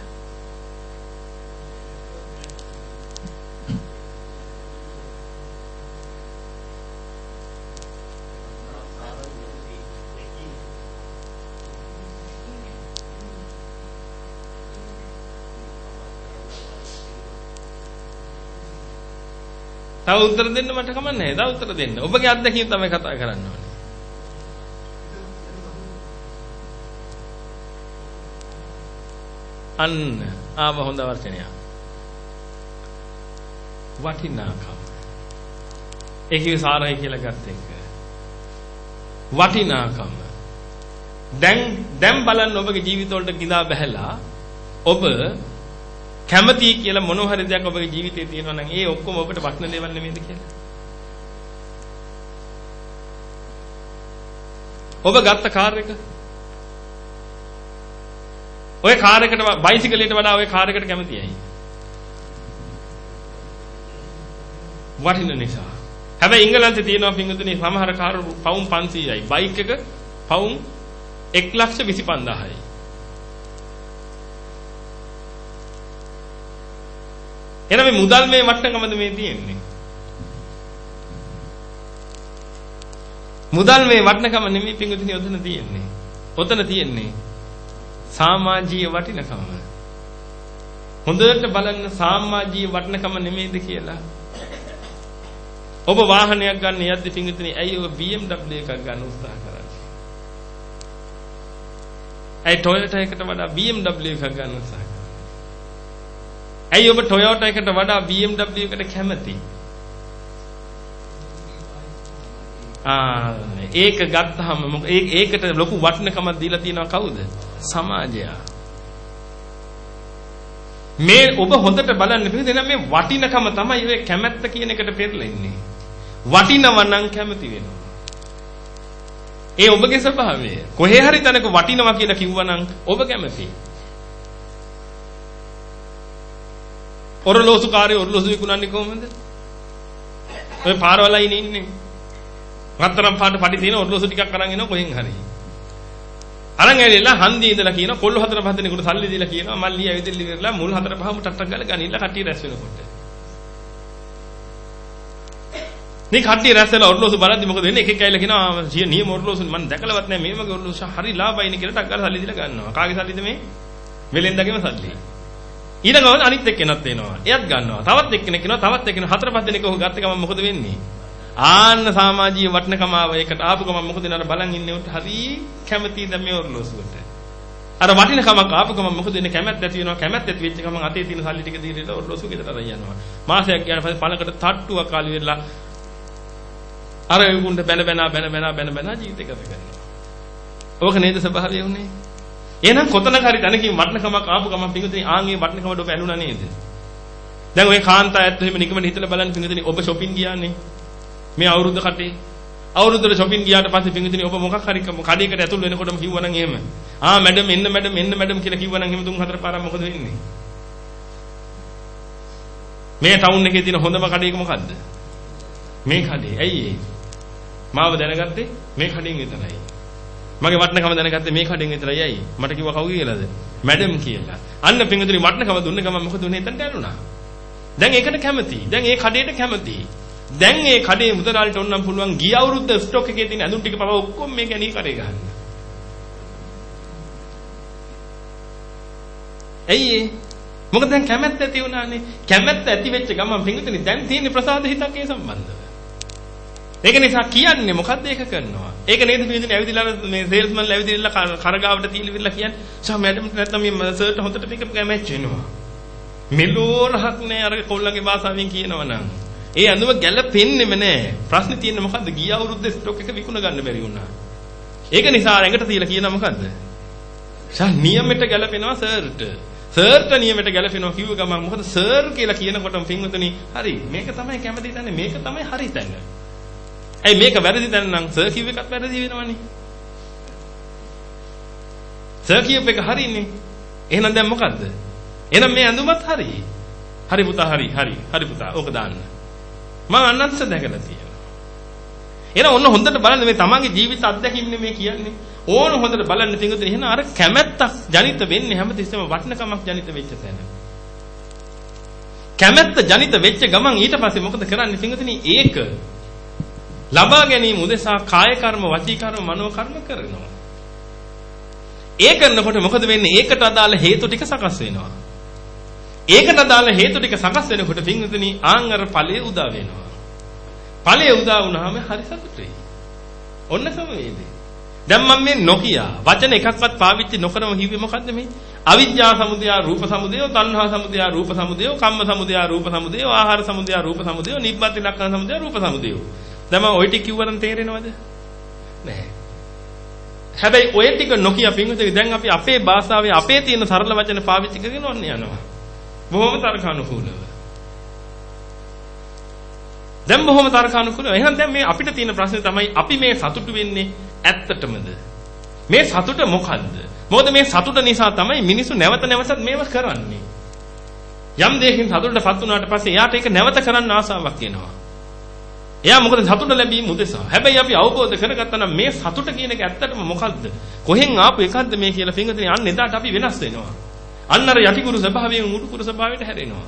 තව උත්තර දෙන්න මට කමන්නේ නැහැ. තව උත්තර දෙන්න. ඔබගේ අත්දැකීම් තමයි කතා කරන්න ඕනේ. අන්න ආව හොඳ වචනයක්. වටිනාකම. ඒකේ සාරය කියලා ගත්ත එක. වටිනාකම. දැන් දැන් බලන්න ඔබගේ ජීවිතවලට ගිඳා බහැලා ඔබ කැමති කියලා මොන හරි දෙයක් ඔබගේ ජීවිතේ තියෙනවා නම් ඒ ඔක්කොම ඔබට වටින දේවල් නෙමෙයිද කියලා. ඔබ ගත්ත කාර් එක ඔය කාර් එකට බයිසිකලයට වඩා ඔය කාර් එකට කැමතියි. වටින නිසා. හැබැයි ඉංගලන්තේ තියෙනවා පින්වතුනි සමහර කාර් පවුම් 500යි. බයික් එක පවුම් 125000යි. එහෙනම් මේ මුදල් මේ වටනකමද මේ තියෙන්නේ? මුදල් මේ වටනකම නෙමෙයි පින්වතුනි ඔතන තියෙන්නේ. ඔතන තියෙන්නේ සමාජීය වටිනකම. හොඳට බලන්න සමාජීය වටිනකම නෙමෙයිද කියලා. ඔබ වාහනයක් ගන්න යද්දි පින්විතනේ ඇයි ඔබ BMW එකක් ගන්න උත්සාහ කරන්නේ? ඇයි Toyota එකට වඩා BMW එකක් ගන්න උත්සාහ කරන්නේ? ඇයි ඔබ Toyota එකට වඩා BMW එකට කැමති? ආ ඒක ගත්තාම මොකද ඒකට ලොකු වටිනකමක් දීලා තියෙනවා කවුද? සමාජය. මේ ඔබ හොඳට බලන්න පිළිදෙන මේ වටිනකම තමයි ඔය කැමැත්ත කියන එකට පෙරලෙන්නේ. වටිනව නම් කැමති වෙනවා. ඒ ඔබගේ ස්වභාවය. කොහේ හරි තැනක වටිනවා කියලා කිව්වනම් ඔබ කැමතියි. ඔරලෝසු කාර්යය ඔරලෝසු විකුණන්නේ කොහොමද? ඔය පාරවලයි ඉන්නේ. රත්තරන් පාට පටි තියෙන ඔරලෝසු ටිකක් අරන් එනවා කොහෙන් හරි. අරන් ඇවිල්ලා හන්දියේ ඉඳලා කියන කොල්ල හතර පහ දෙනෙකුට සල්ලි දීලා කියනවා මල්ලි ඇවිදලි ඉවරලා මුල් හතර පහම ටට්ටක් ගාලා ගනින්න කට්ටිය රැස් වෙනකොට. මේ කට්ටිය රැස් වෙලා ඔරලෝසු බලද්දි මොකද වෙන්නේ? එක එක ඇවිල්ලා කියනවා සිය නියම ඔරලෝසු මම දැකලවත් නැහැ මේ වගේ ඔරලෝසු හරි ලාභයිනේ කියලා ටක් ගාලා සල්ලි දීලා ගන්නවා. කාගේ සල්ලිද මේ? වෙලෙන්දගේම සල්ලි. ඊළඟව අනිත් එක්කෙනත් එනවා. එයත් ගන්නවා. තවත් එක්කෙනෙක් එනවා. තවත් එක්කෙනෙක් හතර පහ දෙනෙක් ඔහු ගත්ත ගමන් මොකද වෙන්නේ? ආන්න සමාජීය වටිනකම ආව ඒකට ආපු ගමන් මොකද නේද බලන් ඉන්නේ උට හරි කැමතිද මේ ඔරලෝසුවට. අර වටිනකමක් ආපු ගමන් මොකද වෙන්නේ කැමැත්ත ඇති වෙනවා කැමැත්ත ඇති වෙච්ච ගමන් අතේ තියෙන සල්ලි ටික දීලා ඔරලෝසු ගෙදරට අරන් යනවා. මාසයක් ගියාට පස්සේ පළකට තට්ටුවක් කාලි වෙලා අර උගුන්ට බැන බැන බැන බැන බැන බැන ජීවිත ගත කරනවා. ඕක නේද ස්වභාවය උනේ? එහෙනම් කොතනක හරි තැනකින් වටිනකමක් ආපු ගමන් පිඟුතුනි ආන්ගේ වටිනකමට ඔබ ඇලුනා නේද? දැන් ඔය කාන්තා ඇත්ත එහෙම නිකමන හිතලා බලන්න පිඟුතුනි ඔබ shopping ගියානේ. මේ අවුරුද්ද කටේ අවුරුද්දට shopping ගියාට පස්සේ පිඟුතුනි ඔබ මොකක් හරි කඩේකට ඇතුල් වෙනකොටම කිව්වනම් එහෙම ආ මැඩම් එන්න මැඩම් එන්න මැඩම් කියලා කිව්වනම් එහෙම තුන් හතර පාරක් මොකද වෙන්නේ? මේ ටවුන් එකේ තියෙන හොඳම කඩේක මොකද්ද? මේ කඩේ. ඇයි ඒ? මාව දැනගත්තේ මේ කඩෙන් විතරයි. මගේ වටනකම දැනගත්තේ මේ කඩෙන් විතරයි. ඇයි? මට කිව්වා කවුද කියලාද? මැඩම් කියලා. අන්න පිංගුතුනි වටනකම දුන්න ගමන් මොකද උනේ එතනට ඇලුනා. දැන් ඒකට කැමති. දැන් ඒ කඩේට කැමති. දැන් ඒ කඩේ මුදලාලිට ඕනම් පුළුවන් ගිය අවුරුද්ද ස්ටොක් එකේ තියෙන ඇඳුම් ටික පව ඔක්කොම මේක ඇනී කඩේ ගහන්න. ඇයි ඒ? මොකද දැන් කැමැත්ත ඇති වුණානේ. කැමැත්ත ඇති වෙච්ච ගමන් පිංගුතුනි දැන් තියෙන ප්‍රසාද හිතක් ඒ සම්බන්ධව. ඒක නිසා කියන්නේ මොකද්ද ඒක කරනවා. ඒක නේද පින්දින ඇවිදලා මේ සේල්ස්මන්ලා ඇවිදලා කරගාවට තීලිවිලා කියන්නේ. "සර් මැඩම්ට නැත්තම් මේ සර්ට හොඳට පිකප් එක මැච් වෙනවා." මෙලෝ රහක් නෑ අර කොල්ලන්ගේ භාෂාවෙන් කියනවනම්. ඒ අඳුම ගැලපෙන්නේම නෑ. ප්‍රශ්නේ තියෙන්නේ මොකද්ද? ගිය අවුරුද්දේ ස්ටොක් එක විකුණ ගන්න බැරි වුණා. ඒක නිසා රැඟට තියලා කියනවා මොකද්ද? සර් නියමෙට ගැලපෙනවා සර්ට. සර්ට නියමෙට ගැලපෙනවා කිව්ව ගමන් මොකද සර් කියලා කියනකොටම පින්වතුනි හරි මේක තමයි කැමති තැන මේක තමයි හරි තැන. ඇයි මේක වැරදි තැන නම් සර් කිව් එකත් වැරදි වෙනවනේ. සර් කියප එක හරිනේ. එහෙනම් දැන් මොකද්ද? එහෙනම් මේ ඇඳුමත් හරි. හරි පුතා හරි හරි හරි පුතා ඕක දාන්න. මම අන්නත්ස දැකලා තියෙනවා. එහෙනම් ඔන්න හොඳට බලන්න මේ තමන්ගේ ජීවිත අත්දැකීම් මේ කියන්නේ. ඕන හොඳට බලන්න තිඟුතුනේ එහෙනම් අර කැමැත්තක් ජනිත වෙන්නේ හැමතිස්සෙම වටිනකමක් ජනිත වෙච්ච තැන. කැමැත්ත ජනිත වෙච්ච ගමන් ඊට පස්සේ මොකද කරන්නේ තිඟුතුනේ ඒක ලබා ගැනීම උදෙසා කාය කර්ම, වචී කර්ම, මනෝ කර්ම කරනවා. ඒ කරනකොට මොකද වෙන්නේ? ඒකට අදාළ හේතු ටික සකස් වෙනවා. ඒකට අදාළ හේතු ටික සකස් වෙනකොට පින්විතනි ආන් අර ඵලයේ උදා වෙනවා. ඵලයේ උදා වුණාම හරි සතුටුයි. ඔන්න ක්‍රමවේදේ. දැන් මම මේ නොකිය වචන එකක්වත් පාවිච්චි නොකරම හිව්වේ මොකද්ද මේ? අවිද්‍යා සමුදය රූප සමුදය, තණ්හා සමුදය රූප සමුදය, කම්ම සමුදය රූප සමුදය, ආහාර සමුදය රූප සමුදය, නිබ්බති ලක්ෂණ සමුදය රූප සමුදය. දැන් මම ওই ටික කිව්වනම් තේරෙනවද? නැහැ. හැබැයි ඔය ටික නොකිය පින්විතේ දැන් අපි අපේ භාෂාවේ අපේ තියෙන සරල වචන පාවිච්චි කරගෙන ඔන්න යනවා. බොහොම තර්කානුකූලව. දැන් බොහොම තර්කානුකූලව. එහෙනම් දැන් මේ අපිට තියෙන ප්‍රශ්නේ තමයි අපි මේ සතුටු වෙන්නේ ඇත්තටමද? මේ සතුට මොකද්ද? මොකද මේ සතුට නිසා තමයි මිනිස්සු නැවත නැවතත් මේව කරන්නේ. යම් දෙයකින් සතුටටපත් වුණාට පස්සේ එයාට ඒක නැවත කරන්න ආසාවක් එනවා. එයා මොකද සතුට ලැබීම උදෙසා. හැබැයි අපි අවබෝධ කරගත්තා නම් මේ සතුට කියන එක ඇත්තටම මොකද්ද? කොහෙන් ආපු එකක්ද මේ කියලා පින්වතුනි අන්න එදාට අපි වෙනස් වෙනවා. අන්න අර යටිකුරු ස්වභාවයෙන් උඩුකුරු ස්වභාවයට හැරෙනවා.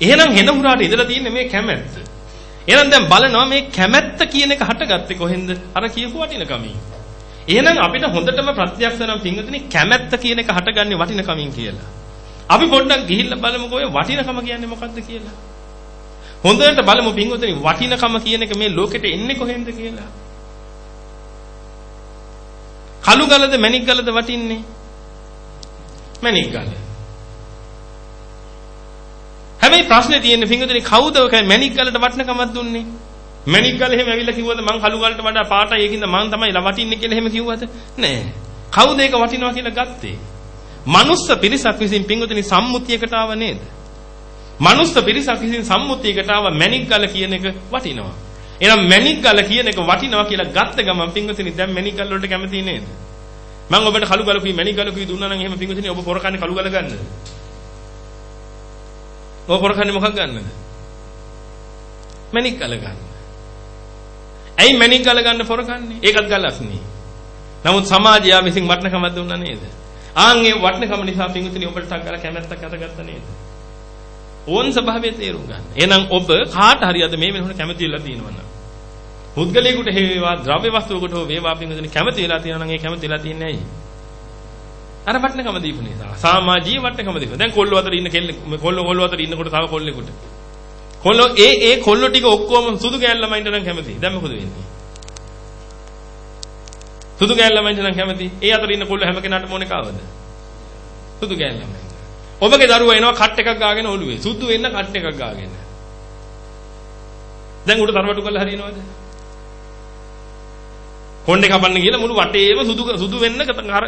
එහෙනම් හෙන හුරාට ඉඳලා තියෙන්නේ මේ කැමැත්ත. එහෙනම් දැන් බලනවා මේ කැමැත්ත කියන එක හටගත්තේ කොහෙන්ද? අර කියපු වටිනකමින්. එහෙනම් අපිට හොඳටම ප්‍රත්‍යක්ෂ නම් පින්වතුනි කැමැත්ත කියන එක හටගන්නේ වටිනකමින් කියලා. අපි පොඩ්ඩක් ගිහිල්ලා බලමුකෝ ඔය වටිනකම කියන්නේ මොකද්ද කියලා. හොඳට බලමු පින්වතුනි වටිනකම කියන එක මේ ලෝකෙට එන්නේ කොහෙන්ද කියලා. කළු ගලද මණික් ගලද වටින්නේ? මණික් ගල. හැබැයි ප්‍රශ්නේ තියෙන්නේ පින්වතුනි කවුද ඔය මණික් ගලට වටිනකමක් දුන්නේ? මණික් ගල එහෙම ඇවිල්ලා කිව්වද මං කළු ගලට වඩා පාටයි ඒකින්ද මං තමයි වටින්නේ කියලා එහෙම කිව්වද? නෑ. කවුද ඒක වටිනවා කියලා ගත්තේ? මනුස්ස පිරිසක් විසින් පින්වතුනි සම්මුතියකට ආව නේද? මනුස්ස පිරිසක් විසින් සම්මුතියකට ආව මැණික් ගල කියන එක වටිනවා. එහෙනම් මැණික් ගල කියන එක වටිනවා කියලා ගත්ත ගමන් පින්වතුනි දැන් මැණික් ගල වලට කැමති නේද? මම ඔබට කළු ගලකුයි මැණික් ගලකුයි දුන්නා නම් එහෙම පින්වතුනි ඔබ පොරකන්නේ කළු ගල ගන්නද? ඔබ පොරකන්නේ මොකක් ගන්නද? මැණික් ගල ගන්න. ඇයි මැණික් ගල ගන්න පොරකන්නේ? ඒකත් ගලක් නේ. නමුත් සමාජය විසින් වටිනකමක් දුන්නා නේද? ආන් ඒ වටිනකම නිසා පින්වතුනි ඔබට ටක් ගාලා කැමැත්තක් අතගත්තා නේද? ඕන් ස්වභාවය තේරුම් ගන්න. එහෙනම් ඔබ කාට හරි අද මේ වෙනකොට කැමති වෙලා තියෙනවනම් පුද්ගලයෙකුට හේවා ද්‍රව්‍ය වස්තුවකට හෝ වේවා පින්වතුනි කැමති වෙලා තියෙනවා නම් ඒ කැමති වෙලා තියන්නේ ඇයි? අර වටිනකම දීපු නිසා. සමාජීය වටිනකම දීපු. දැන් කොල්ලෝ අතර ඉන්න කෙල්ල කොල්ලෝ කොල්ලෝ අතර ඉන්නකොට තව කොල්ලෙකුට. කොල්ලෝ ඒ ඒ කොල්ලෝ ටික ඔක්කොම සුදු ගෑල් ළමයින්ට නම් කැමති. දැන් මොකද වෙන්නේ? සුදු ගෑල් ළමයින්ට නම් කැමති. ඒ අතර ඉන්න කොල්ලෝ හැම කෙනාටම ඕනේ කාවද? සුදු ගෑල් ළමයි. ඔබගේ දරුවා එනවා කට් එකක් ගාගෙන ඔළුවේ. සුදු වෙන්න කට් එකක් ගාගෙන. දැන් උඩ තරවටු කරලා හරියනවද? කොණ්ඩේ කපන්න කියලා මුළු වටේම සුදු සුදු වෙන්න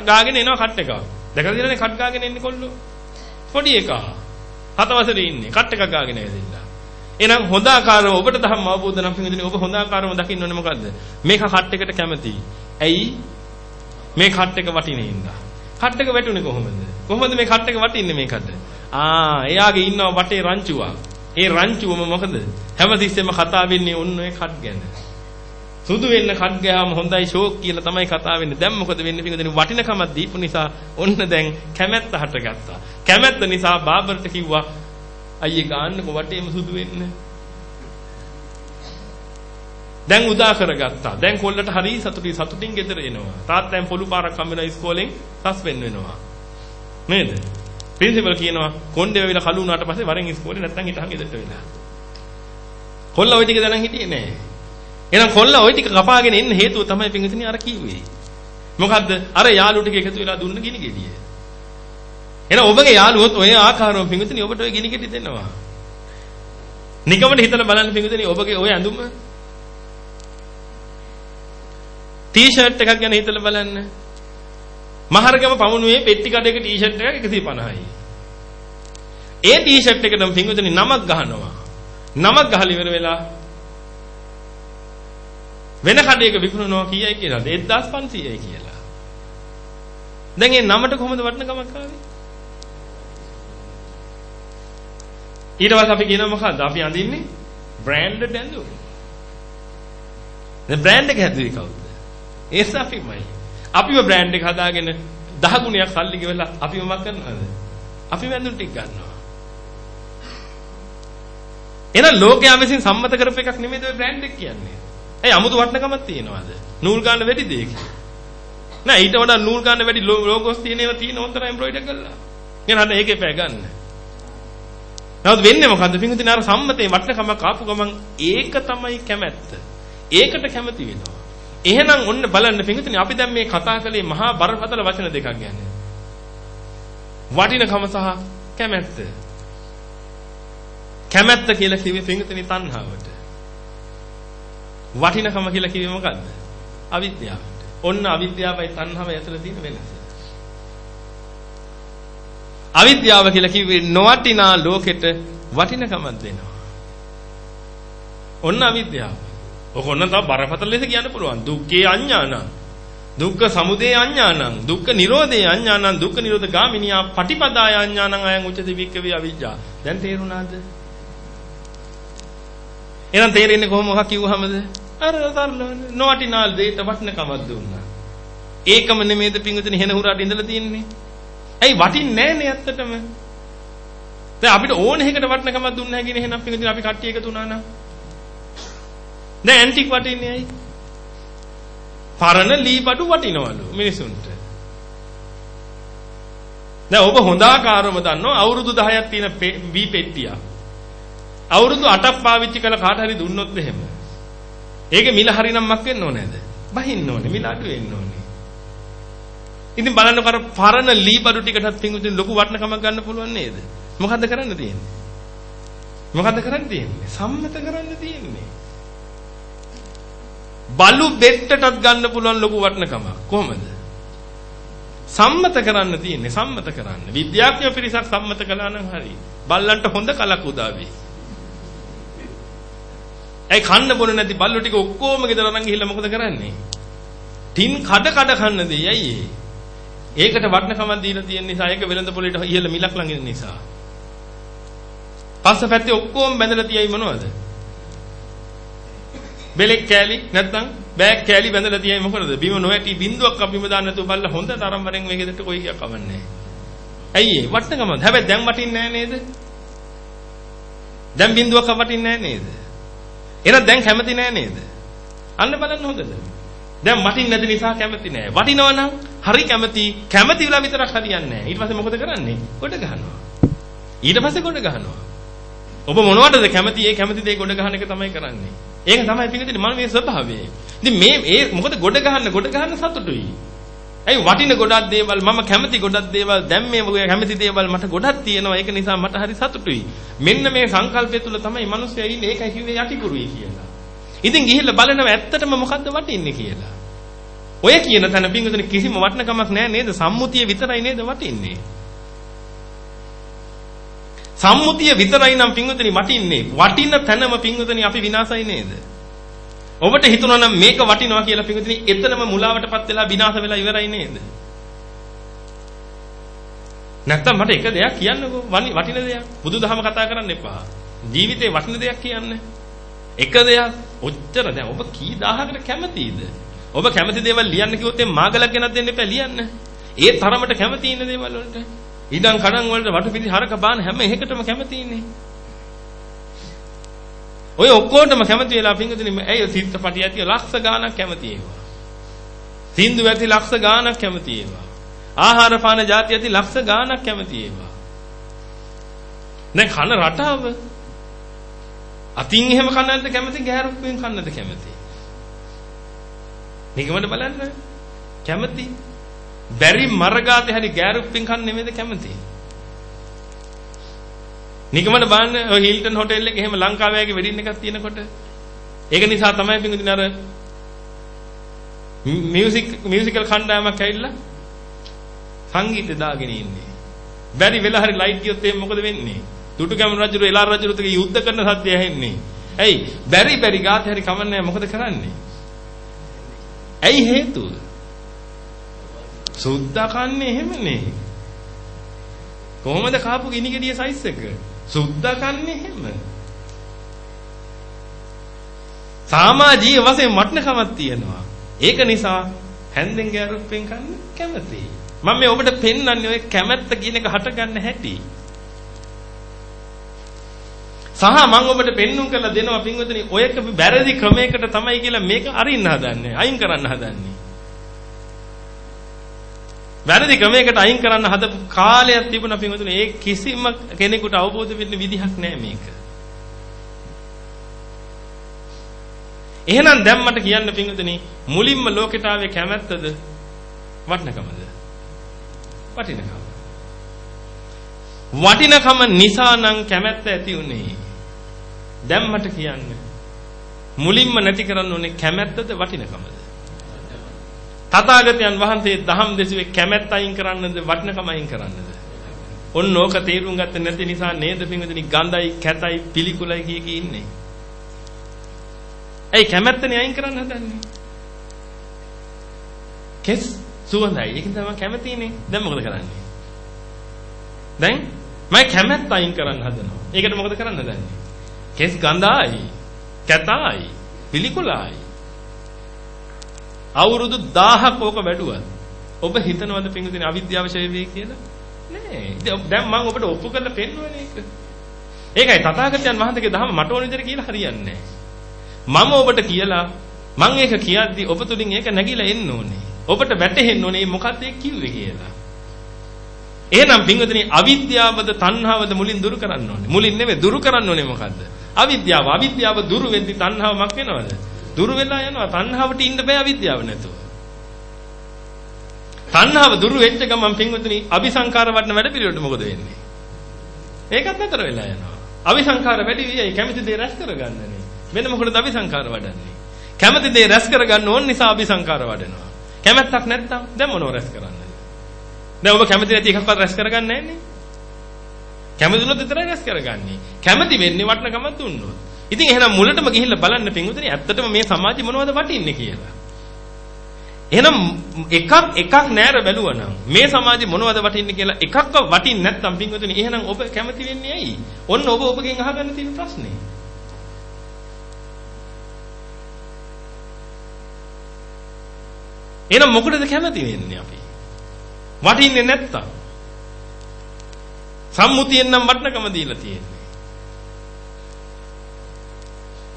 ගාගෙන එනවා කට් එකක්. දැකලා තියෙනනේ කට් ගාගෙන එන්නේ කොල්ලෝ. පොඩි එකා. හත වසරේ ඉන්නේ කට් එකක් ගාගෙන ඇවිල්ලා. එහෙනම් හොඳ ආකාරව ඔබට ධම්ම අවබෝධ නම් පිළිදෙනේ ඔබ හොඳ ආකාරව දකින්න ඕනේ මොකද්ද? මේක කට් එකට කැමතියි. ඇයි? මේ කට් එක වටිනේ ඉඳා. කට් එක වැටුනේ කොහොමද? කොහොමද මේ කට් එක වටින්නේ මේකට? ආ එයාගේ ඉන්නව වටේ රංචුවක්. ඒ රංචුවම මොකද? හැමතිස්සෙම කතා වෙන්නේ ඔන්න ඔය කට් ගැන. සුදු වෙන්න කට් ගෑවම හොඳයි ෂෝක් කියලා තමයි කතා වෙන්නේ. දැන් මොකද වෙන්නේ පිටුදෙන වටිනකමක් දීපු නිසා ඔන්න දැන් කැමැත්ත හටගත්තා. කැමැත්ත නිසා බාබර්ට කිව්වා අයියේ ගන්නකො වටේම සුදු වෙන්න. දැන් උදා කරගත්තා. දැන් කොල්ලට හරි සතුටුයි සතුටින් ගෙදර එනවා. තාත්තෙන් පොළු පාරක් හම්බ වෙනවා ඉස්කෝලෙන් සස්පෙන්ඩ් වෙනවා. නේද? ප්‍රින්සිපල් කියනවා කොණ්ඩේ වෙවිලා කළු වුණාට පස්සේ වරෙන් ඉස්කෝලේ නැත්තම් හිටහන් ගෙදරට වෙලා. කොල්ල ওই ටික දැනන් හිටියේ නෑ. එහෙනම් කොල්ල ওই ටික කපාගෙන එන්න හේතුව තමයි පින්විතනි අර කිව්වේ. මොකද්ද? අර යාළු ටික එකතු වෙලා දුන්න ගිනි ගෙඩිය. එහෙනම් ඔබගේ යාළුවොත් ඔය ආකාරව පින්විතනි ඔබට ওই ගිනි ගෙඩි දෙනවා. නිකමට හිතලා බලන්න පින්විතනි ඔබගේ ওই ඇඳුම ටී-ෂර්ට් එකක් ගැන හිතලා බලන්න. මහරගම පමුණුවේ පෙට්ටි කඩේක ටී-ෂර්ට් එකක් 150යි. ඒ ටී-ෂර්ට් එකටම පින්විතනි නමක් ගහනවා. නමක් ගහලා ඉවර වෙලා වෙන කඩේක විකුණනවා කීයයි කියලාද 1500යි කියලා. දැන් ඒ නමට කොහොමද වටිනකමක් ආවේ? ඊට පස්සේ අපි කියනවා මොකද්ද? අපි අඳින්නේ බ්‍රෑන්ඩඩ් ඇඳුම්. දැන් බ්‍රෑන්ඩ් එක හැදුවේ කවුද? ඒස් අපිමයි. අපිම බ්‍රෑන්ඩ් එක හදාගෙන 10 ගුණයක් සල්ලි ගෙවලා අපිම මක් කරනවද? අපි වැඳුම් ටික ගන්නවා. එහෙනම් ලෝකයා විසින් සම්මත කරපු එකක් නෙමෙයිද ඔය බ්‍රෑන්ඩ් එක කියන්නේ. ඇයි 아무තු වටිනකමක් තියනවාද? නූල් ගන්න වැඩි දෙයක. නෑ ඊට වඩා නූල් ගන්න වැඩි ලෝගෝස් තියෙන ඒවා තියෙන හොන්දර එම්බ්‍රොයිඩර් කරලා. එහෙනම් ඒකේ පෑ ගන්න. නමුත් වෙන්නේ මොකද්ද? පින්විතනේ අර සම්මතේ වටනකමක් ආපු ගමන් ඒක තමයි කැමැත්ත. ඒකට කැමති වෙනවා. එහෙනම් ඔන්න බලන්න පින්විතනේ අපි දැන් මේ කතා කළේ මහා බරපතල වචන දෙකක් ගැන. වටිනකම සහ කැමැත්ත. කැමැත්ත කියලා කිව්වේ පින්විතනේ තණ්හාවට. වටිනකම කියලා කිව්වේ මොකද්ද? අවිද්‍යාවට. ඔන්න අවිද්‍යාවයි තණ්හාවයි අතර තියෙන වෙනස. අවිද්‍යාව කියලා කිව්වේ නොවටිනා ලෝකෙට වටිනකමක් දෙනවා. ඔන්න අවිද්‍යාව. ඔක ඔන්න තව බරපතල ලෙස කියන්න පුළුවන්. දුක්ඛේ අඥානං. දුක්ඛ සමුදය අඥානං. දුක්ඛ නිරෝධේ අඥානං. දුක්ඛ නිරෝධ ගාමිනියා පටිපදාය අඥානං අයං උච්චති වික්කවේ අවිජ්ජා. දැන් තේරුණාද? එහෙනම් තේරෙන්නේ කොහොම මොකක් කිව්වහමද? අර සරල නොවටිනා දෙයට වටිනකමක් දුන්නා. ඒකම නෙමෙයිද පිංගුතුනි හෙන හුරාට ඉඳලා තියෙන්නේ? ඇයි වටින්නේ නැන්නේ ඇත්තටම? දැන් අපිට ඕන එකකට වටිනකමක් දුන්නේ නැහැ කියන එහෙනම් පිංගුතුනි අපි කට්ටිය එකතු වුණා නම්. දැන් ඇන්ටික් වටින්නේ ඇයි? පරණ ලී බඩු වටිනවලු මිනිසුන්ට. දැන් ඔබ හොඳ ආකාරව දන්නවා අවුරුදු 10ක් තියෙන වී පෙට්ටිය. අවුරුදු 8ක් පාවිච්චි කළ කාට හරි දුන්නොත් එහෙම. ඒකේ මිල හරිනම්මක් වෙන්න ඕනේද? බහින්න ඕනේ. මිල අඩු වෙන්න ඕනේ. ඉතින් බලන්නකො අර පරණ ලී බඩු ටිකටත් පිංගුතුන් ලොකු වටිනකමක් ගන්න පුළුවන් නේද? මොකද්ද කරන්න තියෙන්නේ? මොකද්ද කරන්න තියෙන්නේ? සම්මත කරන්න තියෙන්නේ. බලු බෙට්ටටත් ගන්න පුළුවන් ලොකු වටිනකමක්. කොහොමද? සම්මත කරන්න තියෙන්නේ සම්මත කරන්න. විද්‍යාඥයෝ පිරිසක් සම්මත කළා නම් හරි. බල්ලන්ට හොඳ කලක් උදා වෙයි. ඇයි කන්න බොන නැති බල්ලෝ ටික ඔක්කොම ගෙදර අරන් ගිහිල්ලා මොකද කරන්නේ? ටින් කඩ කඩ කන්න දෙයි. ඇයි ඒ? ඒකට වටිනකමක් දීලා තියෙන නිසා ඒක වෙළඳ පොලේට ඉහළ මිලක් ළඟ ඉන්න නිසා. පස්ස පැත්තේ ඔක්කොම බැඳලා තියයි මොනවද? බෙලෙක් කෑලි නැත්නම් බෑග් කෑලි බැඳලා තියයි මොකද? බිම නොඇටි බින්දුවක් අපිම දාන්න නැතුව බලලා හොඳට අරම්බරෙන් මේක දෙට කොයි කියක් කවන්නේ. ඇයි ඒ වටිනකමක්? හැබැයි දැන් වටින්නේ නැහැ නේද? දැන් බින්දුවක් වටින්නේ නැහැ නේද? එහෙනම් දැන් කැමති නැහැ නේද? අන්න බලන්න හොඳද? දැන් වටින්නේ නැති නිසා කැමති නැහැ. වටිනවා නම් හරි කැමති. කැමති වෙලා විතරක් හරියන්නේ නැහැ. ඊට පස්සේ මොකද කරන්නේ? ගොඩ ගහනවා. ඊට පස්සේ ගොඩ ගහනවා. ඔබ මොනවටද කැමති? ඒ කැමති දේ ගොඩ ගහන එක තමයි කරන්නේ. ඒක තමයි පිටින් මනමේ ස්වභාවය. ඉතින් මේ ඒ මොකද ගොඩ ගහන්න ගොඩ ගහන්න සතුටුයි. ඇයි වටින ගොඩක් දේවල් මම කැමති ගොඩක් දේවල් දැන් මේ කැමති දේවල් මට ගොඩක් තියෙනවා ඒක නිසා මට හරි සතුටුයි මෙන්න මේ සංකල්පය තුල තමයි මිනිස්සයා ඉන්නේ ඒකයි කිව්වේ යටිකුරුයි කියලා ඉතින් ගිහිල්ලා බලනවා ඇත්තටම මොකද්ද වටින්නේ කියලා ඔය කියන තැන පින්විතනේ කිසිම වටිනකමක් නැහැ නේද සම්මුතිය විතරයි නේද වටින්නේ සම්මුතිය විතරයි නම් පින්විතනේ වටින්නේ වටින තැනම පින්විතනේ අපි විනාසයි නේද ඔබට හිතුණා නම් මේක වටිනවා කියලා පිටුදිනේ එතනම මුලාවටපත් වෙලා විනාශ වෙලා ඉවරයි නේද? නැත්තම් මට එක දෙයක් කියන්නකෝ වටින දෙයක්. බුදුදහම කතා කරන්න එපා. ජීවිතේ වටින දෙයක් කියන්න. එක දෙයක් ඔච්චර දැන් ඔබ කී දහහකට කැමතිද? ඔබ කැමති දේවල් ලියන්න කිව්වොත් එම් මාගලක් ගෙනත් දෙන්න එපා ලියන්න. ඒ තරමට කැමති ඉන්න දේවල් වලට. ඉඩම් කඩම් වලට වටපිටි හරක බාන හැම එකටම කැමති ඉන්නේ. ඔය ඔක්කොටම කැමති වෙලා පිංගුතුනි ඇයි චිත්‍රපටි ඇති ලක්ෂ ගාණක් කැමති ඒවා. සින්දු ඇති ලක්ෂ ගාණක් කැමති ඒවා. ආහාර පාන ಜಾති ඇති ලක්ෂ ගාණක් කැමති ඒවා. දැන් කන රටාව අතින් එහෙම කන්නද කැමති ගෑරුප්පෙන් කන්නද කැමති? නිකමඩ බලන්න කැමති. බැරි මරගාතේ හරි ගෑරුප්පෙන් කන්න නෙමෙයිද කැමති? නිකමන බලන්න ඔය හිල්ටන් හොටෙල් එකේ එහෙම ලංකාවේ වගේ වෙඩින් එකක් තියෙනකොට ඒක නිසා තමයි පින්විතින් අර මියුසික් මියුසිකල් කණ්ඩායමක් ඇවිල්ලා සංගීතය දාගෙන ඉන්නේ. බැරි වෙලා හරි ලයිට් ගියොත් එහෙනම් මොකද වෙන්නේ? දුටුගැමුණු රජුරු එලාර රජුරුත් එක්ක යුද්ධ කරන සද්දය ඇහෙන්නේ. ඇයි? බැරි බැරි ගාතේ හරි කමන්නේ මොකද කරන්නේ? ඇයි හේතුව? සුද්දා කන්නේ එහෙමනේ. කොහොමද කාපු ගිනි ගෙඩිය සයිස් එක? සුද්ධ කන්නේ එහෙම. සමාජීය වශයෙන් වටිනකමක් තියෙනවා. ඒක නිසා හැන්දෙන් ගෑරුප්පෙන් කන්න කැමතියි. මම මේ ඔබට පෙන්වන්නේ ඔය කැමැත්ත කියන එක හටගන්න හැටි. සහ මම ඔබට පෙන්눔 කරලා දෙනවා පින්වතුනි ඔයක බැරදි ක්‍රමයකට තමයි කියලා මේක අරින්න හදන්නේ. අයින් කරන්න හදන්නේ. වැරදි ක්‍රමයකට අයින් කරන්න හදපු කාලයක් තිබුණා පින්වතුනි. ඒ කිසිම කෙනෙකුට අවබෝධ වෙන්න විදිහක් නැහැ මේක. එහෙනම් දැන් මට කියන්න පින්වතුනි මුලින්ම ලෝකෙට ආවේ කැමැත්තද වටිනකමද? වටිනකම. වටිනකම නිසා නම් කැමැත්ත ඇති උනේ. දැන් මට කියන්න මුලින්ම නැති කරන්න ඕනේ කැමැත්තද වටිනකමද? තථාගතයන් වහන්සේ දහම් දෙසුවේ කැමැත්ත අයින් කරන්නද වටිනකම අයින් කරන්නද? ඔන්න ඕක තේරුම් ගත්තේ නැති නිසා නේද පින්වතුනි ගඳයි කැතයි පිළිකුලයි කිය කී ඉන්නේ. ඇයි කැමැත්තනේ අයින් කරන්න හදන්නේ? කෙස් සුවඳයි. ඒක තමයි කැමතිනේ. දැන් මොකද කරන්නේ? දැන් මම කැමැත්ත අයින් කරන්න හදනවා. ඒකට මොකද කරන්න හදන්නේ? කෙස් ගඳයි, කැතයි, පිළිකුලයි. අවුරුදු 1000ක් ඕක වැඩුවත් ඔබ හිතනවද පින්විතනේ අවිද්‍යාව ඡය වෙයි කියලා? නෑ. දැන් මම ඔබට ඔප්පු කරලා පෙන්වන්නේ ඒක. ඒකයි තථාගතයන් වහන්සේගේ දහම මට ඕන විදිහට කියලා හරියන්නේ මම ඔබට කියලා මම ඒක කියද්දි ඔබ තුලින් ඒක නැగిලා එන්න ඕනේ. ඔබට වැටහෙන්න ඕනේ මොකක්ද ඒ කිව්වේ කියලා. එහෙනම් පින්වතුනි අවිද්‍යාවද තණ්හාවද මුලින් දුරු කරන්න ඕනේ. මුලින් නෙමෙයි දුරු කරන්න ඕනේ මොකද්ද? අවිද්‍යාව. අවිද්‍යාව දුරු වෙද්දි තණ්හාව මක් වෙනවද? දුර වෙලා යනවා තණ්හාවට ඉන්න බෑ අවිද්‍යාව නැතුව. තණ්හාව දුරු වෙච්ච ගමන් පින්වතුනි අபிසංකාර වඩන වැඩ පිළිවෙලට මොකද වෙන්නේ? ඒකත් නතර වෙලා යනවා. අபிසංකාර වැඩි වියයි කැමති දේ රැස් කරගන්නනේ. මෙන්න මොකටද අபிසංකාර වඩන්නේ? කැමති දේ රැස් කරගන්න ඕන නිසා අபிසංකාර වඩනවා. කැමැත්තක් නැත්තම් දැන් මොනව රැස් කරන්නේ? දැන් ඔබ කැමති නැති එකක්වත් රැස් කරගන්නේ නැන්නේ. කැමති දුන්නොත් විතරයි රැස් කරගන්නේ. කැමති වෙන්නේ වටනකමක් දුන්නොත්. ඉතින් එහෙනම් මුලටම ගිහිල්ලා බලන්න පින්වතුනි ඇත්තටම මේ සමාජෙ මොනවද වටින්නේ කියලා. එහෙනම් එකක් එකක් නෑර බැලුවනම් මේ සමාජෙ මොනවද වටින්නේ කියලා එකක්ව වටින්නේ නැත්නම් පින්වතුනි එහෙනම් ඔබ කැමති වෙන්නේ ඇයි? ඔන්න ඔබ ඔබගෙන් අහගන්න තියෙන ප්‍රශ්නේ. එහෙනම් මොකටද කැමති වෙන්නේ අපි? වටින්නේ නැත්තම්. සම්මුතියෙන් නම් වටනකම දීලා තියෙන්නේ.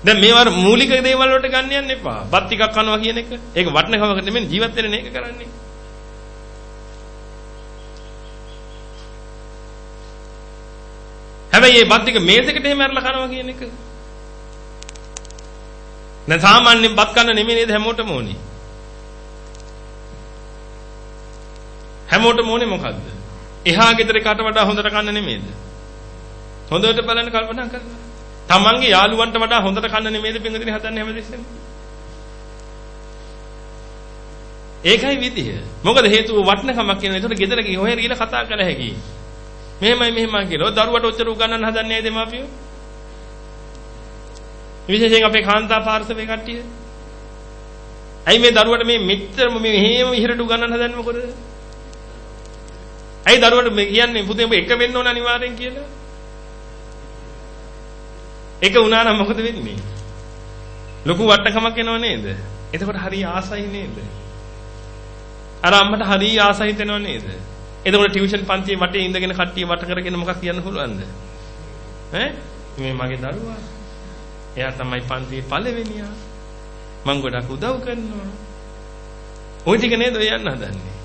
දැන් මේවා මූලික දේවල් වලට ගන්න යන්න එපා. බත් ටිකක් කනවා කියන එක. ඒක වටනකමකට නෙමෙයි ජීවත් වෙන එක කරන්නේ. හැබැයි මේ බත් ටික මේසෙකට එහෙම අරලා කනවා කියන එක. දැන් සාමාන්‍යයෙන් බත් කන්න නෙමෙයි නේද හැමෝටම ඕනේ. හැමෝටම ඕනේ මොකද්ද? එහා ගෙදර කට වඩා හොඳට කන්න නෙමෙයිද? හොඳට බලන්න කල්පනා කරලා. තමන්ගේ යාළුවන්ට වඩා හොඳට කන්න නෙමෙයිද පින්වදින හදන්නේ හැමදෙස්සෙම? ඒකයි විදිහ. මොකද හේතුව වටනකමක් කියන. ඒකට ගෙදර ගිහින් ඔහෙ ගිහලා කතා කළ හැකි. මෙහෙමයි මෙහෙමයි කියලා. දරුවට ඔච්චර උගන්නන්න හදන්නේ නේද දෙමාපියෝ? විශේෂයෙන් අපේ කාන්තා පාර්ශවයේ කට්ටිය. ඇයි මේ දරුවට මේ මෙච්චර මේ මෙහෙම ඉහරට උගන්නන්න හදන්නේ මොකද? ඇයි දරුවට මේ කියන්නේ පුතේ ඔබ එක වෙන්න ඕන අනිවාර්යෙන් කියලා? එක වුණා නම් මොකද වෙන්නේ? ලොකු වටකමක් එනව නේද? එතකොට හරි ආසයි නේද? අර අම්මට හරි ආසයි හිතෙනව නේද? එතකොට ටියුෂන් පන්තියේ වටේ ඉඳගෙන කට්ටිය වට කරගෙන මොකක් කියන්න පුළුවන්ද? ඈ මේ මගේ දරුවා. එයා තමයි පන්තියේ පළවෙනියා. මං ගොඩක් උදව් කරනවා. ওই ටික නේද ඔය යන්න හදන්නේ?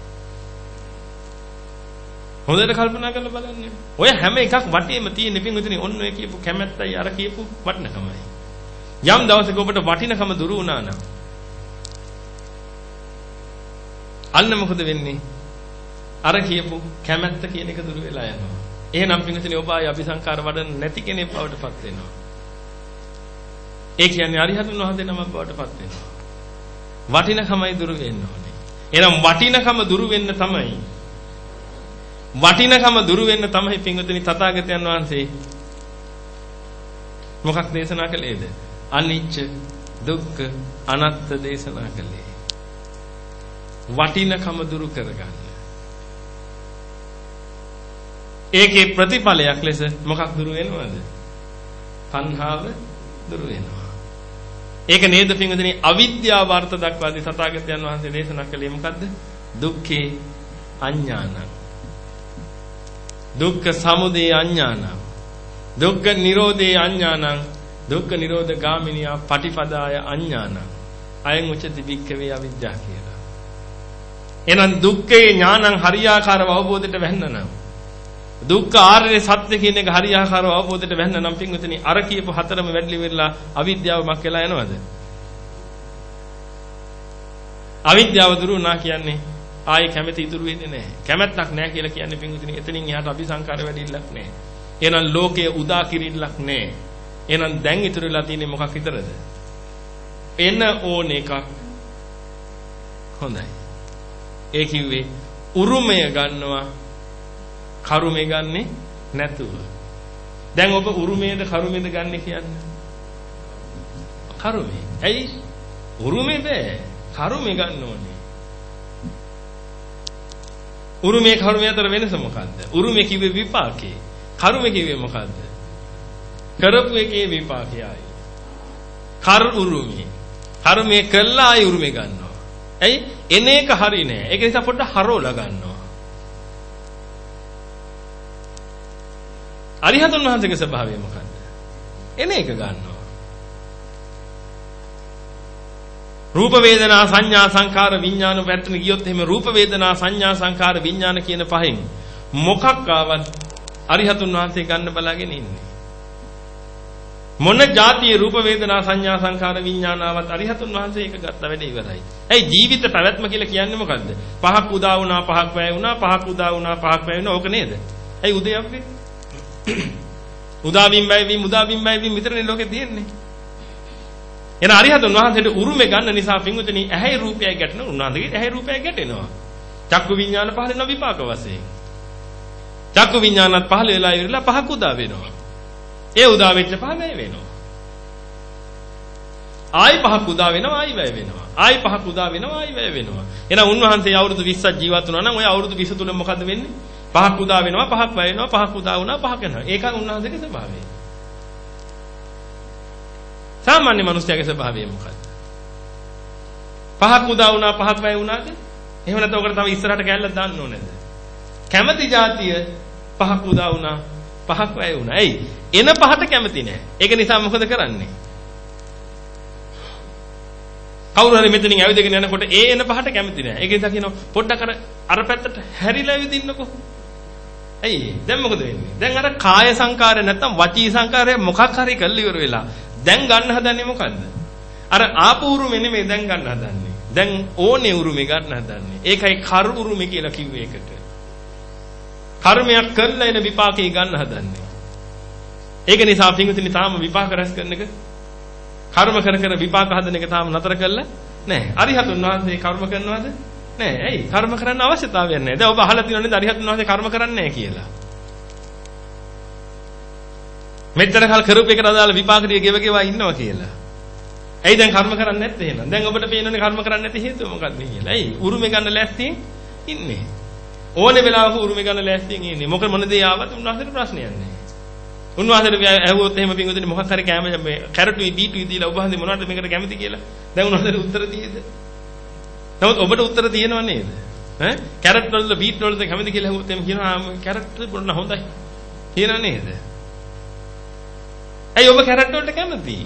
හොඳට කල්පනා කරලා බලන්න. ඔය හැම එකක් වටේම තියෙන පින්විතනේ ඔන්න ඔය කියපු කැමැත්තයි අර කියපු වටිනකමයි. යම් දවසක ඔබට වටිනකම දුරු වුණා නම් අන්න මොකද වෙන්නේ? අර කියපු කැමැත්ත කියන එක දුරු වෙලා යනවා. එහෙනම් පින්විතනේ ඔබ ආයි අபிසංකාර වඩන නැති කෙනෙක් බවට පත් වෙනවා. ඒ කියන්නේ අරිහතුන් වහන්සේ නමක් බවට පත් වෙනවා. වටිනකමයි දුරු වෙන්න ඕනේ. එහෙනම් වටිනකම දුරු වෙන්න තමයි වටිනකම දුරු වෙන්න තමයි පින්වතුනි තථාගතයන් වහන්සේ මොකක් දේශනා කළේද? අනිච්ච දුක්ඛ අනාත්ත දේශනා කළේ. වටිනකම දුරු කරගන්න. ඒකේ ප්‍රතිඵලයක් ලෙස මොකක් දුරු වෙනවද? තණ්හාව දුරු වෙනවා. ඒක නේද පින්වතුනි අවිද්‍යාව අර්ථ දක්වාදී තථාගතයන් වහන්සේ දේශනා කළේ මොකද්ද? දුක්ඛේ අඥානං දුක්ඛ සමුදය අඥානං. දුක්ඛ නිරෝධේ අඥානං. දුක්ඛ නිරෝධ ගාමිනියා පටිපදාය අඥානං. අයං උච්චති වික්ඛවේ අවිද්‍යාව කියලා. එහෙනම් දුක්ඛේ ඥානං හරියාකාරව අවබෝධයට වැහෙන්න දුක්ඛ ආර්ය සත්‍ය කියන එක හරියාකාරව අවබෝධයට වැහෙන්න නම් පින්විතනි අර කියපු හතරම වැඩලි වෙලා අවිද්‍යාව මක් වෙලා යනවද? අවිද්‍යාව දුරු වුණා කියන්නේ ආයේ කැමැති ඉතුරු වෙන්නේ නැහැ. කැමැත්තක් නැහැ කියලා කියන්නේ පින්විතනි එතනින් එහාට අபிසංකාර වැඩිල්ලක් නැහැ. එහෙනම් ලෝකයේ උදා කිරිල්ලක් නැහැ. එහෙනම් දැන් ඉතුරු වෙලා තියෙන්නේ මොකක් විතරද? එන ඕන එකක් හොඳයි. ඒ කිව්වේ උරුමය ගන්නවා කරුමේ ගන්නෙ නැතුව. දැන් ඔබ උරුමයේද කරුමේද ගන්නෙ කියන්නේ? කරුමේ. ඇයි? උරුමේ බෑ. කරුමේ ගන්න ඕනේ. උරුමේ කරුමේ අතර වෙනස මොකද්ද? උරුමේ කිව්වේ විපාකේ. කරුමේ කිව්වේ මොකද්ද? කරපු එකේ විපාකයයි. කර උරුමේ. කර්මයේ කළා ආයි උරුමේ ගන්නවා. ඇයි? එන එක හරි නෑ. ඒක නිසා පොඩ්ඩක් හරවලා ගන්නවා. අරිහතුන් වහන්සේගේ ස්වභාවය මොකද්ද? එන එක ගන්නවා. රූප වේදනා සංඥා සංකාර විඥාන පැත්තට ගියොත් එහෙම රූප වේදනා සංඥා සංකාර විඥාන කියන පහෙන් මොකක් ආවත් අරිහතුන් වහන්සේ ගන්න බලාගෙන ඉන්නේ. මොන જાතියේ රූප වේදනා සංඥා සංකාර විඥානාවත් අරිහතුන් වහන්සේ ඒක ගත්ත වැඩේ ඉවරයි. ඇයි ජීවිත පැවැත්ම කියලා කියන්නේ මොකද්ද? පහක් උදා වුණා පහක් වැය වුණා පහක් උදා වුණා පහක් වැය වුණා ඕක නේද? ඇයි උදේ අපේ? උදා වීම වැය වීම උදා වීම වැය වීම විතරනේ ලෝකේ තියෙන්නේ. එන අරිහතුන් වහන්සේට උරුමේ ගන්න නිසා පින්වතුනි ඇහැයි රූපයයි ගැටෙන උන්වහන්සේගේ ඇහැයි රූපයයි ගැටෙනවා. චක්කු විඥාන පහල වෙන විපාක වශයෙන්. චක්කු විඥානත් පහල වෙලා ඉවරලා පහක් උදා වෙනවා. ඒ උදා වෙච්ච පහ වැය වෙනවා. ආයි පහක් උදා වෙනවා ආයි වැය වෙනවා. ආයි පහක් උදා වෙනවා ආයි වැය වෙනවා. එහෙනම් උන්වහන්සේ අවුරුදු 20ක් ජීවත් වුණා නම් ඔය අවුරුදු 20 තුල මොකද වෙන්නේ? පහක් උදා වෙනවා පහක් වැය වෙනවා පහක් උදා වුණා පහක් වෙනවා. ඒක උන්වහන්සේගේ ස්වභාවය. සාමාන්‍ය මිනිස්යාගේ ස්වභාවය මොකක්ද? පහක් උදා වුණා පහක් වැය වුණාද? එහෙම නැත්නම් ඔකට තව ඉස්සරහට කැල්ලක් දාන්න ඕනේද? කැමැති જાතිය පහක් උදා වුණා පහක් වැය වුණා. එයි එන පහට කැමති නෑ. ඒක නිසා මොකද කරන්නේ? කවුරු හරි මෙතනින් ඇවිදගෙන යනකොට ඒ එන පහට කැමති නෑ. ඒක නිසා කියනවා පොඩ්ඩක් අර අර පැත්තට හැරිලා ඇවිදින්නකෝ. ඇයි දැන් මොකද වෙන්නේ? දැන් අර කාය සංකාරය නැත්තම් වචී සංකාරය මොකක් හරි කල්ලි ඉවර වෙලා දැන් ගන්න හදන්නේ මොකද්ද? අර ආපු උරුමේ නෙමෙයි දැන් ගන්න හදන්නේ. දැන් ඕනේ උරුමේ ගන්න හදන්නේ. ඒකයි කරු උරුමේ කියලා කිව්වේ ඒකට. කර්මයක් කරලා එන විපාකේ ගන්න හදන්නේ. ඒක නිසා පින්විතනි තාම විපාක රැස් කරන එක කර්ම කර කර විපාක හදන එක තාම නතර කළා නැහැ. අරිහතුන් වහන්සේ කර්ම කරනවද? නැහැ. ඇයි? කර්ම කරන්න අවශ්‍යතාවයක් නැහැ. දැන් ඔබ අහලා තියෙනවනේ අරිහතුන් වහන්සේ කර්ම කරන්නේ නැහැ කියලා. මෙච්චර කල් කරපු එකට අදාළ විපාක ටික ගෙව ගෙවා ඉන්නවා කියලා. ඇයි දැන් කර්ම කරන්නේ නැත්තේ එහෙනම්? දැන් ඔබට පේනවනේ කර්ම කරන්නේ නැති හේතුව මොකක්ද කියලා. ඇයි? උරුමේ ගන්න ලෑස්තියෙන් ඉන්නේ. ඕනේ වෙලාවක උරුමේ ගන්න ලෑස්තියෙන් ඉන්නේ. මොකද මොන දේ ආවත් උන්වහන්සේට ප්‍රශ්නයක් නැහැ. උන්වහන්සේට ඇහුවොත් එහෙම පින්වතුනි මොකක් හරි කැම මේ කැරටුයි බීටුයි දීලා ඔබ හන්දේ මොනවද මේකට කැමති කියලා. දැන් උන්වහන්සේට උත්තර තියෙද? නමුත් ඔබට උත්තර තියෙනව නේද? ඈ කැරට් වලද බීට් වලද කැමති කියලා ඇහුවොත් එහෙම කියනවා කැරට් බොන්න හොඳයි. කියනව නේද? ඇයි ඔබ කැරට් වලට කැමති?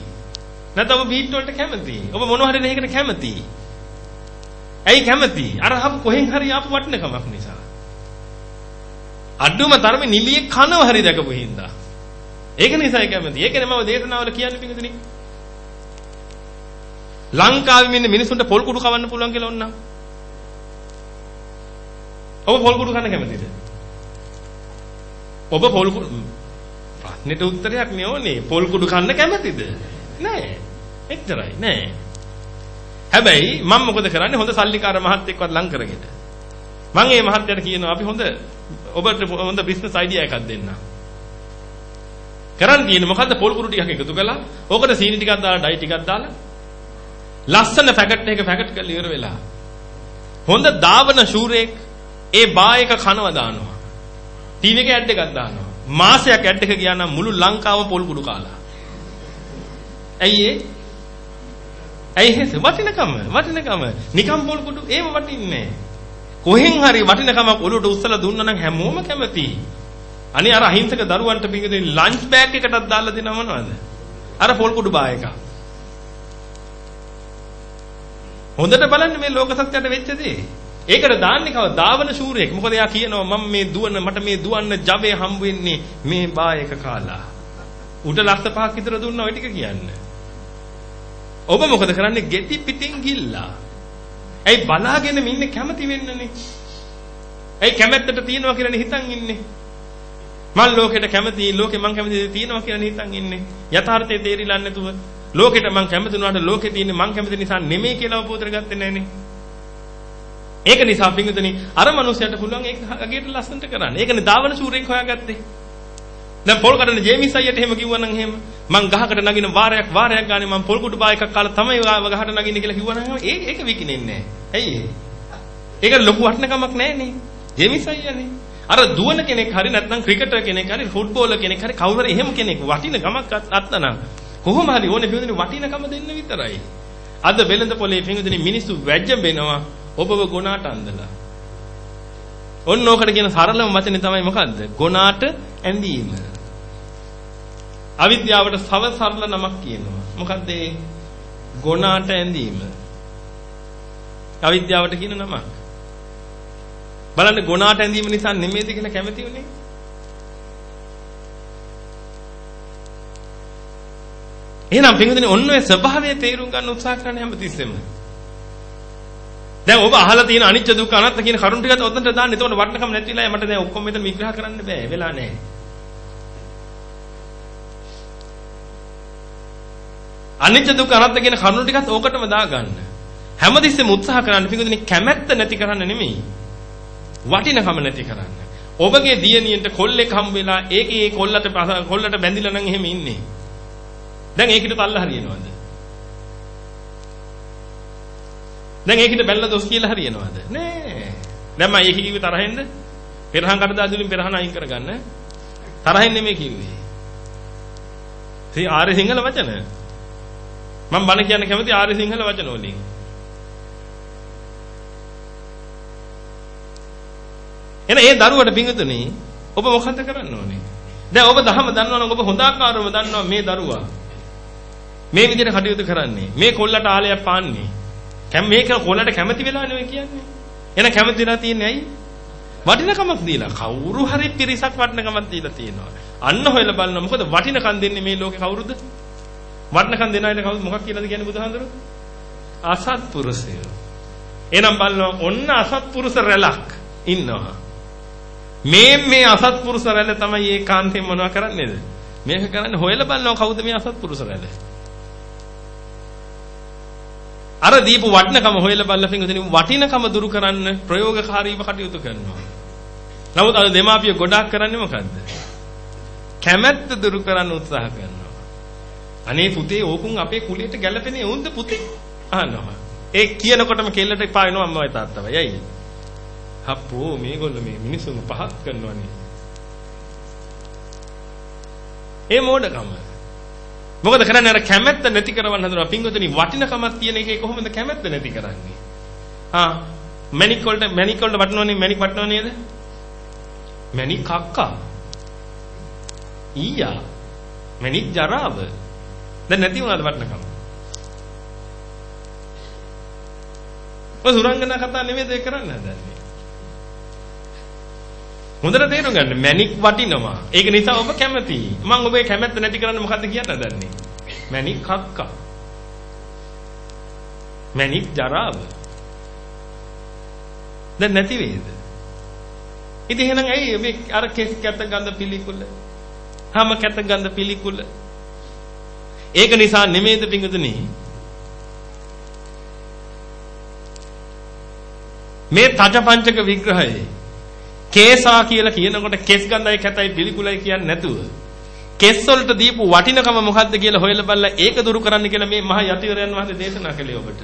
නැත්නම් ඔබ බීට් වලට කැමති? ඔබ මොනව හරි දෙයකට කැමති? ඇයි කැමති? අර හම් කොහෙන් හරි ආපු වටිනකමක් නිසා. අඩුම තරමේ නිලියේ කනව හරි දැකපු හින්දා. ඒක නිසායි කැමති. ඒකනේ මම දේශනාවල කියන්නේ පිටුදිනේ. ලංකාවේ ඉන්න මිනිසුන්ට පොල් කුඩු කවන්න පුළුවන් කියලා ඕනනම්. ඔබ පොල් කුඩු කන්න කැමතිද? ඔබ පොල් කුඩු ප්‍රශ්නෙට උත්තරයක් නෙවෙයි. පොල් කුඩු කන්න කැමතිද? නෑ. එච්චරයි නෑ. හැබැයි මම මොකද කරන්නේ හොඳ සල්ලිකාර මහත්තයෙක්වත් ලං කරගෙන. මම මේ මහත්තයාට කියනවා අපි හොඳ ඔබට හොඳ බිස්නස් අයිඩියා එකක් දෙන්න. කරන් තියෙන්නේ මොකද්ද පොල් කුරු ටිකක් එකතු කළා. ඕකට සීනි ටිකක් දාලා ඩයි ටිකක් දාලා ලස්සන පැකට් එක පැකට් කරලා ඉවර වෙලා. හොඳ දාවන ෂූරේක් ඒ බා එක කනවා දානවා. ටීවී එකේ ඇඩ් එකක් දානවා. මාසයක් ඇඩ් එක ගියා නම් මුළු ලංකාවම පොල් කුඩු කාලා. ඇයි ඒ? ඇයි හේස වටිනකම වටිනකම නිකම් පොල් කුඩු ඒව වටින්නේ කොහෙන් හරි වටිනකමක් ඔලුවට උස්සලා දුන්නා නම් හැමෝම කැමතියි. අනේ අර අහිංසක දරුවන්ට පිටින් ලන්ච් බෑග් එකටත් දාලා දෙනව මොනවද? අර පොල් කුඩු බා එක. හොඳට බලන්න මේ ලෝක සත්‍යයට වෙච්ච දේ. ඒකට දාන්නේ කව දාවන ශූරයෙක්. මොකද එයා කියනවා මම මේ දුවන මට මේ දුවන්න ජවය හම්බ වෙන්නේ මේ බායක කාලා. උඩ ලක්ෂ පහක් විතර දුන්නා ඔය ටික කියන්නේ. ඔබ මොකද කරන්නේ? ගෙටි පිටින් ගිල්ලා. ඇයි බලාගෙන ඉන්නේ කැමති වෙන්නනේ. ඇයි කැමැත්තට තියනවා කියලා හිතන් ඉන්නේ. මං ලෝකෙට කැමති ලෝකෙ මං කැමති දේ තියනවා කියලා හිතන් ඉන්නේ. යථාර්ථයේ තේරිලා නැතුව ලෝකෙට මං කැමති වුණාට ලෝකෙ තියෙන්නේ මං කැමති නිසා නෙමෙයි කියලා අවබෝධ කරගත්තේ නැහනේ. ඒක නිසා පිංගුතුනි අර මනුස්සයාට පුළුවන් ඒක අගේට ලස්සනට කරන්න. ඒකනේ දාවන ශූරයෙක් හොයාගත්තේ. දැන් පොල් කඩන ජේමිස් අයියට එහෙම කිව්වනම් එහෙම මං ගහකට නගින වාරයක් වාරයක් ගානේ මං පොල් කුඩු බා එකක් කාලා තමයි ගහට නගින්නේ කියලා කිව්වනම් ඒක ඒක විකිනෙන්නේ නැහැ. ඇයි ඒක ලොකු වටිනකමක් නැහැනේ. ජේමිස් අයියානේ. අර දුවන කෙනෙක් හරි නැත්නම් ක්‍රිකටර් කෙනෙක් හරි ෆුට්බෝලර් කෙනෙක් හරි කවුරු හරි එහෙම කෙනෙක් වටින ගමක් අත්තනම් කොහොම හරි ඕනේ පිටුදින වටිනකම දෙන්න විතරයි. අද වෙළඳ පොලේ පිටුදින මිනිස්සු වැජ්ජ වෙනවා ඔබව ගුණාට අඳලා. ඔන්න ඕකට කියන සරලම වචනේ තමයි මොකද්ද? ගුණාට ඇඳීම. අවිද්‍යාවට සව සරල නමක් කියනවා. මොකද්ද ඒ? ගුණාට ඇඳීම. අවිද්‍යාවට කියන නමක්. බලන්න ගුණාට ඇඳීම නිසා නෙමෙයිද කියලා කැමති උනේ? එහෙනම් පින්වතුනි ඔන්න ඔය ස්වභාවය තේරුම් ගන්න උත්සාහ කරන්න හැමතිස්සෙම. දැන් ඔබ අහලා තියෙන අනිච්ච දුක්ඛ අනාත්ම කියන කරුණු ටිකත් ඔතනට දාන්න. එතකොට වටනකම නැතිලා මට දැන් ඔක්කොම මෙතන විග්‍රහ කරන්න බෑ. වෙලා නැහැ. අනිච්ච දුක්ඛ අනාත්ම කියන කරුණු ටිකත් ඕකටම දාගන්න. හැමතිස්සෙම උත්සාහ කරන්න පිටුදිනේ කැමැත්ත නැති කරන්න නෙමෙයි. වටිනකම නැති කරන්න. ඔබගේ දියණියට කොල්ලෙක් හම් වෙලා ඒකේ ඒ කොල්ලට කොල්ලට බැඳිලා නම් එහෙම ඉන්නේ. දැන් ඒකිට තල්ල හරියනවද? දැන් ඒකිට බැලලා දොස් කියලා හරියනවද? නෑ. දැන් මම ඒක කිව්වේ තරහෙන්ද? පෙරහන් කඩදාසියුලින් පෙරහන් අයින් කරගන්න. තරහෙන් නෙමෙයි කිව්වේ. ඉතින් ආර්ය සිංහල වචන. මම බණ කියන්න කැමති ආර්ය සිංහල වචන වලින්. එන ඒ දරුවට පිංගුතුනි ඔබ මොකද කරන්න ඕනේ? දැන් ඔබ දහම දන්නවනම් ඔබ හොඳ ආකාරව දන්නවා මේ දරුවා මේ විදිහට කටයුතු කරන්නේ. මේ කොල්ලට ආලයක් පාන්නේ. කැම මේක කොල්ලට කැමති වෙලා නෙවෙයි කියන්නේ. එන කැමතිලා තියන්නේ ඇයි? වටිනකමක් දීලා කවුරු හරි පිරිසක් වටිනකමක් දීලා තියෙනවා. අන්න හොයලා බලන්න මොකද වටිනකම් දෙන්නේ මේ ලෝකේ කවුරුද? වටිනකම් දෙන අයට කවුද මොකක් කියලාද කියන්නේ බුදුහාඳුරු? අසත්පුරුෂයෝ. එනම් බලනවා ඔන්න අසත්පුරුෂ රැලක් ඉන්නවා. මේ මේ අසත්පුරුෂ රැළ තමයි ඒ කාන්තෙන් මොනව කරන්නේද? මේක කරන්නේ හොයලා බලනවා කවුද මේ අසත්පුරුෂ රැළ? අර දීපු වටිනකම හොයලා බලලා පින්වතුනි වටිනකම දුරු කරන්න ප්‍රයෝගකාරීව කටයුතු කරනවා. නමුත් අද දෙමාපිය ගොඩාක් කරන්නේ මොකද්ද? කැමැත්ත දුරු කරන්න උත්සාහ කරනවා. අනේ පුතේ ඕකුන් අපේ කුලියට ගැලපෙන්නේ උන්ද පුතේ? අහනවා. ඒ කියනකොටම කෙල්ලට එපා වෙනවා අම්මවයි තාත්තවයි. ඇයි? හප්පෝ මේගොල්ලෝ මේ මිනිස්සුන්ව පහත් කරනවනේ. ඒ මෝඩකම. මොකද කරන්නේ අර කැමැත්ත නැති කරවන්න හදනවා. පින්වතුනි වටිනකමක් තියෙන එකේ කොහොමද කැමැත්ත නැති කරන්නේ? ආ මැනික් වලට මැනික් වලට වටිනවනේ මැනික් වටිනව නේද? මැනික් කක්කා. ඊයා මැනික් ජරාව. දැන් නැති වුණාද වටිනකම? ඔය සුරංගනා කතා නෙමෙයි දෙය කරන්න හදන්නේ. හොඳට තේරුම් ගන්න මැනික් වටිනවා. ඒක නිසා ඔබ කැමතියි. මම ඔබේ කැමැත්ත නැති කරන්න මොකද්ද කියන්න හදන්නේ? මැනික් කක්කා. මැනික් ජරාව. දැන් නැති වේද? ඉතින් එහෙනම් ඇයි මේ අර කෙස් කැත ගඳ පිළිකුල? හැම කැත ගඳ පිළිකුල. ඒක නිසා නෙමෙයිද පිංගුතුනි? මේ තජපංචක විග්‍රහයේ කේසා කියලා කියනකොට කෙස් ගඳයි කැතයි පිළිකුලයි කියන්නේ නැතුව කෙස් වලට දීපු වටිනකම මොකද්ද කියලා හොයලා බලලා ඒක දුරු කරන්න කියලා මේ මහා යතිවරයන් වහන්සේ දේශනා කළේ ඔබට.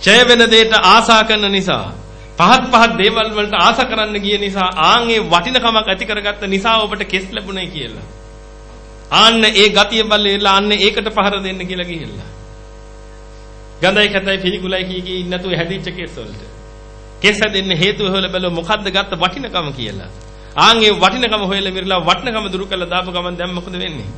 ඡය වෙන දෙයට ආසා කරන නිසා පහත් පහත් දේවල් වලට ආසා කරන්න ගිය නිසා ආන්ගේ වටිනකමක් ඇති කරගත්ත නිසා ඔබට කෙස් ලැබුණේ කියලා. ආන්න ඒ ගතිය බලලා ආන්න ඒකට පහර දෙන්න කියලා ගිහිල්ලා. ගඳයි කැතයි පිළිකුලයි කී කී නැතුව හැදිච්ච කෙස් වලට. කෙස් හැදෙන්න හේතුව හොයලා බැලුවා මොකද්ද ගත්ත වටිනකම කියලා. ආන් ඒ වටිනකම හොයලා මිරලා වටිනකම දුරු කළා දාපු ගමන් දැන් මොකද වෙන්නේ?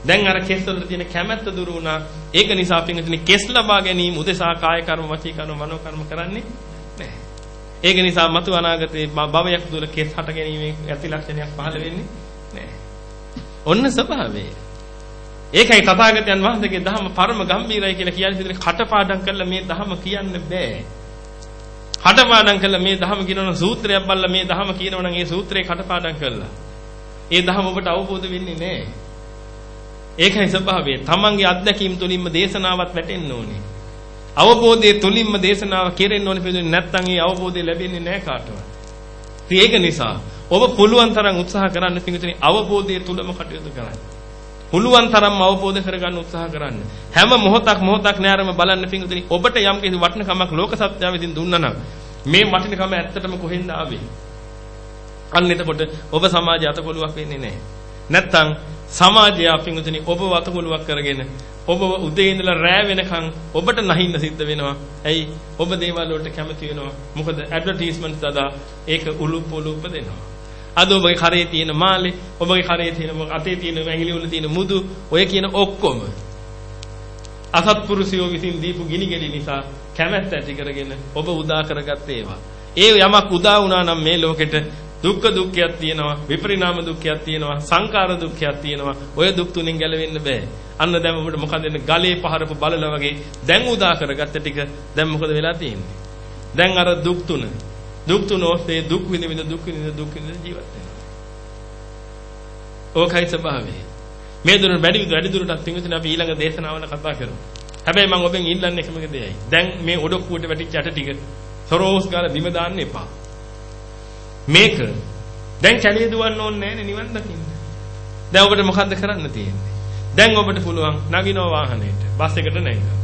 දැන් අර කෙස් වල තියෙන කැමැත්ත දුරු වුණා. ඒක නිසා පින්විතනි කෙස් ලබා ගැනීම උදෙසා කාය කර්ම, වචී කර්ම, මනෝ කර්ම කරන්නේ නැහැ. ඒක නිසා මතු අනාගතේ භවයක් තුල කෙස් හට ගැනීමේ ඇති ලක්ෂණයක් පහළ වෙන්නේ නැහැ. ඔන්න ස්වභාවය. ඒකයි තථාගතයන් වහන්සේගේ ධර්ම පරම ගම්බීරයි කියලා කියන්නේ ඉතින් කටපාඩම් කරලා මේ ධර්ම කියන්න බෑ. කටපාඩම් කරලා මේ ධර්ම කියනවනම් සූත්‍රයක් බලලා මේ ධර්ම කියනවනම් ඒ සූත්‍රේ කටපාඩම් කරලා. ඒ ධර්ම ඔබට අවබෝධ වෙන්නේ නැහැ. ඒකයි ස්වභාවය. තමන්ගේ අත්දැකීම් තුලින්ම දේශනාවත් වැටෙන්න ඕනේ. අවබෝධයේ තුලින්ම දේශනාව කෙරෙන්න ඕනේ පිළිදෙන්නේ නැත්නම් ඒ අවබෝධය ලැබෙන්නේ නැහැ කාටවත්. ඒක නිසා ඔබ පුළුවන් තරම් උත්සාහ කරන්න පිටුතුනි අවබෝධයේ තුලම කටයුතු කරන්න. පුළුවන් තරම් අවබෝධ කරගන්න උත්සාහ කරන්න. හැම මොහොතක් මොහොතක් නෑරම බලන්න පිටුතුනි ඔබට යම් කිසි වටිනකමක් ලෝක සත්‍යය විසින් දුන්නා නම් මේ වටිනකම ඇත්තටම කොහෙන්ද ආවේ? අන්න එතකොට ඔබ සමාජය අතකොලුවක් වෙන්නේ නැහැ. නැත්තම් සමාජය අපින්දුනි ඔබ වතකොලුවක් කරගෙන ඔබ උදේ ඉඳලා රෑ වෙනකන් ඔබට නැහින්න සිද්ධ වෙනවා. ඇයි? ඔබ දේවල් වලට කැමති වෙනවා. මොකද ඇඩ්වර්ටයිස්මන්ට් දාලා ඒක උලුප් උලුප් දෙනවා. අද ඔබගේ කරේ තියෙන මාලේ, ඔබගේ කරේ තියෙන අතේ තියෙන ඇඟිලි වල තියෙන මුදු, ඔය කියන ඔක්කොම අසත්පුරුෂයෝ විසින් දීපු ගිනිගෙඩි නිසා කැමැත්ත ඇති කරගෙන ඔබ උදා කරගත් ඒවා. ඒ යමක් උදා වුණා නම් මේ ලෝකෙට දුක්ඛ දුක්ඛයක් තියෙනවා, විපරිණාම දුක්ඛයක් තියෙනවා, සංඛාර දුක්ඛයක් තියෙනවා. ඔය දුක් තුනෙන් ගැලවෙන්න බෑ. අන්න දැන් ඔබට මොකද ගලේ පහරපු බලල වගේ දැන් උදා කරගත්ත ටික දැන් මොකද වෙලා තියෙන්නේ? දැන් අර දුක් තුන දුක් තුන ඔස්සේ දුක් විඳ විඳ දුක් විඳ දුක් විඳ ජීවත් වෙනවා ඕකයි ස්වභාවය මේ දුර වැඩි වැඩි දුරටත් තින්විතන අපි ඊළඟ දේශනාවල කතා කරමු හැබැයි මම ඔබෙන් ඉල්ලන්නේ එකම දෙයයි දැන් මේ ඔඩොක්කුවට වැටිච්ච ඇට ටික සොරෝස් ගාලා බිම දාන්න එපා මේක දැන් කැලිය දුවන්න ඕනේ නැහැ නිවන් දකින්න. දැන් ඔබට මොකද්ද කරන්න තියෙන්නේ? දැන් ඔබට පුළුවන් නගිනව වාහනේට බස් එකට නැගින්න.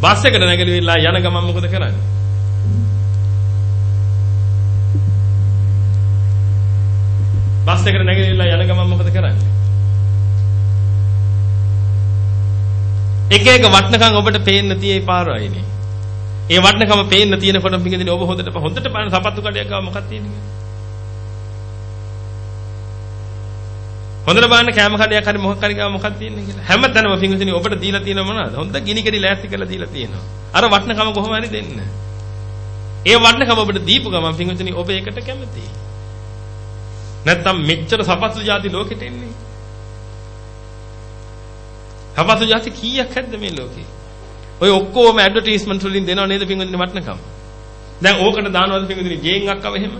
බස් එකට නැගිලා යන ගමන් මොකද කරන්නේ? බස් එකට නැගිලා යන ගමන් මොකද කරන්නේ? එක එක වටනකම් ඔබට පේන්න තියෙයි පාරයිනේ. ඒ වටිනකම පේන්න තියෙනකොට පිටින් ඔබ හොඳට හොඳට බලන සපත්තු කඩයක් ගාව මොකක්ද තියෙන්නේ හොඳට බලන්න කැම කඩයක් හරි මොකක් හරි ගාව මොකක්ද තියෙන්නේ කියලා. හැමතැනම පිටින් ඔබට දීලා තියෙනව මොනවද? හොඳ ගිනි කෙඩි ලෑස්ති කරලා දීලා තියෙනවා. අර වටිනකම කොහොම හරි දෙන්න. ඒ වටිනකම ඔබට දීපු ගමන් පිටින් ඔබ ඒකට කැමතියි. නැත්තම් මෙච්චර සපත්තු જાති ලෝකෙට එන්නේ සපත්තු જાති කීයක් හැද්ද මේ ලෝකේ ඔය ඔක්කොම ඇඩ්වර්ටයිස්මන්ට් වලින් දෙනව නේද පින්වදින වටනකම්. දැන් ඕකට දානවද පින්වදින ජේන් අක්කව එහෙම?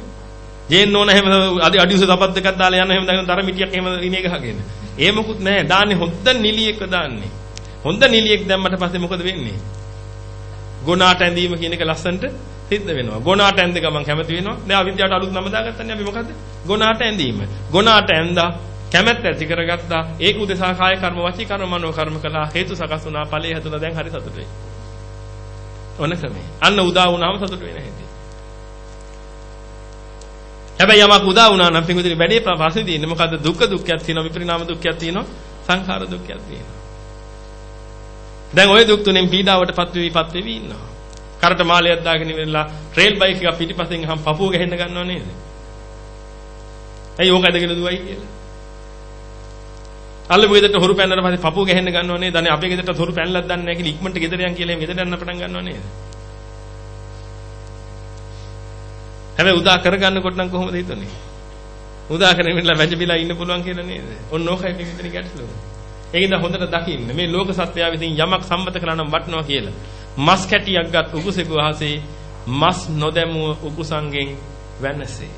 ජේන් නෝන එහෙම අඩි අඩියුස තපත් දෙකක් දාලා යන එහෙම දැන් දර මිටියක් එහෙම ඉනේ ගහගෙන. ඒ මොකුත් නැහැ. දාන්නේ හොඳ නිලියෙක් දාන්නේ. හොඳ නිලියෙක් දැම්මට පස්සේ මොකද වෙන්නේ? ගොනාට ඇඳීම කියන එක ලස්සන්ට සිද්ධ වෙනවා. ගොනාට ඇඳ ගමන් කැමති වෙනවා. දැන් අවිද්‍යාවට අලුත් නම දාගත්තනේ අපි මොකද්ද? ගොනාට ඇඳීම. ගොනාට ඇඳා කැමැත්ත ඇති කරගත්තා. ඒක උදෙසා කාය කර්ම වචී කර්ම මනෝ කර්ම කළා. හේතු සකස් වුණා ඵලයේ හැදුණා. දැන් හරි සතුටුයි. ඔන්න ක්‍රමේ අන්න උදා වුණාම සතුට වෙන හැටි. හැබැයි යමක් උදා වුණා නම් පින්විතනි වැඩේ ප්‍රශ්නේ තියෙන්නේ මොකද්ද? දුක්ඛ දුක්ඛයක් තියෙනවා විපරිණාම දුක්ඛයක් තියෙනවා සංඛාර දුක්ඛයක් තියෙනවා. දැන් ওই දුක් තුනෙන් පීඩාවටපත් වෙවි පත් වෙවි ඉන්නවා. කරට මාලයක් දාගෙන ඉවරලා ට්‍රේල් බයික් එක පිටිපස්සෙන් හම් පපුව ගහන්න ගන්නව නේද ඇයි ඕක ඇදගෙන දුවයි කියලා අල්ලපු ගෙදරට හොරු පැනනට පස්සේ පපුව ගහන්න ගන්නව නේද? අනේ අපේ ගෙදරට හොරු පැනලක් දන්නේ නැහැ කියලා ඉක්මනට ගෙදර යන් කියලා එහෙම ගෙදර යන්න පටන් ගන්නව නේද? හැබැයි උදා කරගන්නකොට නම් කොහොමද හිතුනේ? උදා කරගෙන ඉන්නලා වැජබිලා ඉන්න පුළුවන් කියලා නේද? ඔන්න ඕකයි මේ විතර ගැටලුව. ඒකින්ද හොඳට දකින්න මේ ලෝක සත්‍යය විසින් යමක් සම්මත කළා නම් වටනවා කියලා. මස් කැටියක් ගත් උකුසෙකු වහසේ මස් නොදැමුව උකුසංගෙන් වෙනසේ.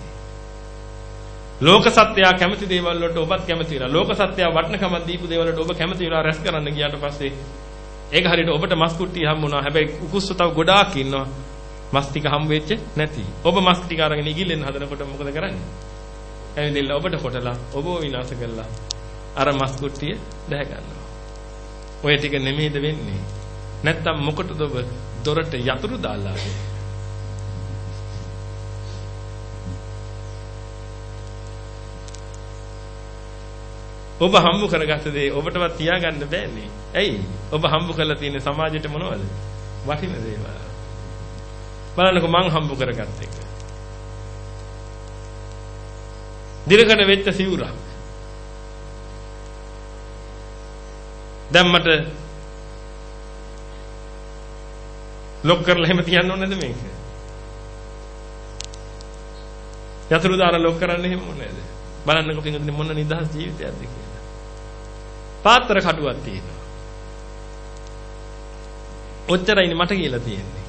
ලෝක සත්‍යය කැමති දේවල් වලට ඔබත් කැමති වෙලා ලෝක සත්‍යය වටනකමක් දීපු දේවල් වලට ඔබ කැමති වෙලා රැස් කරන්න ගියාට පස්සේ ඒක හරියට ඔබට මස් කුට්ටිය හම්බුණා. හැබැයි උකුස්සු තව ගොඩාක් ඉන්නවා. මස් ටික හම් වෙච්ච නැති. ඔබ මස් ටික අරගෙන ඉගිල්ලෙන් හදනකොට මොකද කරන්නේ? ඇවිදilla ඔබට කොටලා ඔබව විනාශ කළා අර මස් කුට්ටිය දැහ ගන්නවා. ඔය ටික නෙමෙයිද වෙන්නේ? නැත්තම් මොකටද ඔබ දොරට යතුරු දාලා ඔබ හම්බ කරගත්ත දේ ඔබටවත් තියාගන්න බෑනේ. ඇයි? ඔබ හම්බ කරලා තියෙන සමාජයට මොනවද? වටින දේවල්. බලන්නකො මං හම්බ කරගත්ත එක. දිලකට වෙච්ච සිවුරක්. දැන් මට ලොක් කරලා එහෙම තියන්න ඕනේද මේක? යතුරු දාලා ලොක් කරන්න එහෙම ඕනේද? බලන්නකො පින්වතුනි මොන නිදහස් ජීවිතයක්ද කියලා. පාත්‍ර කඩුවක් තියෙනවා. ඔච්චරයිනේ මට කියලා තියෙන්නේ.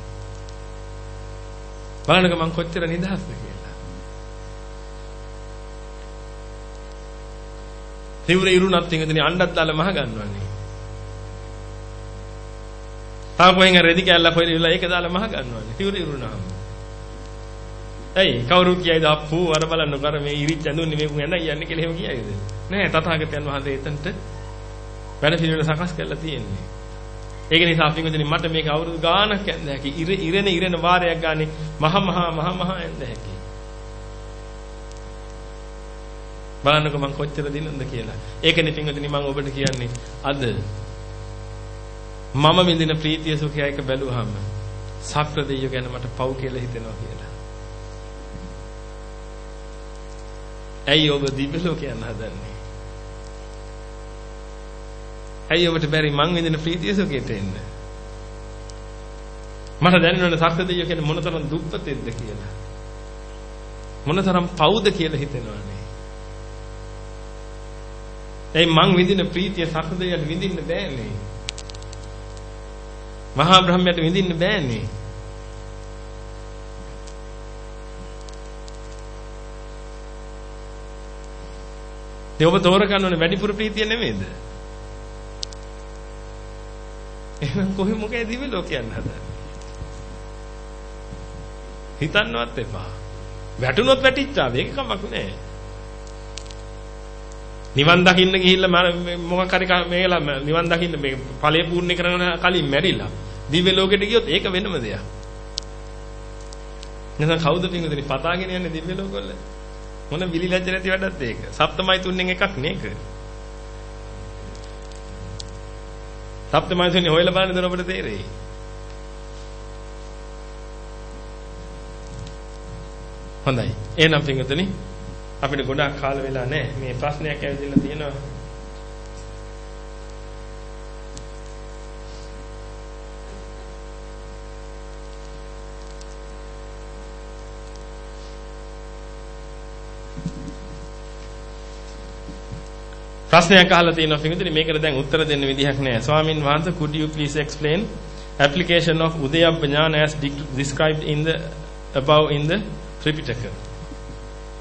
බලන්නකො මං කොච්චර නිදහස්ද කියලා. තිවුර ඉරුණත් පින්වතුනි අණ්ඩත් දාලා මහ ගන්නවනේ. තාපෝෙන් රෙදි කැල්ල පොරිලා ඒක දාලා මහ ගන්නවනේ. තිවුර ඉරුණාම. ඇයි කවුරු කියයිද අප්පු අර බලන්න කර මේ ඉරිච්ච ඇඳුන්නේ මේක ඇඳයි යන්නේ කියලා එහෙම කියයිද? නෑ තථාගතයන් වහන්සේ එතනට වැඩ පිළිවෙල සකස් කරලා තියෙන්නේ. ඒක නිසා අපි මෙතන මට මේක අවුරුදු ගාණක් ඇඳ හැකි. ඉර ඉරෙන ඉරෙන වාරයක් ගානේ මහ මහ මහ මහ ඇඳ හැකි. බලන්නකො මං කොච්චර දිනනද කියලා. ඒකනේ පින්වතුනි මම ඔබට කියන්නේ අද මම විඳින ප්‍රීතිය සුඛය එක බැලුවාම සක්‍ර දෙයියෝ ගැන මට පව් කියලා හිතෙනවා කියලා. ඇයි ඔබ දිව්‍ය ලෝකයන් හදන්නේ? ඇයි ඔබට බැරි මං විඳින ප්‍රීතිය සුඛයට එන්න? මට දැනෙනවනේ සක්‍ර දෙයියෝ කියන්නේ මොනතරම් දුප්පතෙක්ද කියලා. මොනතරම් පව්ද කියලා හිතෙනවනේ. ඇයි මං විඳින ප්‍රීතිය සක්‍ර දෙයියන්ට විඳින්න බෑනේ? මහා බ්‍රහ්මයට විඳින්න බෑනේ. ඒ ඔබ තෝරගන්න ඕනේ වැඩිපුර ප්‍රීතිය නෙමෙයිද? එහෙනම් කොහේ මොකේ දිවි ලෝකයන් හදන්නේ? හිතන්නවත් එපා. වැටුනොත් වැටිච්චා මේක කමක් නෑ. නිවන් දකින්න ගිහිල්ලා මොකක් හරි මේලා නිවන් දකින්න මේ ඵලය පූර්ණ කරන කලින් මැරිලා දිව්‍ය ලෝකෙට ගියොත් ඒක වෙනම දෙයක්. නැත්නම් කවුද පින්වතුනි පතාගෙන යන්නේ දිව්‍ය ලෝකවල? මොන විලිලැජ්ජ නැති වැඩක්ද ඒක? සප්තමයි තුන්ෙන් එකක් නේක. සප්තමයි තුනේ හොයලා බලන්න දර අපිට තේරෙයි. හොඳයි. එහෙනම් පින්වතුනි අපිට ගොඩාක් කාල වෙලා නැහැ. මේ ප්‍රශ්නයක් ඇවිදලා තියෙනවා. ප්‍රශ්නයක් අහලා තියෙනවා පිටුදින මේකට දැන් උත්තර දෙන්න විදිහක් නැහැ. ස්වාමින් වහන්සේ could you please explain application of udayabba jnana as described in the above in the Tripitaka?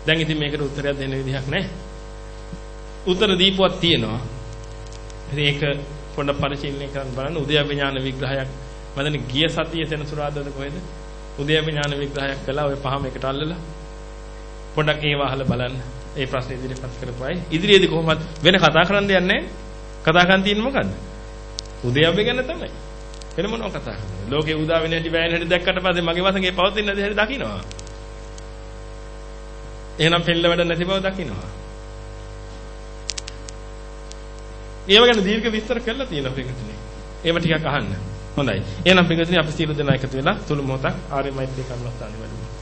දැන් ඉතින් මේකට උත්තරයක් දෙන්න විදිහක් නැහැ. උත්තර දීපුවක් තියෙනවා. ඉතින් ඒක පොඩ්ඩක් පරිශීලනය කරන්න බලන්න උදයබ්බ ඥාන විග්‍රහයක් මම ගිය සතියේ සෙනසුරාදාද කොහෙද? උදයබ්බ ඥාන විග්‍රහයක් කළා ඔය පහම එකට අල්ලලා. පොඩ්ඩක් ඒව අහලා බලන්න. ඒ ප්‍රශ්නේ ඉදිරිපත් කරපු අය ඉදිරියේදී කොහොමද වෙන කතා කරන්න දෙයක් නැහැ. කතා කරන් තියෙන්නේ මොකද්ද? උදයබ්බ ගැන තමයි. වෙන මොනව කතා කරන්නේ? ලෝකේ උදා වෙන හැටි බෑන හැටි දැක්කට පස්සේ මගේ වසඟේ පවතින හැටි දකින්නවා. එහෙනම් පෙළ වැඩ නැති බව දකින්නවා. ඒව ගැන දීර්ඝ විස්තර කරලා තියෙනවා පිටුනේ. ඒව ටිකක් අහන්න. හොඳයි. එහෙනම් පිටුනේ අපි සියලු දෙනා එකතු වෙලා තුළු මොහොතක් ආර්ය මෛත්‍රී කර්මස්ථානෙ වැඩමු.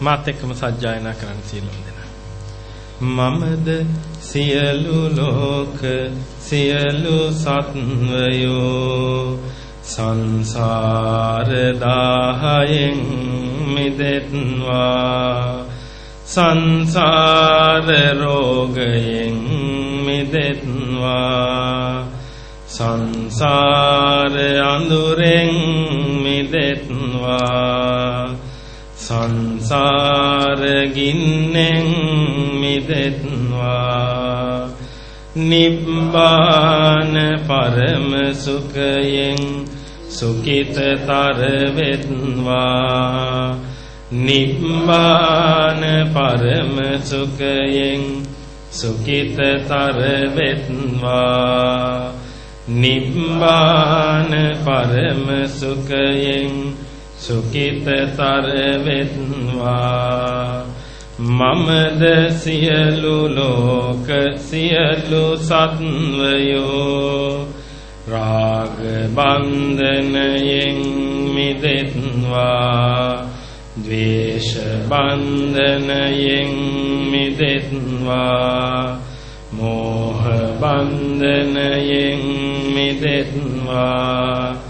මාත් එක්කම සජ්ජායනා කරන්න සියලුම දෙනා. මමද සියලු ලෝක සියලු සත්වයෝ සංසාර දාහයෙන් මිදෙත්වා. සංසාර රෝගයෙන් මිදෙත්වා. සංසාර අඳුරෙන් මිදෙත්වා. සංසාර ගින්නෙන් මිදෙත්වා. නිබ්බාන පරම සුඛයෙන් සුඛිතතර වෙත්වා නිබ්බාන පරම සුඛයෙන් සුඛිතතර වෙත්වා නිබ්බාන පරම සුඛයෙන් සුකිතතර වෙත්වා මමද සියලු ලෝක සියලු සත්වයෝ රාග බන්ධනයෙන් මිදෙත්වා ද්වේෂ බන්ධනයෙන් මිදෙත්වා මෝහ බන්ධනයෙන් මිදෙත්වා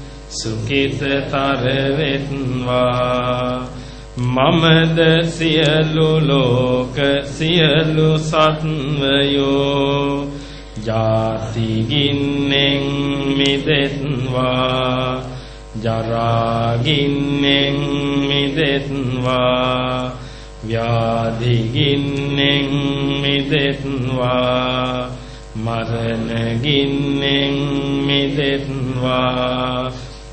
සුඛිතතර වෙත්වා මමද සියලු ලෝක සියලු සත්වයෝ ජාති ගින්නෙන් මිදෙත්වා ජරා ගින්නෙන් මිදෙත්වා ව්‍යාධි ගින්නෙන් මිදෙත්වා මරණ ගින්නෙන් මිදෙත්වා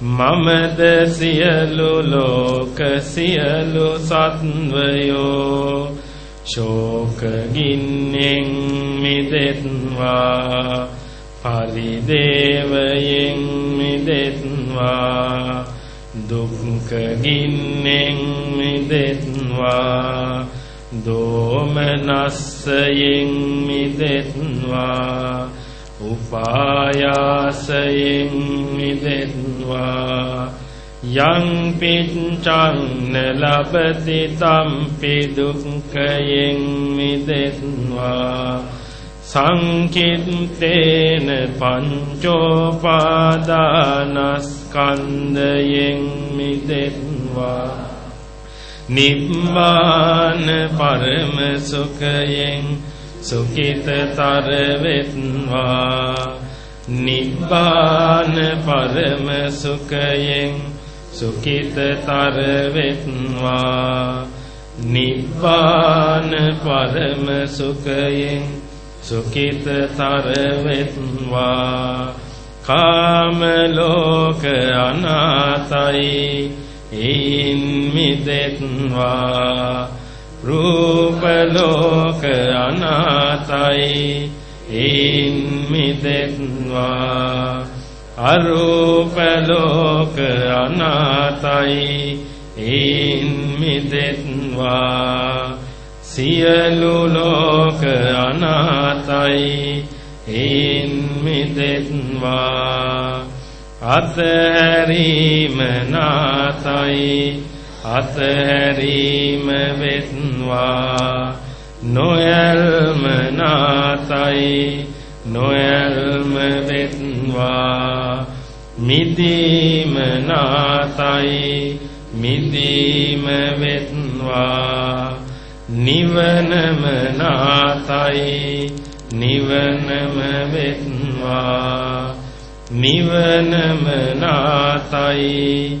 මමද සියලු ලෝක සියලු සත්වයෝ ශෝක ගින්නෙන් මිදෙත්වා පරිදේවයෙන් මිදෙත්වා දුක්ඛ ගින්නෙන් මිදෙත්වා දෝමනස්සයෙන් මිදෙත්වා උපායාසයෙන් මිදෙත්වා යං පිච්ඡං නලබති තම්පි දුක්ඛයෙන් මිදෙත්වා සංකිත්තේන පංචෝපාදානස්කන්ධයෙන් මිදෙත්වා නිබ්බාන පරම සුඛයෙන් සුඛිතතර වෙත්වා නිබ්බාන පරම සුඛයෙන් සුඛිතතර වෙත්වා නිබ්බාන පරම සුඛයෙන් සුඛිතතර වෙත්වා කාම ලෝක අනාතයි ඉන් මිදෙත්වා. රූප ලෝක අනාතයි. ඉන් මිදෙත්වා අරූප ලෝක අනාතයි. ඉන් මිදෙත්වා සියලු ලෝක අනාතයි. ඉන් මිදෙත්වා අතහැරීම නාතයි. අතහැරීම වෙත්වා නොයල්ම නාතයි නොයල්ම වෙත්වා මිදීම නාතයි මිදීම වෙත්වා නිවනම නාතයි නිවනම වෙත්වා නිවනම නාතයි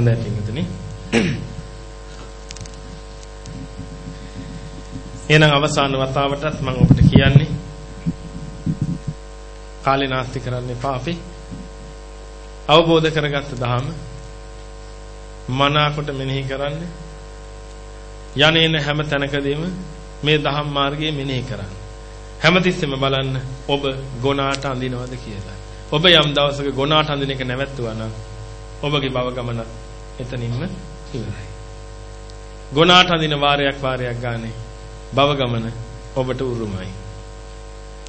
හොඳයි පින්වතුනි. එහෙනම් අවසාන වතාවටත් මම ඔබට කියන්නේ කාලේ නාස්ති කරන්න එපා අපි. අවබෝධ කරගත්ත දහම මනාකොට මෙනෙහි කරන්න. යන්නේන හැම තැනකදීම මේ දහම් මාර්ගයේ මෙනෙහි කරන්න. හැමතිස්සෙම බලන්න ඔබ ගොනාට අඳිනවද කියලා. ඔබ යම් දවසක ගොනාට අඳින එක නැවැත්තුවා නම් ඔබගේ භව ගමන එතනින්ම ඉවරයි. ගුණාට අඳින වාරයක් වාරයක් ගානේ භව ගමන ඔබට උරුමයි.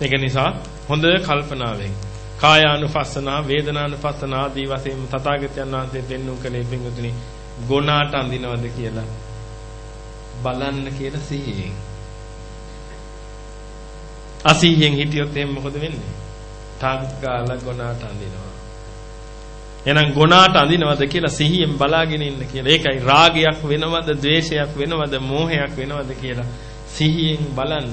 ඒක නිසා හොඳ කල්පනාවෙන් කායානුපස්සනා වේදනානුපස්සනා ආදී වශයෙන් තථාගතයන් වහන්සේ දෙන්නුම් කළේ පින්වතුනි ගුණාට අඳිනවද කියලා බලන්න කියලා සිහියෙන් අසීයෙන් හිටියොත් එහෙනම් මොකද වෙන්නේ? ටග්ගාල ගොනාට අඳිනවා. එහෙනම් ගොනාට අඳිනවද කියලා සිහියෙන් බලාගෙන ඉන්න කියලා. ඒකයි රාගයක් වෙනවද, ద్వේෂයක් වෙනවද, මෝහයක් වෙනවද කියලා සිහියෙන් බලන්න.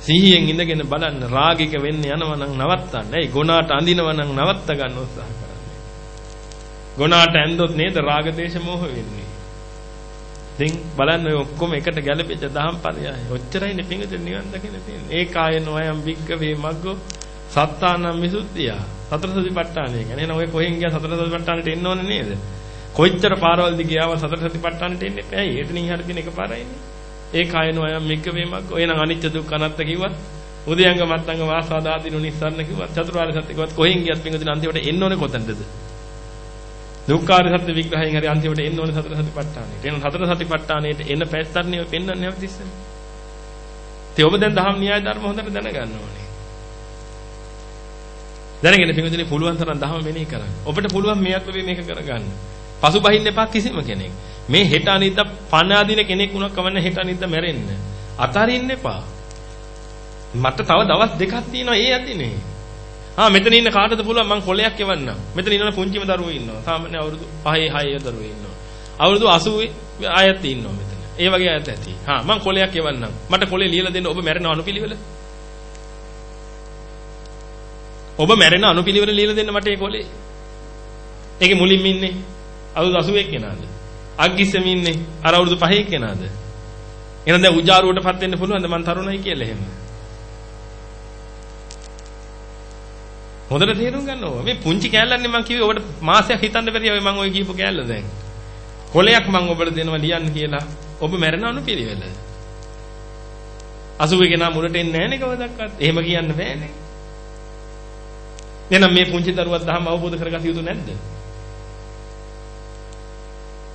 සිහියෙන් ඉඳගෙන බලන්න රාගික වෙන්න යනවා නම් නවත්තන්න. ඒ ගොනාට අඳිනවා නම් නවත්ත ගන්න උත්සාහ කරන්න. ගොනාට ඇඳොත් නේද රාග දේශ මොහ වෙන්නේ. ඉතින් බලන්න ඔය ඔක්කොම එකට ගැලපෙච්ච දහම් පරයය. ඔච්චරයිනේ පිංගුතුන් නිවන් දකින්න තියෙන්නේ. ඒ කායන වයම් විග්ග වේ මග්ගෝ සත්තානම් මිසුද්ධිය. සතර සතිපට්ඨානය කියන්නේ. එහෙනම් ඔය කොහෙන් ගියා සතර සතිපට්ඨානෙට එන්න ඕනේ නේද? කොච්චර පාරවල් දි ගියාව සතර සතිපට්ඨානෙට එන්නේ නැහැ. ඒතනින් හරිය දින එකපාරයිනේ. ඒ කායන වයම් විග්ග වේ මග්ගෝ. එහෙනම් අනිත්‍ය දුක්ඛ අනාත්ත කිව්වත් උදයංග මත්තංග වාසාදාදීනු නිස්සාරණ කිව්වත් චතුරාර්ය සත්‍ය කිව්වත් කොහෙන් ගියත් පිංගුතුන් අන්තිමට එන්න ඕනේ කොතනද? දුක්ඛාර සත්‍ය විග්‍රහයෙන් හරි අන්තිමට එන්න ඕනේ සතර සතිපට්ඨානෙට. එහෙනම් සතර සතිපට්ඨානෙට එන පැත්තන්නේ පෙන්වන්නේ නැවතිස්සම. ඉතින් ඔබ දැන් දහම් න්‍යාය ධර්ම හොඳට දැනගන්න ඕනේ. දැනගෙන පින්විතනේ පුළුවන් තරම් දහම මෙනෙහි කරන්න. ඔබට පුළුවන් මේ අත්වේ මේක කරගන්න. පසුබහින්න එපා කිසිම කෙනෙක්. මේ හෙට අනිද්දා පණ අදින කෙනෙක් වුණා කවන්න හෙට අනිද්දා මැරෙන්න. අතරින්න එපා. මට තව දවස් දෙකක් තියෙනවා ඒ අදිනේ. ආ මෙතන ඉන්න කාටද පුළුවන් මං කොලයක් එවන්නම්. මෙතන ඉන්න පුංචිම දරුවෝ ඉන්නවා. සාමාන්‍ය අවුරුදු 5 6 දරුවෝ ඉන්නවා. අවුරුදු 80 අයත් ඉන්නවා මෙතන. ඒ වගේ අයත් ඇති. හා මං කොලයක් එවන්නම්. මට කොලේ ලියලා දෙන්න ඔබ මැරෙන අනුපිළිවෙල. ඔබ මැරෙන අනුපිළිවෙල ලියලා දෙන්න මට ඒ කොලේ. ඒකේ මුලින්ම ඉන්නේ අවුරුදු 81 කෙනාද? අග්ගිස්සෙම ඉන්නේ අර අවුරුදු 5 කෙනාද? එහෙනම් දැන් උජාරුවටපත් වෙන්න පුළුවන්ද මං තරුණයි කියලා එහෙම? හොඳට තේරුම් ගන්න ඕන. මේ පුංචි කෑල්ලන්නේ මම කිව්වේ ඔබට මාසයක් හිතන්න බැරි ඔය මම ඔය කියපු කෑල්ල දැන්. කොලයක් මම ඔබට දෙනවා ලියන්න කියලා. ඔබ මැරෙන අනුපිළිවෙල. 80 කෙනා මුලට එන්නේ නැහැ නේ කවදාවත්. එහෙම කියන්න බෑනේ. එහෙනම් මේ පුංචි දරුවත් දහම අවබෝධ කරගත යුතු නැද්ද?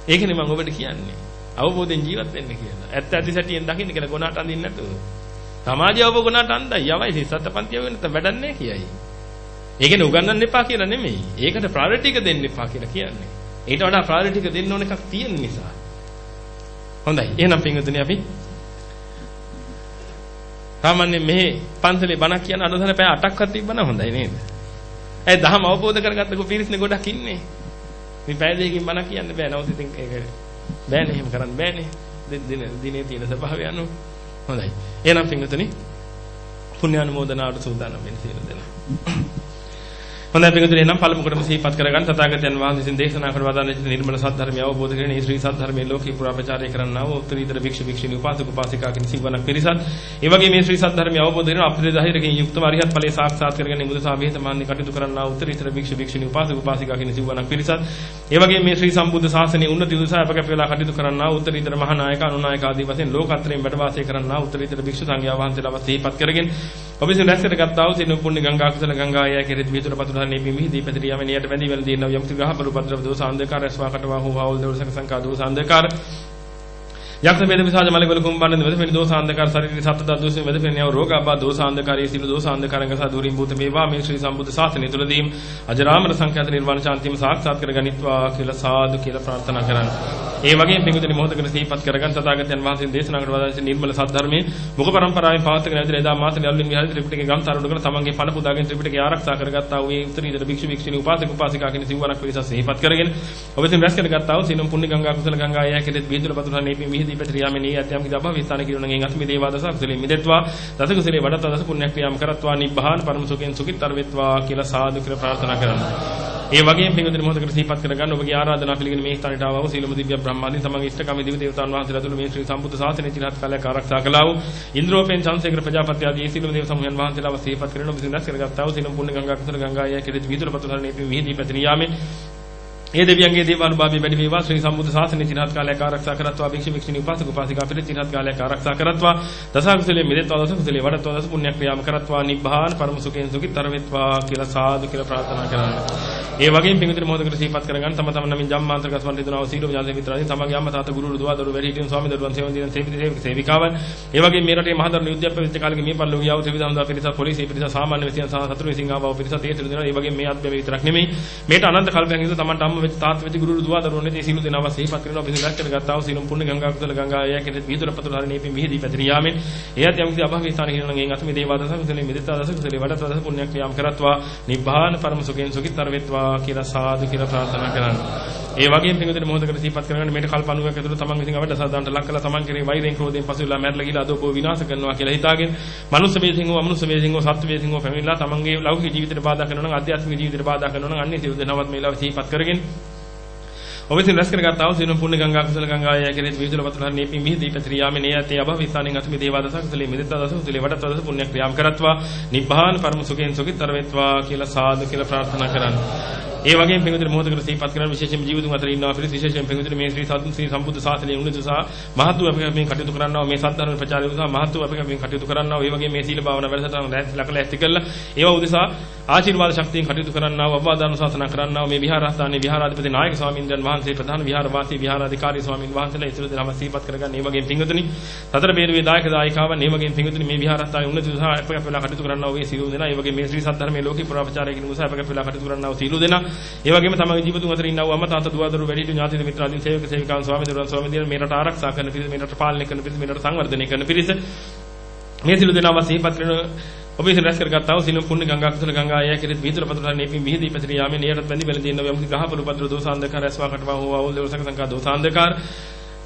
ඒකනේ මම ඔබට කියන්නේ. අවබෝධයෙන් ජීවත් වෙන්න කියලා. ඇත්ත ඇති සැටියෙන් දකින්න කියලා ගුණාට අඳින්න නැතුව. සමාජය ඔබ ගුණාට අඳයි. යවයි සිස්සත් පන්තිය වෙනත වැඩන්නේ කියයි. ඒ කියන්නේ උගන්වන්න එපා කියලා නෙමෙයි. ඒකට ප්‍රයොරිටි එක දෙන්න එපා කියලා කියන්නේ. ඊට වඩා ප්‍රයොරිටි එක දෙන්න ඕන එකක් තියෙන නිසා. හොඳයි. එහෙනම් පින්වතුනි අපි සාමාන්‍යයෙන් මෙහි පන්සලේ බණක් කියන අනුසන පැය 8ක්වත් තිබ්බනම් හොඳයි නේද? ඒ දහම අවබෝධ කරගත්ත පිරිස්නේ ගොඩක් ඉන්නේ. මේ පැය දෙකකින් බණක් කියන්න බෑ. නමුත් ඉතින් ඒක බෑනේ එහෙම කරන්න බෑනේ. දින දිනේ තියෙන ස්වභාවය අනුව. හොඳයි. එහෙනම් පින්වතුනි පුණ්‍යානුමෝදනාවට සූදානම් වෙන්න සියලු දෙනා. හොඳයි පිටුතුනේ නම් පළමු කොටම සිහිපත් කරගන්න තථාගතයන් වහන්සේ විසින් දේශනා කර වදාළ නිර්මල සත්‍ය අවබෝධ කරගෙන මේ ශ්‍රී සත්‍ය ලෝකී පුරා ප්‍රචාරය කරන්නා වූ උත්තරීතර භික්ෂු භික්ෂුණී උපාසක උපාසිකා කියන සිවණක් පිරිසත්. ඒ වගේ මේ ශ්‍රී සත්‍ය අවබෝධ කරගෙන අපේ ධෛර්යයෙන් යුක්තව අරිහත් ඵලයේ සාක්ෂාත් කරගෙන මුදසා වේතමාන්නේ කටයුතු කරන්නා වූ උත්තරීතර භික්ෂු භික්ෂුණී උපාසක උපාසිකා කියන සිවණක් පිරිසත්. ඒ වගේ මේ ශ්‍රී සම්බුද්ධ ශාසනයේ උන්නති උදෙසා අපකප වේලා කටයුතු කරන්නා වූ උත්තරීතර මහානායක අනුනායක ආදී වශයෙන් ලෝකත්‍රයෙන් වැඩ වාසය කරන්නා වූ උත්තරීතර භික්ෂු සංඝයා වහන්සේලා සිහිපත් කරගෙන ඔබ විසින් රැස් කරගත්තා වූ සිනු පුණ්‍ය ගංගා කුසල ගංගා ආයය කෙරෙහි විතුර පතුරන්නේ මිහිදී පැතිරිය යමනියට බැඳී වල දිනව යම් ත්‍රිගහ බරු පද්‍රව දෝස අන්ධකාර ස්වාකට වාහු වාවුල් දෝසක සංකා දෝස අන්ධකාර. යක්ෂ වේද විසාජ මලවල කුම්බන්න වෙද වෙන දෝසාන්ධකාර ශරීර සත්ත දද්දෝසෙ වෙද වෙන යව රෝගාබා දෝසාන්ධකාරයේ සිළු දෝසාන්ධකාරංග සහ දුරින් භූත මේවා මේ ශ්‍රී සම්බුද්ධ ශාසනය තුලදී අජරාමර සංඛ්‍යාත නිර්වාණ ශාන්තියම සාක්ෂාත් කර ගනිත්වා කියලා සාදු කියලා ප්‍රාර්ථනා කරන්න. ඒ වගේම පිඟුතුනි මොහොතකට සිහිපත් කරගන්න තථාගතයන් වහන්සේ දේශනා කර වදාළ නිර්මල සත්‍ය මුඛ පරම්පරාවෙන් පවත්වාගෙන ඇවිත් එදා මාතේ යල්ලින් විහාර ත්‍රිපිටකේ ගම් තරුණ කරන තමන්ගේ පණ පුදාගෙන ත්‍රිපිටකේ ආරක්ෂා කරගත්තා වූ ඒ උත්තරීතර භික්ෂු භික්ෂුණී උපාසක උපාසිකා කියන සිවණක් පිරිස සිහිපත් කරගෙන ඔබ විසින් රැස් කරගත්තා වූ සිනම් පුණ්‍ය ගංගා කුසල ගංගා ආයය කෙරෙත් බිහිදුල පතුරන්නේ මේ මිහිදී පැතිරියාමේ නී යම් කිදබ්බ විස්තන කිරුණගෙන් අස්මි දේවා දස කුසලෙ මිදෙත්වා දස කුසලෙ වඩත් දස පුණ්‍ය ක්‍රියාම් කරත්වා නිබ්බහාන පරම සුඛෙන් සුඛිතර වෙත්වා කියලා සාදු කියලා ප්‍රාර්ථනා කරනවා. ඒ වගේම පින්වතුනි මොහොතකට සිහිපත් කරගන්න ඔබගේ ආරාධනා පිළිගෙන මේ ස්ථානයට ආවව සීලම දිව්‍ය බ්‍රහ්මාදී තමන්ගේ ඉෂ්ඨකම දිව්‍ය දේවතාවුන් වහන්සේලා තුළ මේ ශ්‍රී සම්බුද්ධ ශාසනය චිරහත් කාලයක් ආරක්ෂා කළා වූ ඉන්ද්‍රෝපෙන් චන්සේකර ප්‍රජාපති ආදී සීලම දේව සමූහයන් වහන්සේලාව සිහිපත් කරගෙන ඔබ සිනස් කරගත්තා වූ සීලම් පුණ්‍ය ගංගා කුසල ගංගා යයි කෙරෙහි විදුල පතුලන්නේ මිහිදී පැතිරී යාමේ ඒ දෙවියන්ගේ දේවානුභාවය වැඩි වේවා. ශ්‍රී සම්බුද්ධ ශාසනය චිරහත් කාලයක් ආරක්ෂා කරත්වා. භික්ෂු භික්ෂුණී උපාසක උපාසිකා පිළිත් චිරහත් කාලයක් ආරක්ෂා කරත්වා. දසකුසලයේ මිදෙත්වා දසකුසලයේ වඩත්වා දස පුණ්‍ය ක්‍රියාම කරත්වා. නිබ්බාන පරම සුඛෙන් සුඛිතර වෙත්වා කියලා සාදු කියලා ප්‍රාර්ථනා කරනවා ඒ වගේම පිඟුතුනි මොහොතකට සිහිපත් කරගන්න තම තම නමින් ජම්මාන්තරගත වන් රිදුනව සීලෝ ඥාන මිත්‍රාදීන් තමගේ අම්මා තාත්තා ගුරු දුවා දරු වැඩි හිටියන් ස්වාමීන් දරුවන් සේවන සේවිත සේවිකාවන්. ඒ වගේම මේ රටේ මහදරු යුද්ධයක් පැවතිච්ච කාලෙක මේ පරිලෝකීය ආව ත්‍රිවිධ හමුදා පිරිස පොලිසිය පිරිස සාමාන්‍ය විසියන් සහ සතුරු විසින් ආවව පිරිස තේ සිළු දෙනවා ඒ වගේම මේ අත්බැව විතරක් නෙමෙයි. මේට අනන්ත කල්පයන් ඉඳලා තමන්ට අම්ම වෙච්ච තාත්තා වෙච්ච ගුරු දුවා දරුවන් නැති සීලු දෙනවා සිහිපත් කරනවා පිසින් දැක්කට ගත්තා වූ සීලම් පුණ්‍ය ගංගා කුසල ගංගා එය කෙරෙහි විදුර පතුල හරිනේ පින් මිහිදී පැතිර යාමෙන් එයත් යම් කිසි අභවී ස්ථාන හිරණ ගෙන් අත මේ දේවා දස කුසලේ මෙදිතා දස කුසලේ වඩත් දස පුණ්‍යක් ක්‍රියාම් කරත්වා නිබ්බාන පරම සුඛෙන් සුඛිතර වෙත්වා කියලා සාදු කියලා ප්‍රාර්ථනා කරන්න. ඒ වගේම පින්විතේ මොහොතකට සිහිපත් කරගන්න මේට කල්ප 90ක් ඇතුළත තමන් විසින් අවඩ සාදාන්ට ලක් කළා තමන් කෙරේ වෛරයෙන් ක්‍රෝධයෙන් පසුවිලා මැරලා ගිහලා අදෝපෝ විනාශ කරනවා කියලා හිතාගෙන මනුස්ස වේසින් හෝ අමනුස්ස වේසින් හෝ සත්ත්ව වේසින් හෝ පැමිණලා තමන්ගේ ලෞකික ජීවිතයට බාධා කරනවා නම් ආධ්‍යාත්මික ජීවිතයට බාධා කරනවා නම් අන්නේ සියලු දෙනාවත් මේලා සිහිපත් කරගෙන ඔබ විසින් රැස් කරගත් ආව සිනු පුණ්‍ය ගංගා කුසල ගංගා යය කෙරෙහි විදුල වතුන හරි නේපි මිහිදී පැතිරී යාමේ නේ යතේ අභව විස්ථානෙන් අතු මේ දේවා දස කුසලේ මෙදිතා දස කුසලේ වඩත් දස පුණ්‍ය ක්‍රියාම් කරත්වා. නිබ්බාන පරම සුඛෙන් සුඛිතර වෙත්වා කියලා සාදු කියලා ප්‍රාර්ථනා කරන්නේ. ඒ වගේම පින්විතර මොහොතකට සිහිපත් කරන විශේෂයෙන් ජීවිතුන් අතර ඉන්නවා පිළිස් විශේෂයෙන් පින්විතර මේ ශ්‍රී සතුන් ශ්‍රී සම්බුද්ධ ශාසනයේ උන්නත සහ මහත් වූ අපේ මේ කටයුතු කරන්නා මේ සද්ධර්ම ප්‍රචාරය උදෙසා මහත් වූ අපේ මේ කටයුතු කරන්නා ඒ වගේම මේ සීල භාවනා වැඩසටහන ලකලා ඇති කළා ඒවා උදෙසා ආශිර්වාද ශක්තියෙන් කටයුතු කරන්නා වූ අවවාද අනුශාසනා කරන්නා වූ මේ විහාරස්ථානයේ විහාරාධිපති නායක ස්වාමීන් වහන්සේ ප්‍රධාන විහාරවාසී විහාරාධිකාරී ස්වාමීන් වහන්සේලා ඉතුරු දෙනම සිහිපත් කරගන්න ඒ වගේම පින්විතනි සතර බේරුවේ දායක දායිකාවන් ඒ වගේම පින්විතනි මේ විහාරස්ථානයේ උන්නත සහ අපේ අපේ කටයුතු කරන්නා වූ සියලු දෙනා. ඒ වගේම මේ ශ්‍රී සද්ධර්මයේ ලෝකේ පුරාපචාරය කිනු නිසා අපේ අපේ කටයුතු කරන්නා වූ සියලු දෙනා. ඒ වගේම තමගේ ජීවිතුන් අතර ඉන්නා වූ අම්මා තාත්තා දුව දරුවෝ වැඩිහිටි ඥාතිද මිත්‍රාදීන් සේවක සේවිකාවන් ස්වාමීන් දරුවන් ස්වාමීන් මේ රට ආරක්ෂා කරන පිරිස මේ රට පාලනය කරන පිරිස මේ රට සංවර්ධනය කරන පිරිස. මේ සිළු දෙනාම සිහිපත් කරන ඔබ විසින් රැස් කරගත්තා වූ සිළුම් පුණ්‍ය ගංගා කුසල ගංගා යය කෙරෙහි විහිදුල පතුල නේපින් විහිදී පැතිරී යාමේ නියරත් බැඳි බැලදී ඉන්න යම් ගහපරු පතුල දෝසාන්දකාර රැස්වා කටවා හෝ අවුල් දෙවසක සංකා දෝසාන්දකාර.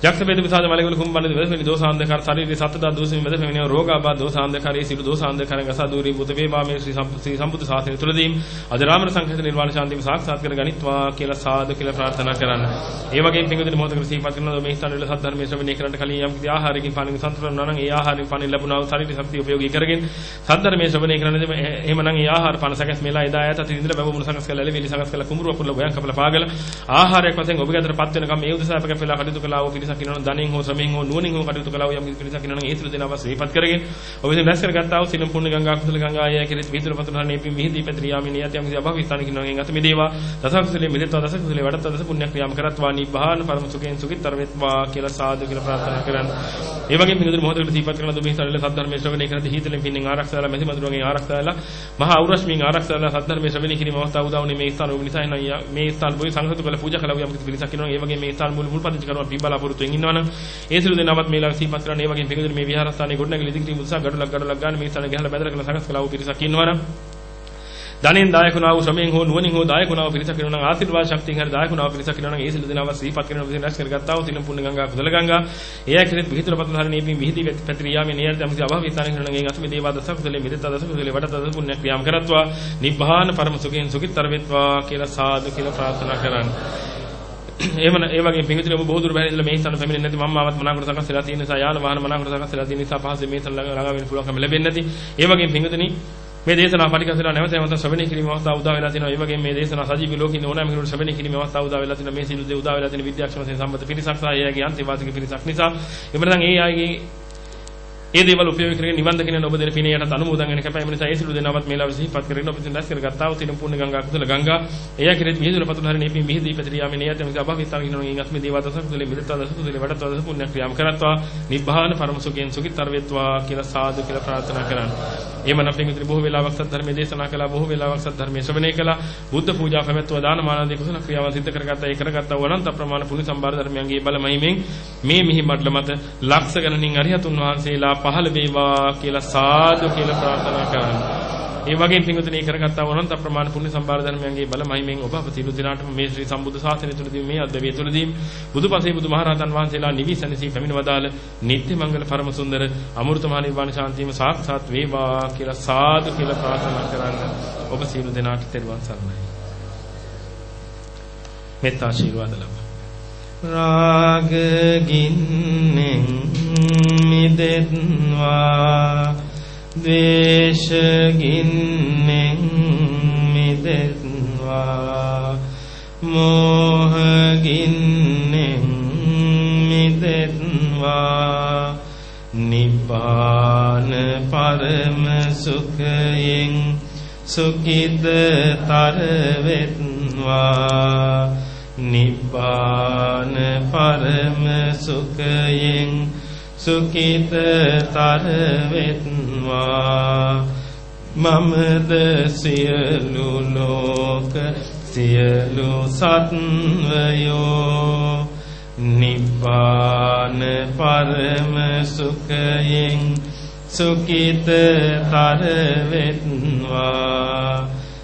යක්ෂ වේද විසාද මලගල කුම්බන්න දෙවසෙනි දෝසාන්දකාර ශරීරයේ සත්දා දෝෂෙමි මැද පෙමිනිය රෝගාබා දෝසාන්දකාරයේ සිළු දෝසාන්දකාරයන් ගසා දූරී බුත වේවා මේ ශ්‍රී සම්බුද්ධ ශාසනය තුලදී අජරාමර සංඛේත නිර්වාණ ශාන්තිය සාක්ෂාත් කර ගනිත්වා කියලා සාදු කියලා ප්‍රාර්ථනා කරන්න. ඒ වගේම පින්වදින මොහොතකට සිහිපත් කරනවා මේ ස්ථාන වල සද්ධර්මයේ ශ්‍රවණය කරන්න කලින් යම් කිසි ආහාරයකින් පානකින් සතුටු වෙනවා නම් ඒ ආහාරයෙන් පානෙන් ලැබුණා වූ ශරීර ශක්තිය උපයෝගී කරගෙන සද්ධර්මයේ ශ්‍රවණය කරන්නද එහෙමනම් ඒ ආහාර පාන සකස් මෙලා එදා ඈත තින්දලා බබමුණු සකස් කළා ලෙවිලි සකස් කළා කුඹුරු අපුල ගොයන් කපලා පාගල ආහාරයක් වශයෙන් ඔබ ගෙදරපත් වෙනකම් මේ උදෙසා අපක පෙලා කටයුතු කළා වූ පිරිසක් ඉන්නවනම් ධනෙන් හෝ ශ්‍රමයෙන් හෝ නුවණින් හෝ කටයුතු කළා වූ යම් පිරිසක් ඉන්නවනම් ඒ සිළු දෙනාව සිහිපත් කරගෙන ඔබ විසින් රැස් කරගත්තා වූ සිනම් පුණ්‍ය ගංගා කුසල ගංගා ආය කෙරෙහි විහිදුල පතුල හරණේ පින් මිහිදී පැතිරී යාමේ නියත යම් කිසි අභව ස්ථානික ඉන්නවනම් අත මෙදේවා දස කුසලේ මෙදෙත්වා දස කුසලේ වඩත් දස පුණ්‍ය ක්‍රියාම් කරත්වා නිබ්බාන පරම සුඛෙන් සුඛිතර වෙත්වා කියලා සාදු කියලා ප්‍රාර්ථනා කරන්න. ඒ වගේම පින්දුරු මොහොතකට සිහිපත් කරන දුමේ සරල සද්ධර්මයේ ශ්‍රවණය කරද්දී හීතලෙන් පින්නෙන් ආරක්ෂාලා මැසි මදුරුවන්ගෙන් ආරක්ෂාලා මහා ඖරශ්මින් ආරක්ෂාලා සද්ධර්මයේ ශ්‍රවණය කිරීම අවස්ථාව උදා වුණේ මේ ස්ථාන වූ නිසා එනවා මේ ස්ථාන බොයි සංඝතු කළ පූජා කළා වූ යම් කිසි පිරිසක් ඉන්නවා. ඒ වගේම මේ ස්ථාන මුල් මුල් පදිංචි කරනවා පිබලාපුරුතුෙන් ඉන්නවනම් ඒ සිළු දෙනාවත් මේලා සිහිපත් කරන ඒ වගේම පින්දුරු මේ විහාරස්ථානයේ ගොඩනැගිලි ඉදිකිරීම උදෙසා ගඩොලක් ගඩොලක් ගන්න මේ ස්ථාන ගහලා බැඳලා කළ සංඝස් කළා වූ පිරිසක් ඉන්නවනම් ධනෙන් දායකුණා වූ ශ්‍රමයෙන් හෝ නුවණින් හෝ දායකුණා වූ පිරිසක් වෙනවා නම් ආශිර්වාද ශක්තියෙන් හරි දායකුණා වූ පිරිසක් වෙනවා නම් ඒ සිළු දෙනාව සිහිපත් කරන විදිහට රැස් කරගත්තා වූ සිනම් පුණ්‍ය ගංගා කුසල ගංගා. එය කෙරෙත් විහිදුල පතන හරි නේපින් විහිදී පැතිරී යාමේ නියත යම්සි අභව විස්තාරයෙන් කරන ගේ අසමි දේවා දස කුසලේ මෙදිත දස කුසලේ වඩ දස පුණ්‍ය ක්‍රියාම් කරත්වා. නිබ්බාන පරම සුඛයෙන් සුඛිතර වෙත්වා කියලා සාදු කියලා ප්‍රාර්ථනා කරන්නේ. එහෙම ඒ වගේ පිංගුතුනි ඔබ බොහෝ දුර බැහැ ඉඳලා මේ ස්ථාන පැමිණෙන්නේ නැති මම මාවත් මනාකොට සකස් වෙලා තියෙන නිසා යාන වාහන මනාකොට සකස් වෙලා තියෙන නිසා පහසෙ මේ ස්ථාන ළඟා වෙන්න පුළුවන්කම ලැබෙන්නේ නැති. ඒ වගේ පිංගුතුනි මේ දේශනා පරිකසලා නැවත නැවත ශ්‍රවණය කිරීම අවස්ථාව උදා වෙලා තිනවා. ඒ වගේම මේ දේශනා සජීවී ලෝකෙින් ඕනෑම කෙනෙකුට ශ්‍රවණය කිරීම අවස්ථාව උදා වෙලා තිනවා. මේ සිළු දේ උදා වෙලා තියෙන විද්‍යාක්ෂම වශයෙන් සම්බන්ධ පිරිසක් සහ ඒ අයගේ අන්තිවාසික පිරිසක් නිසා එමෙන්නන් ඒ අයගේ ඒ දේවල් උපයෝගී කරගෙන නිවන් දකින්න ඔබ දෙන පිනේ යටත් අනුමෝදන් වෙන කැපයි වෙනස ඒ සිළු දෙනවත් මේලා විසිපත් කරගෙන ඔබ සින් දැස් කරගත්තා වූ තින පුණ්‍ය ගංගා කුසල ගංගා. එය කෙරෙත් මිහිදුල පතුල හරිනේ පින් මිහිදී පැතිරියාමේ නියත මිස අභවිතාව කිනෝ ඊගත් මේ දේවා දස කුසලේ මිදත දස කුසලේ වඩත දස පුණ්‍ය ක්‍රියාම් කරත්වා. නිබ්බාන පරම සුඛයෙන් සුඛිතර වෙත්වා කියලා සාදු කියලා ප්‍රාර්ථනා කරන්න. එහෙමනම් අපි මිත්‍ර බොහෝ වෙලාවක් සත් ධර්මයේ දේශනා කළා බොහෝ වෙලාවක් සත් ධර්මයේ ශ්‍රවණය කළා. බුද්ධ පූජා පැවැත්වුවා දාන මාන ආදී කුසල ක්‍රියාවන් සිදු කරගත්තා. ඒ කරගත්තා වනන්ත ප්‍රමාණ පුණ්‍ය සම්බාර ධර්මයන්ගේ බල මහිමෙන් මේ මිහි මඩල මත ලක්ෂ ගණනින් අරිහතුන් වහන්සේලා පහළ වේවා කියලා සාදු කියලා ප්‍රාර්ථනා කරනවා. ඒ වගේම පින්වතුනි කරගත්තා වුණත් අප්‍රමාණ පුණ්‍ය සම්බාර ධර්මයන්ගේ බල මහිමෙන් ඔබ අප සියලු දෙනාටම මේ ශ්‍රී සම්බුද්ධ ශාසනය තුළදී මේ අද්දවිය තුළදී බුදුපසේ බුදුමහරහතන් වහන්සේලා නිවිසනසී පැමිණ වදාළ නිත්‍ය මංගල පරම සුන්දර අමෘතමහා නිර්වාණ ශාන්තියම සාක්ෂාත් වේවා කියලා සාදු කියලා ප්‍රාර්ථනා කරන්න ඔබ සියලු දෙනාට තෙරුවන් සරණයි. මෙත්තා ආශිර්වාද ලබා රාග ගින්නෙන් මිදෙත්වා ද්වේෂ ගින්නෙන් මිදෙත්වා මෝහ ගින්නෙන් මිදෙත්වා නිබ්බාන පරම සුඛයෙන් සුඛිතතර වෙත්වා වෙත්වා. නිබ්බාන පරම සුඛයෙන් සුඛිතතර වෙත්වා මමද සියලු ලෝක සියලු සත්වයෝ නිබ්බාන පරම සුඛයෙන් සුඛිතතර වෙත්වා